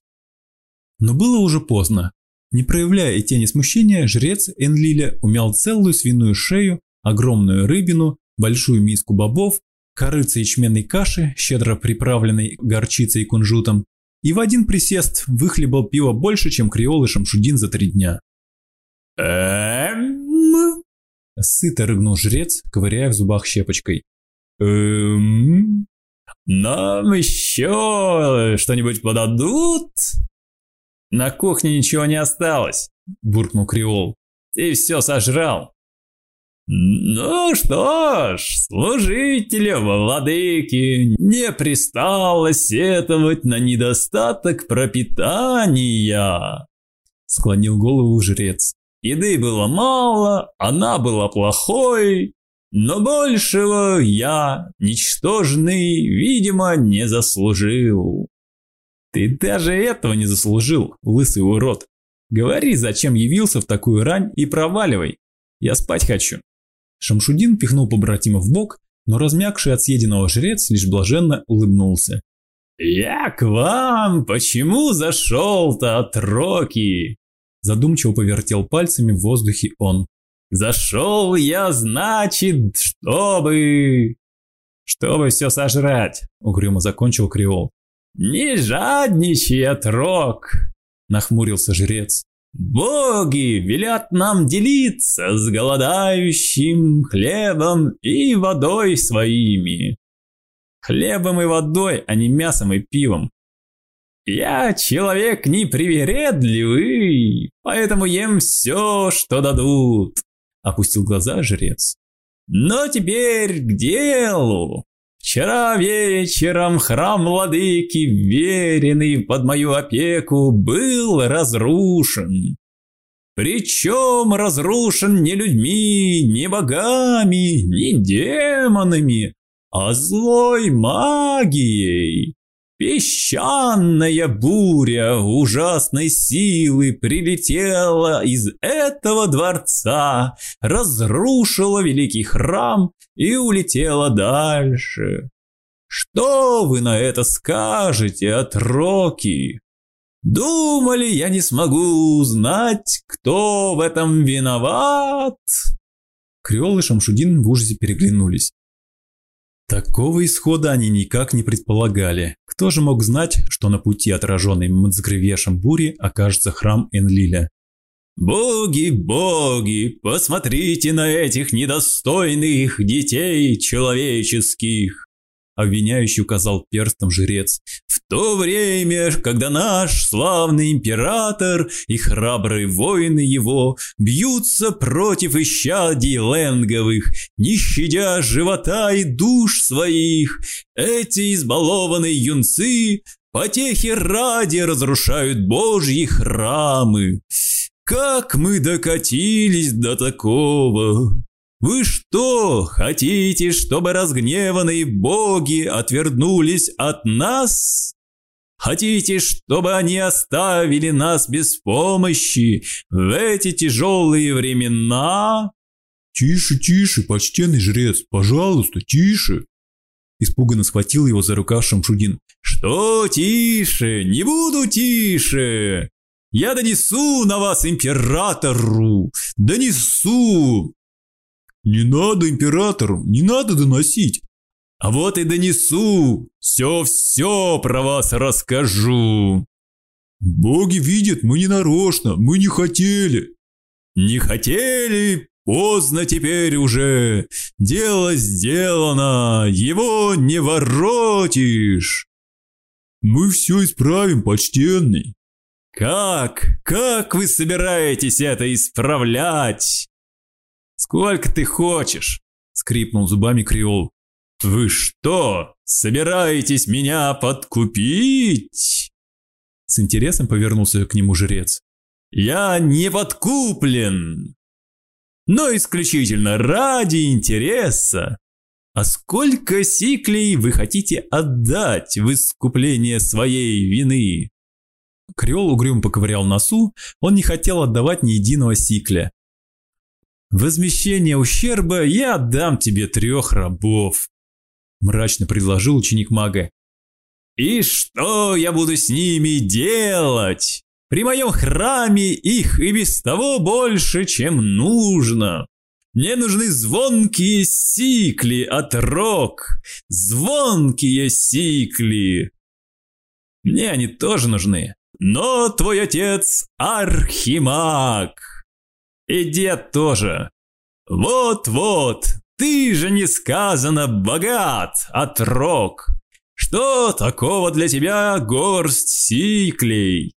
Но было уже поздно. Не проявляя и тени смущения, жрец Энлиля умял целую свиную шею, огромную рыбину, большую миску бобов корыца ячменной каши, щедро приправленной горчицей и кунжутом, и в один присест выхлебал пиво больше, чем креол и шамшудин за три дня. «Эм...» Сыто рыгнул жрец, ковыряя в зубах щепочкой. «Эм... Нам еще что-нибудь подадут?» «На кухне ничего не осталось», – буркнул Креол. «Ты все сожрал». «Ну что ж, служителям владыки не пристало сетовать на недостаток пропитания», — склонил голову жрец. «Еды было мало, она была плохой, но большего я, ничтожный, видимо, не заслужил». «Ты даже этого не заслужил, лысый урод. Говори, зачем явился в такую рань и проваливай. Я спать хочу». Шамшудин пихнул побратима в бок, но размягший от съеденного жрец лишь блаженно улыбнулся. «Я к вам! Почему зашел-то от Роки?» Задумчиво повертел пальцами в воздухе он. «Зашел я, значит, чтобы...» «Чтобы все сожрать», — угрюмо закончил Креол. «Не жадничай, отрок!» — нахмурился жрец. Боги велят нам делиться с голодающим хлебом и водой своими. Хлебом и водой, а не мясом и пивом. Я человек непривередливый, поэтому ем все, что дадут, опустил глаза жрец. Но теперь к делу. Вчера вечером храм владыки, веренный под мою опеку, был разрушен. Причем разрушен не людьми, не богами, не демонами, а злой магией. Песчаная буря ужасной силы прилетела из этого дворца, разрушила великий храм и улетела дальше. Что вы на это скажете, отроки? Думали, я не смогу узнать, кто в этом виноват? Креол и Шамшудин в ужасе переглянулись. Такого исхода они никак не предполагали. Кто же мог знать, что на пути отраженной Мацгревешем бури окажется храм Энлиля? «Боги, боги, посмотрите на этих недостойных детей человеческих! Обвиняющий указал перстом жрец. «В то время, когда наш славный император и храбрые воины его бьются против исчадий ленговых, не щадя живота и душ своих, эти избалованные юнцы потехи ради разрушают божьи храмы. Как мы докатились до такого? Вы что, хотите, чтобы разгневанные боги отвернулись от нас? Хотите, чтобы они оставили нас без помощи в эти тяжелые времена? Тише, тише, почтенный жрец, пожалуйста, тише. Испуганно схватил его за рукав Шамшудин. Что тише? Не буду тише. Я донесу на вас императору. Донесу. «Не надо императору, не надо доносить!» «А вот и донесу! Все-все про вас расскажу!» «Боги видят, мы не нарочно, мы не хотели!» «Не хотели? Поздно теперь уже! Дело сделано, его не воротишь!» «Мы все исправим, почтенный!» «Как? Как вы собираетесь это исправлять?» «Сколько ты хочешь?» – скрипнул зубами Креол. «Вы что, собираетесь меня подкупить?» С интересом повернулся к нему жрец. «Я не подкуплен, но исключительно ради интереса. А сколько сиклей вы хотите отдать в искупление своей вины?» Креол угрюм поковырял носу, он не хотел отдавать ни единого сикля, возмещение ущерба я отдам тебе трех рабов», – мрачно предложил ученик мага. «И что я буду с ними делать? При моем храме их и без того больше, чем нужно. Мне нужны звонкие сикли от рок, звонкие сикли. Мне они тоже нужны, но твой отец архимаг». И дед тоже. Вот-вот, ты же несказанно богат, отрок. Что такого для тебя горсть сиклей?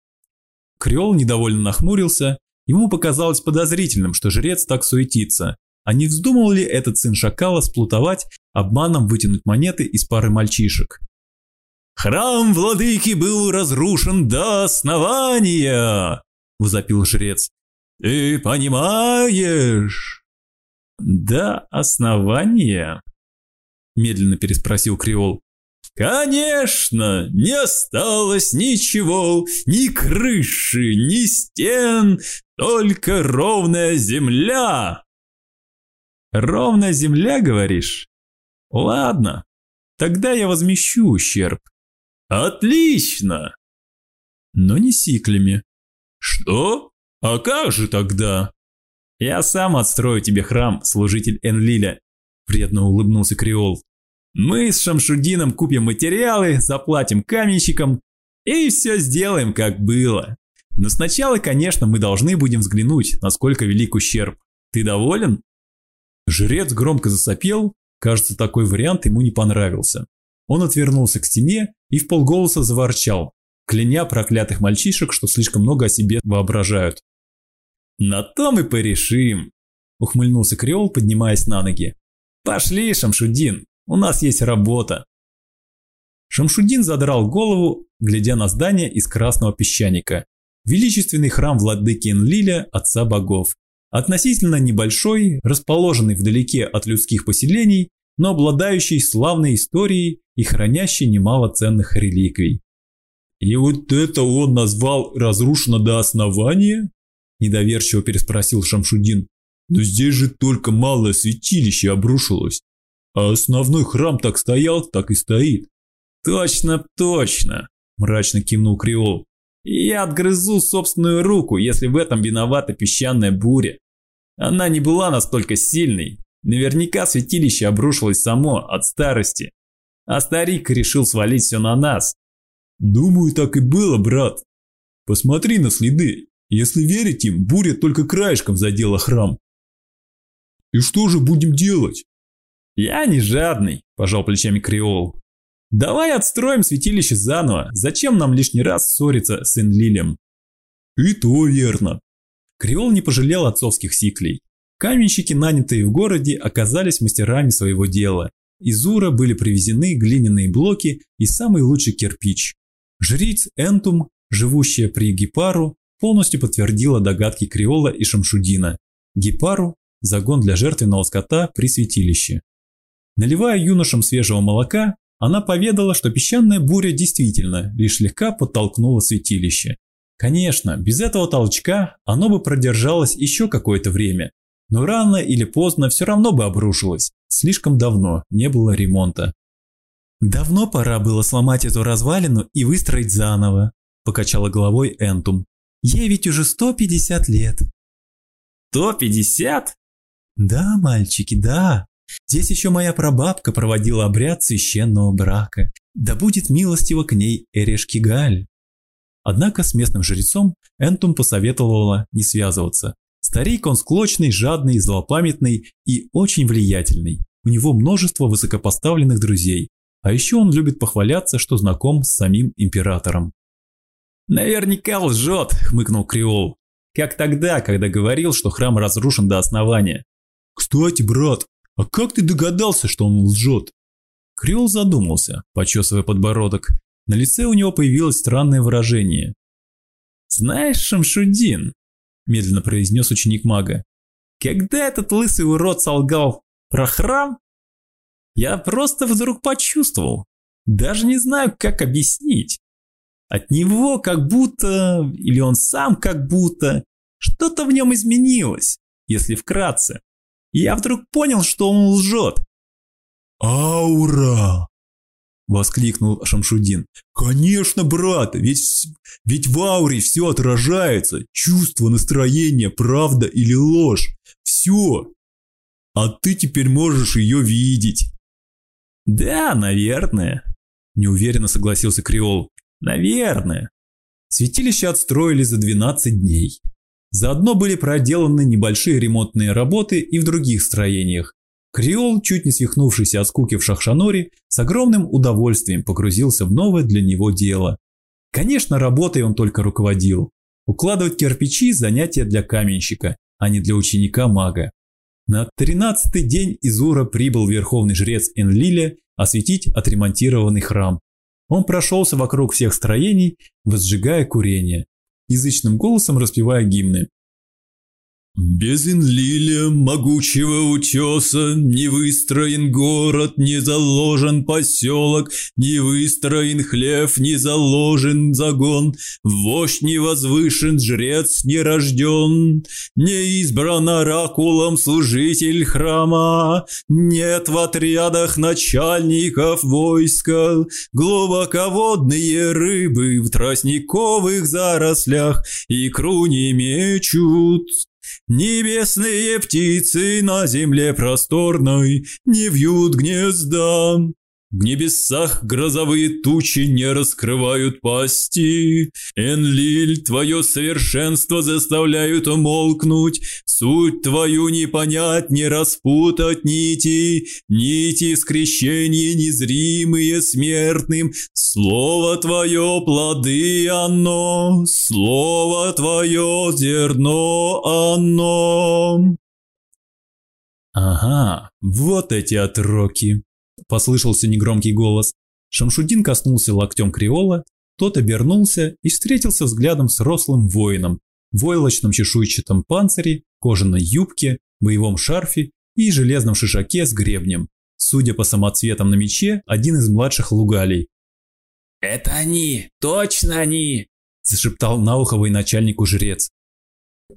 Крёл недовольно нахмурился. Ему показалось подозрительным, что жрец так суетится. А не вздумал ли этот сын шакала сплутовать, обманом вытянуть монеты из пары мальчишек? «Храм владыки был разрушен до основания!» – возопил жрец. Ты понимаешь? Да, основание? Медленно переспросил Креол. Конечно, не осталось ничего, ни крыши, ни стен, только ровная земля. Ровная земля, говоришь? Ладно, тогда я возмещу ущерб. Отлично. Но не сиклями. Что? «А как же тогда?» «Я сам отстрою тебе храм, служитель Энлиля», – приятно улыбнулся Креол. «Мы с Шамшудином купим материалы, заплатим каменщикам и все сделаем, как было. Но сначала, конечно, мы должны будем взглянуть, насколько велик ущерб. Ты доволен?» Жрец громко засопел, кажется, такой вариант ему не понравился. Он отвернулся к стене и в полголоса заворчал, кляня проклятых мальчишек, что слишком много о себе воображают. «На то мы порешим», – ухмыльнулся Креол, поднимаясь на ноги. «Пошли, Шамшудин, у нас есть работа». Шамшудин задрал голову, глядя на здание из красного песчаника. Величественный храм владыки Энлиля, отца богов. Относительно небольшой, расположенный вдалеке от людских поселений, но обладающий славной историей и хранящий немало ценных реликвий. «И вот это он назвал разрушено до основания?» – недоверчиво переспросил Шамшудин. «Но здесь же только малое святилище обрушилось, а основной храм так стоял, так и стоит». «Точно, точно!» – мрачно кивнул Криол. «Я отгрызу собственную руку, если в этом виновата песчаная буря. Она не была настолько сильной. Наверняка святилище обрушилось само от старости. А старик решил свалить все на нас, Думаю, так и было, брат. Посмотри на следы. Если верить им, буря только краешком задела храм. И что же будем делать? Я не жадный, пожал плечами Криол. Давай отстроим святилище заново. Зачем нам лишний раз ссориться с Энлилем? И то верно. Криол не пожалел отцовских сиклей. Каменщики, нанятые в городе, оказались мастерами своего дела. Из Ура были привезены глиняные блоки и самый лучший кирпич. Жриц Энтум, живущая при Гипару, полностью подтвердила догадки Криола и Шамшудина. Гипару – загон для жертвенного скота при святилище. Наливая юношам свежего молока, она поведала, что песчаная буря действительно лишь слегка подтолкнула святилище. Конечно, без этого толчка оно бы продержалось еще какое-то время, но рано или поздно все равно бы обрушилось, слишком давно не было ремонта. «Давно пора было сломать эту развалину и выстроить заново», – покачала головой Энтум. «Ей ведь уже 150 лет». «150?» «Да, мальчики, да. Здесь еще моя прабабка проводила обряд священного брака. Да будет милостиво к ней Эрешкигаль». Однако с местным жрецом Энтум посоветовала не связываться. Старик он склочный, жадный, злопамятный и очень влиятельный. У него множество высокопоставленных друзей, а еще он любит похваляться, что знаком с самим императором. «Наверняка лжет», – хмыкнул Криол. «Как тогда, когда говорил, что храм разрушен до основания». «Кстати, брат, а как ты догадался, что он лжет?» Криол задумался, почесывая подбородок. На лице у него появилось странное выражение. «Знаешь, Шамшудин», – медленно произнес ученик мага, – «когда этот лысый урод солгал про храм, я просто вдруг почувствовал. Даже не знаю, как объяснить. От него как будто, или он сам как будто, что-то в нем изменилось, если вкратце. И я вдруг понял, что он лжет. «Аура!» – воскликнул Шамшудин. «Конечно, брат, ведь, ведь в ауре все отражается. Чувство, настроение, правда или ложь. Все. А ты теперь можешь ее видеть. «Да, наверное», – неуверенно согласился Криол. «Наверное». Святилище отстроили за 12 дней. Заодно были проделаны небольшие ремонтные работы и в других строениях. Криол, чуть не свихнувшийся от скуки в Шахшаноре, с огромным удовольствием погрузился в новое для него дело. Конечно, работой он только руководил. Укладывать кирпичи – занятие для каменщика, а не для ученика-мага. На тринадцатый день из Ура прибыл верховный жрец Энлиля осветить отремонтированный храм. Он прошелся вокруг всех строений, возжигая курение, язычным голосом распевая гимны. Без Инлиля, могучего утеса, Не выстроен город, не заложен поселок, Не выстроен хлев, не заложен загон, Вождь не возвышен, жрец не рожден, Не избран оракулом служитель храма, Нет в отрядах начальников войска, Глубоководные рыбы в тростниковых зарослях Икру не мечут. Небесные птицы на земле просторной не вьют гнезда, в небесах грозовые тучи не раскрывают пасти. Энлиль, твое совершенство заставляют умолкнуть. Суть твою не понять, не распутать нити. Нити скрещения незримые смертным. Слово твое плоды оно, слово твое зерно оно. Ага, вот эти отроки. Послышался негромкий голос. Шамшудин коснулся локтем Криола, тот обернулся и встретился взглядом с рослым воином в войлочном чешуйчатом панцире, кожаной юбке, боевом шарфе и железном шишаке с гребнем. судя по самоцветам на мече, один из младших лугалей. «Это они! Точно они!» – зашептал на ухо военачальнику жрец.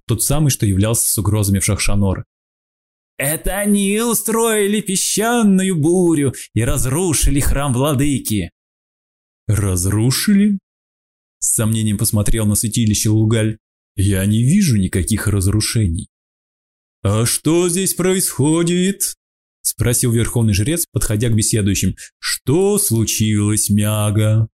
Тот самый, что являлся с угрозами в Шахшанор. «Это они устроили песчаную бурю и разрушили храм владыки!» «Разрушили?» С сомнением посмотрел на святилище Лугаль. «Я не вижу никаких разрушений». «А что здесь происходит?» Спросил верховный жрец, подходя к беседующим. «Что случилось, Мяга?»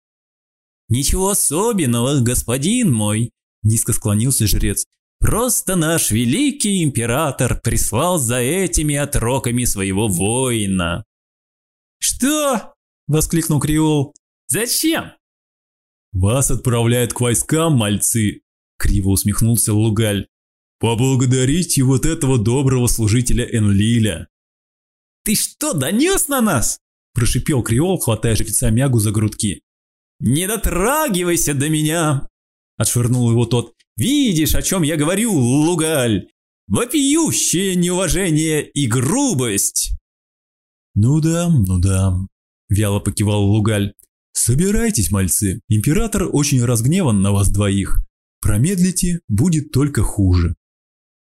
«Ничего особенного, господин мой», – низко склонился жрец. «Просто наш великий император прислал за этими отроками своего воина». «Что?» – воскликнул Криол. «Зачем?» «Вас отправляют к войскам, мальцы!» – криво усмехнулся Лугаль. «Поблагодарите вот этого доброго служителя Энлиля!» «Ты что, донес на нас?» – прошипел Криол, хватая жреца Мягу за грудки. «Не дотрагивайся до меня!» – отшвырнул его тот. «Видишь, о чем я говорю, Лугаль? Вопиющее неуважение и грубость!» «Ну да, ну да», – вяло покивал Лугаль. «Собирайтесь, мальцы, император очень разгневан на вас двоих. Промедлите, будет только хуже».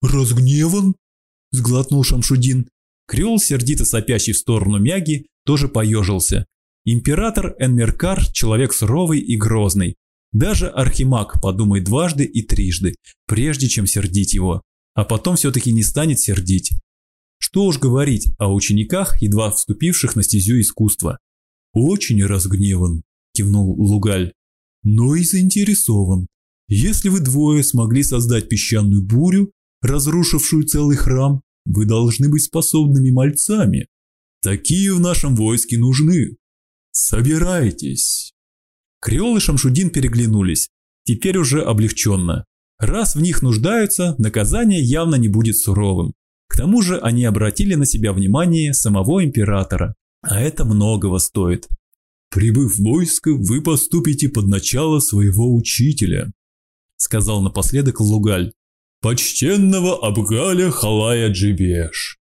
«Разгневан?» – сглотнул Шамшудин. Креол, сердито сопящий в сторону Мяги, тоже поежился. Император Энмеркар – человек суровый и грозный. Даже Архимаг подумает дважды и трижды, прежде чем сердить его. А потом все-таки не станет сердить. Что уж говорить о учениках, едва вступивших на стезю искусства. «Очень разгневан», – кивнул Лугаль. «Но и заинтересован. Если вы двое смогли создать песчаную бурю, разрушившую целый храм, вы должны быть способными мальцами. Такие в нашем войске нужны. Собирайтесь». Креол и Шамшудин переглянулись, теперь уже облегченно. Раз в них нуждаются, наказание явно не будет суровым. К тому же они обратили на себя внимание самого императора. А это многого стоит. «Прибыв в войско, вы поступите под начало своего учителя», сказал напоследок Лугаль. «Почтенного Абгаля Халая Джибеш».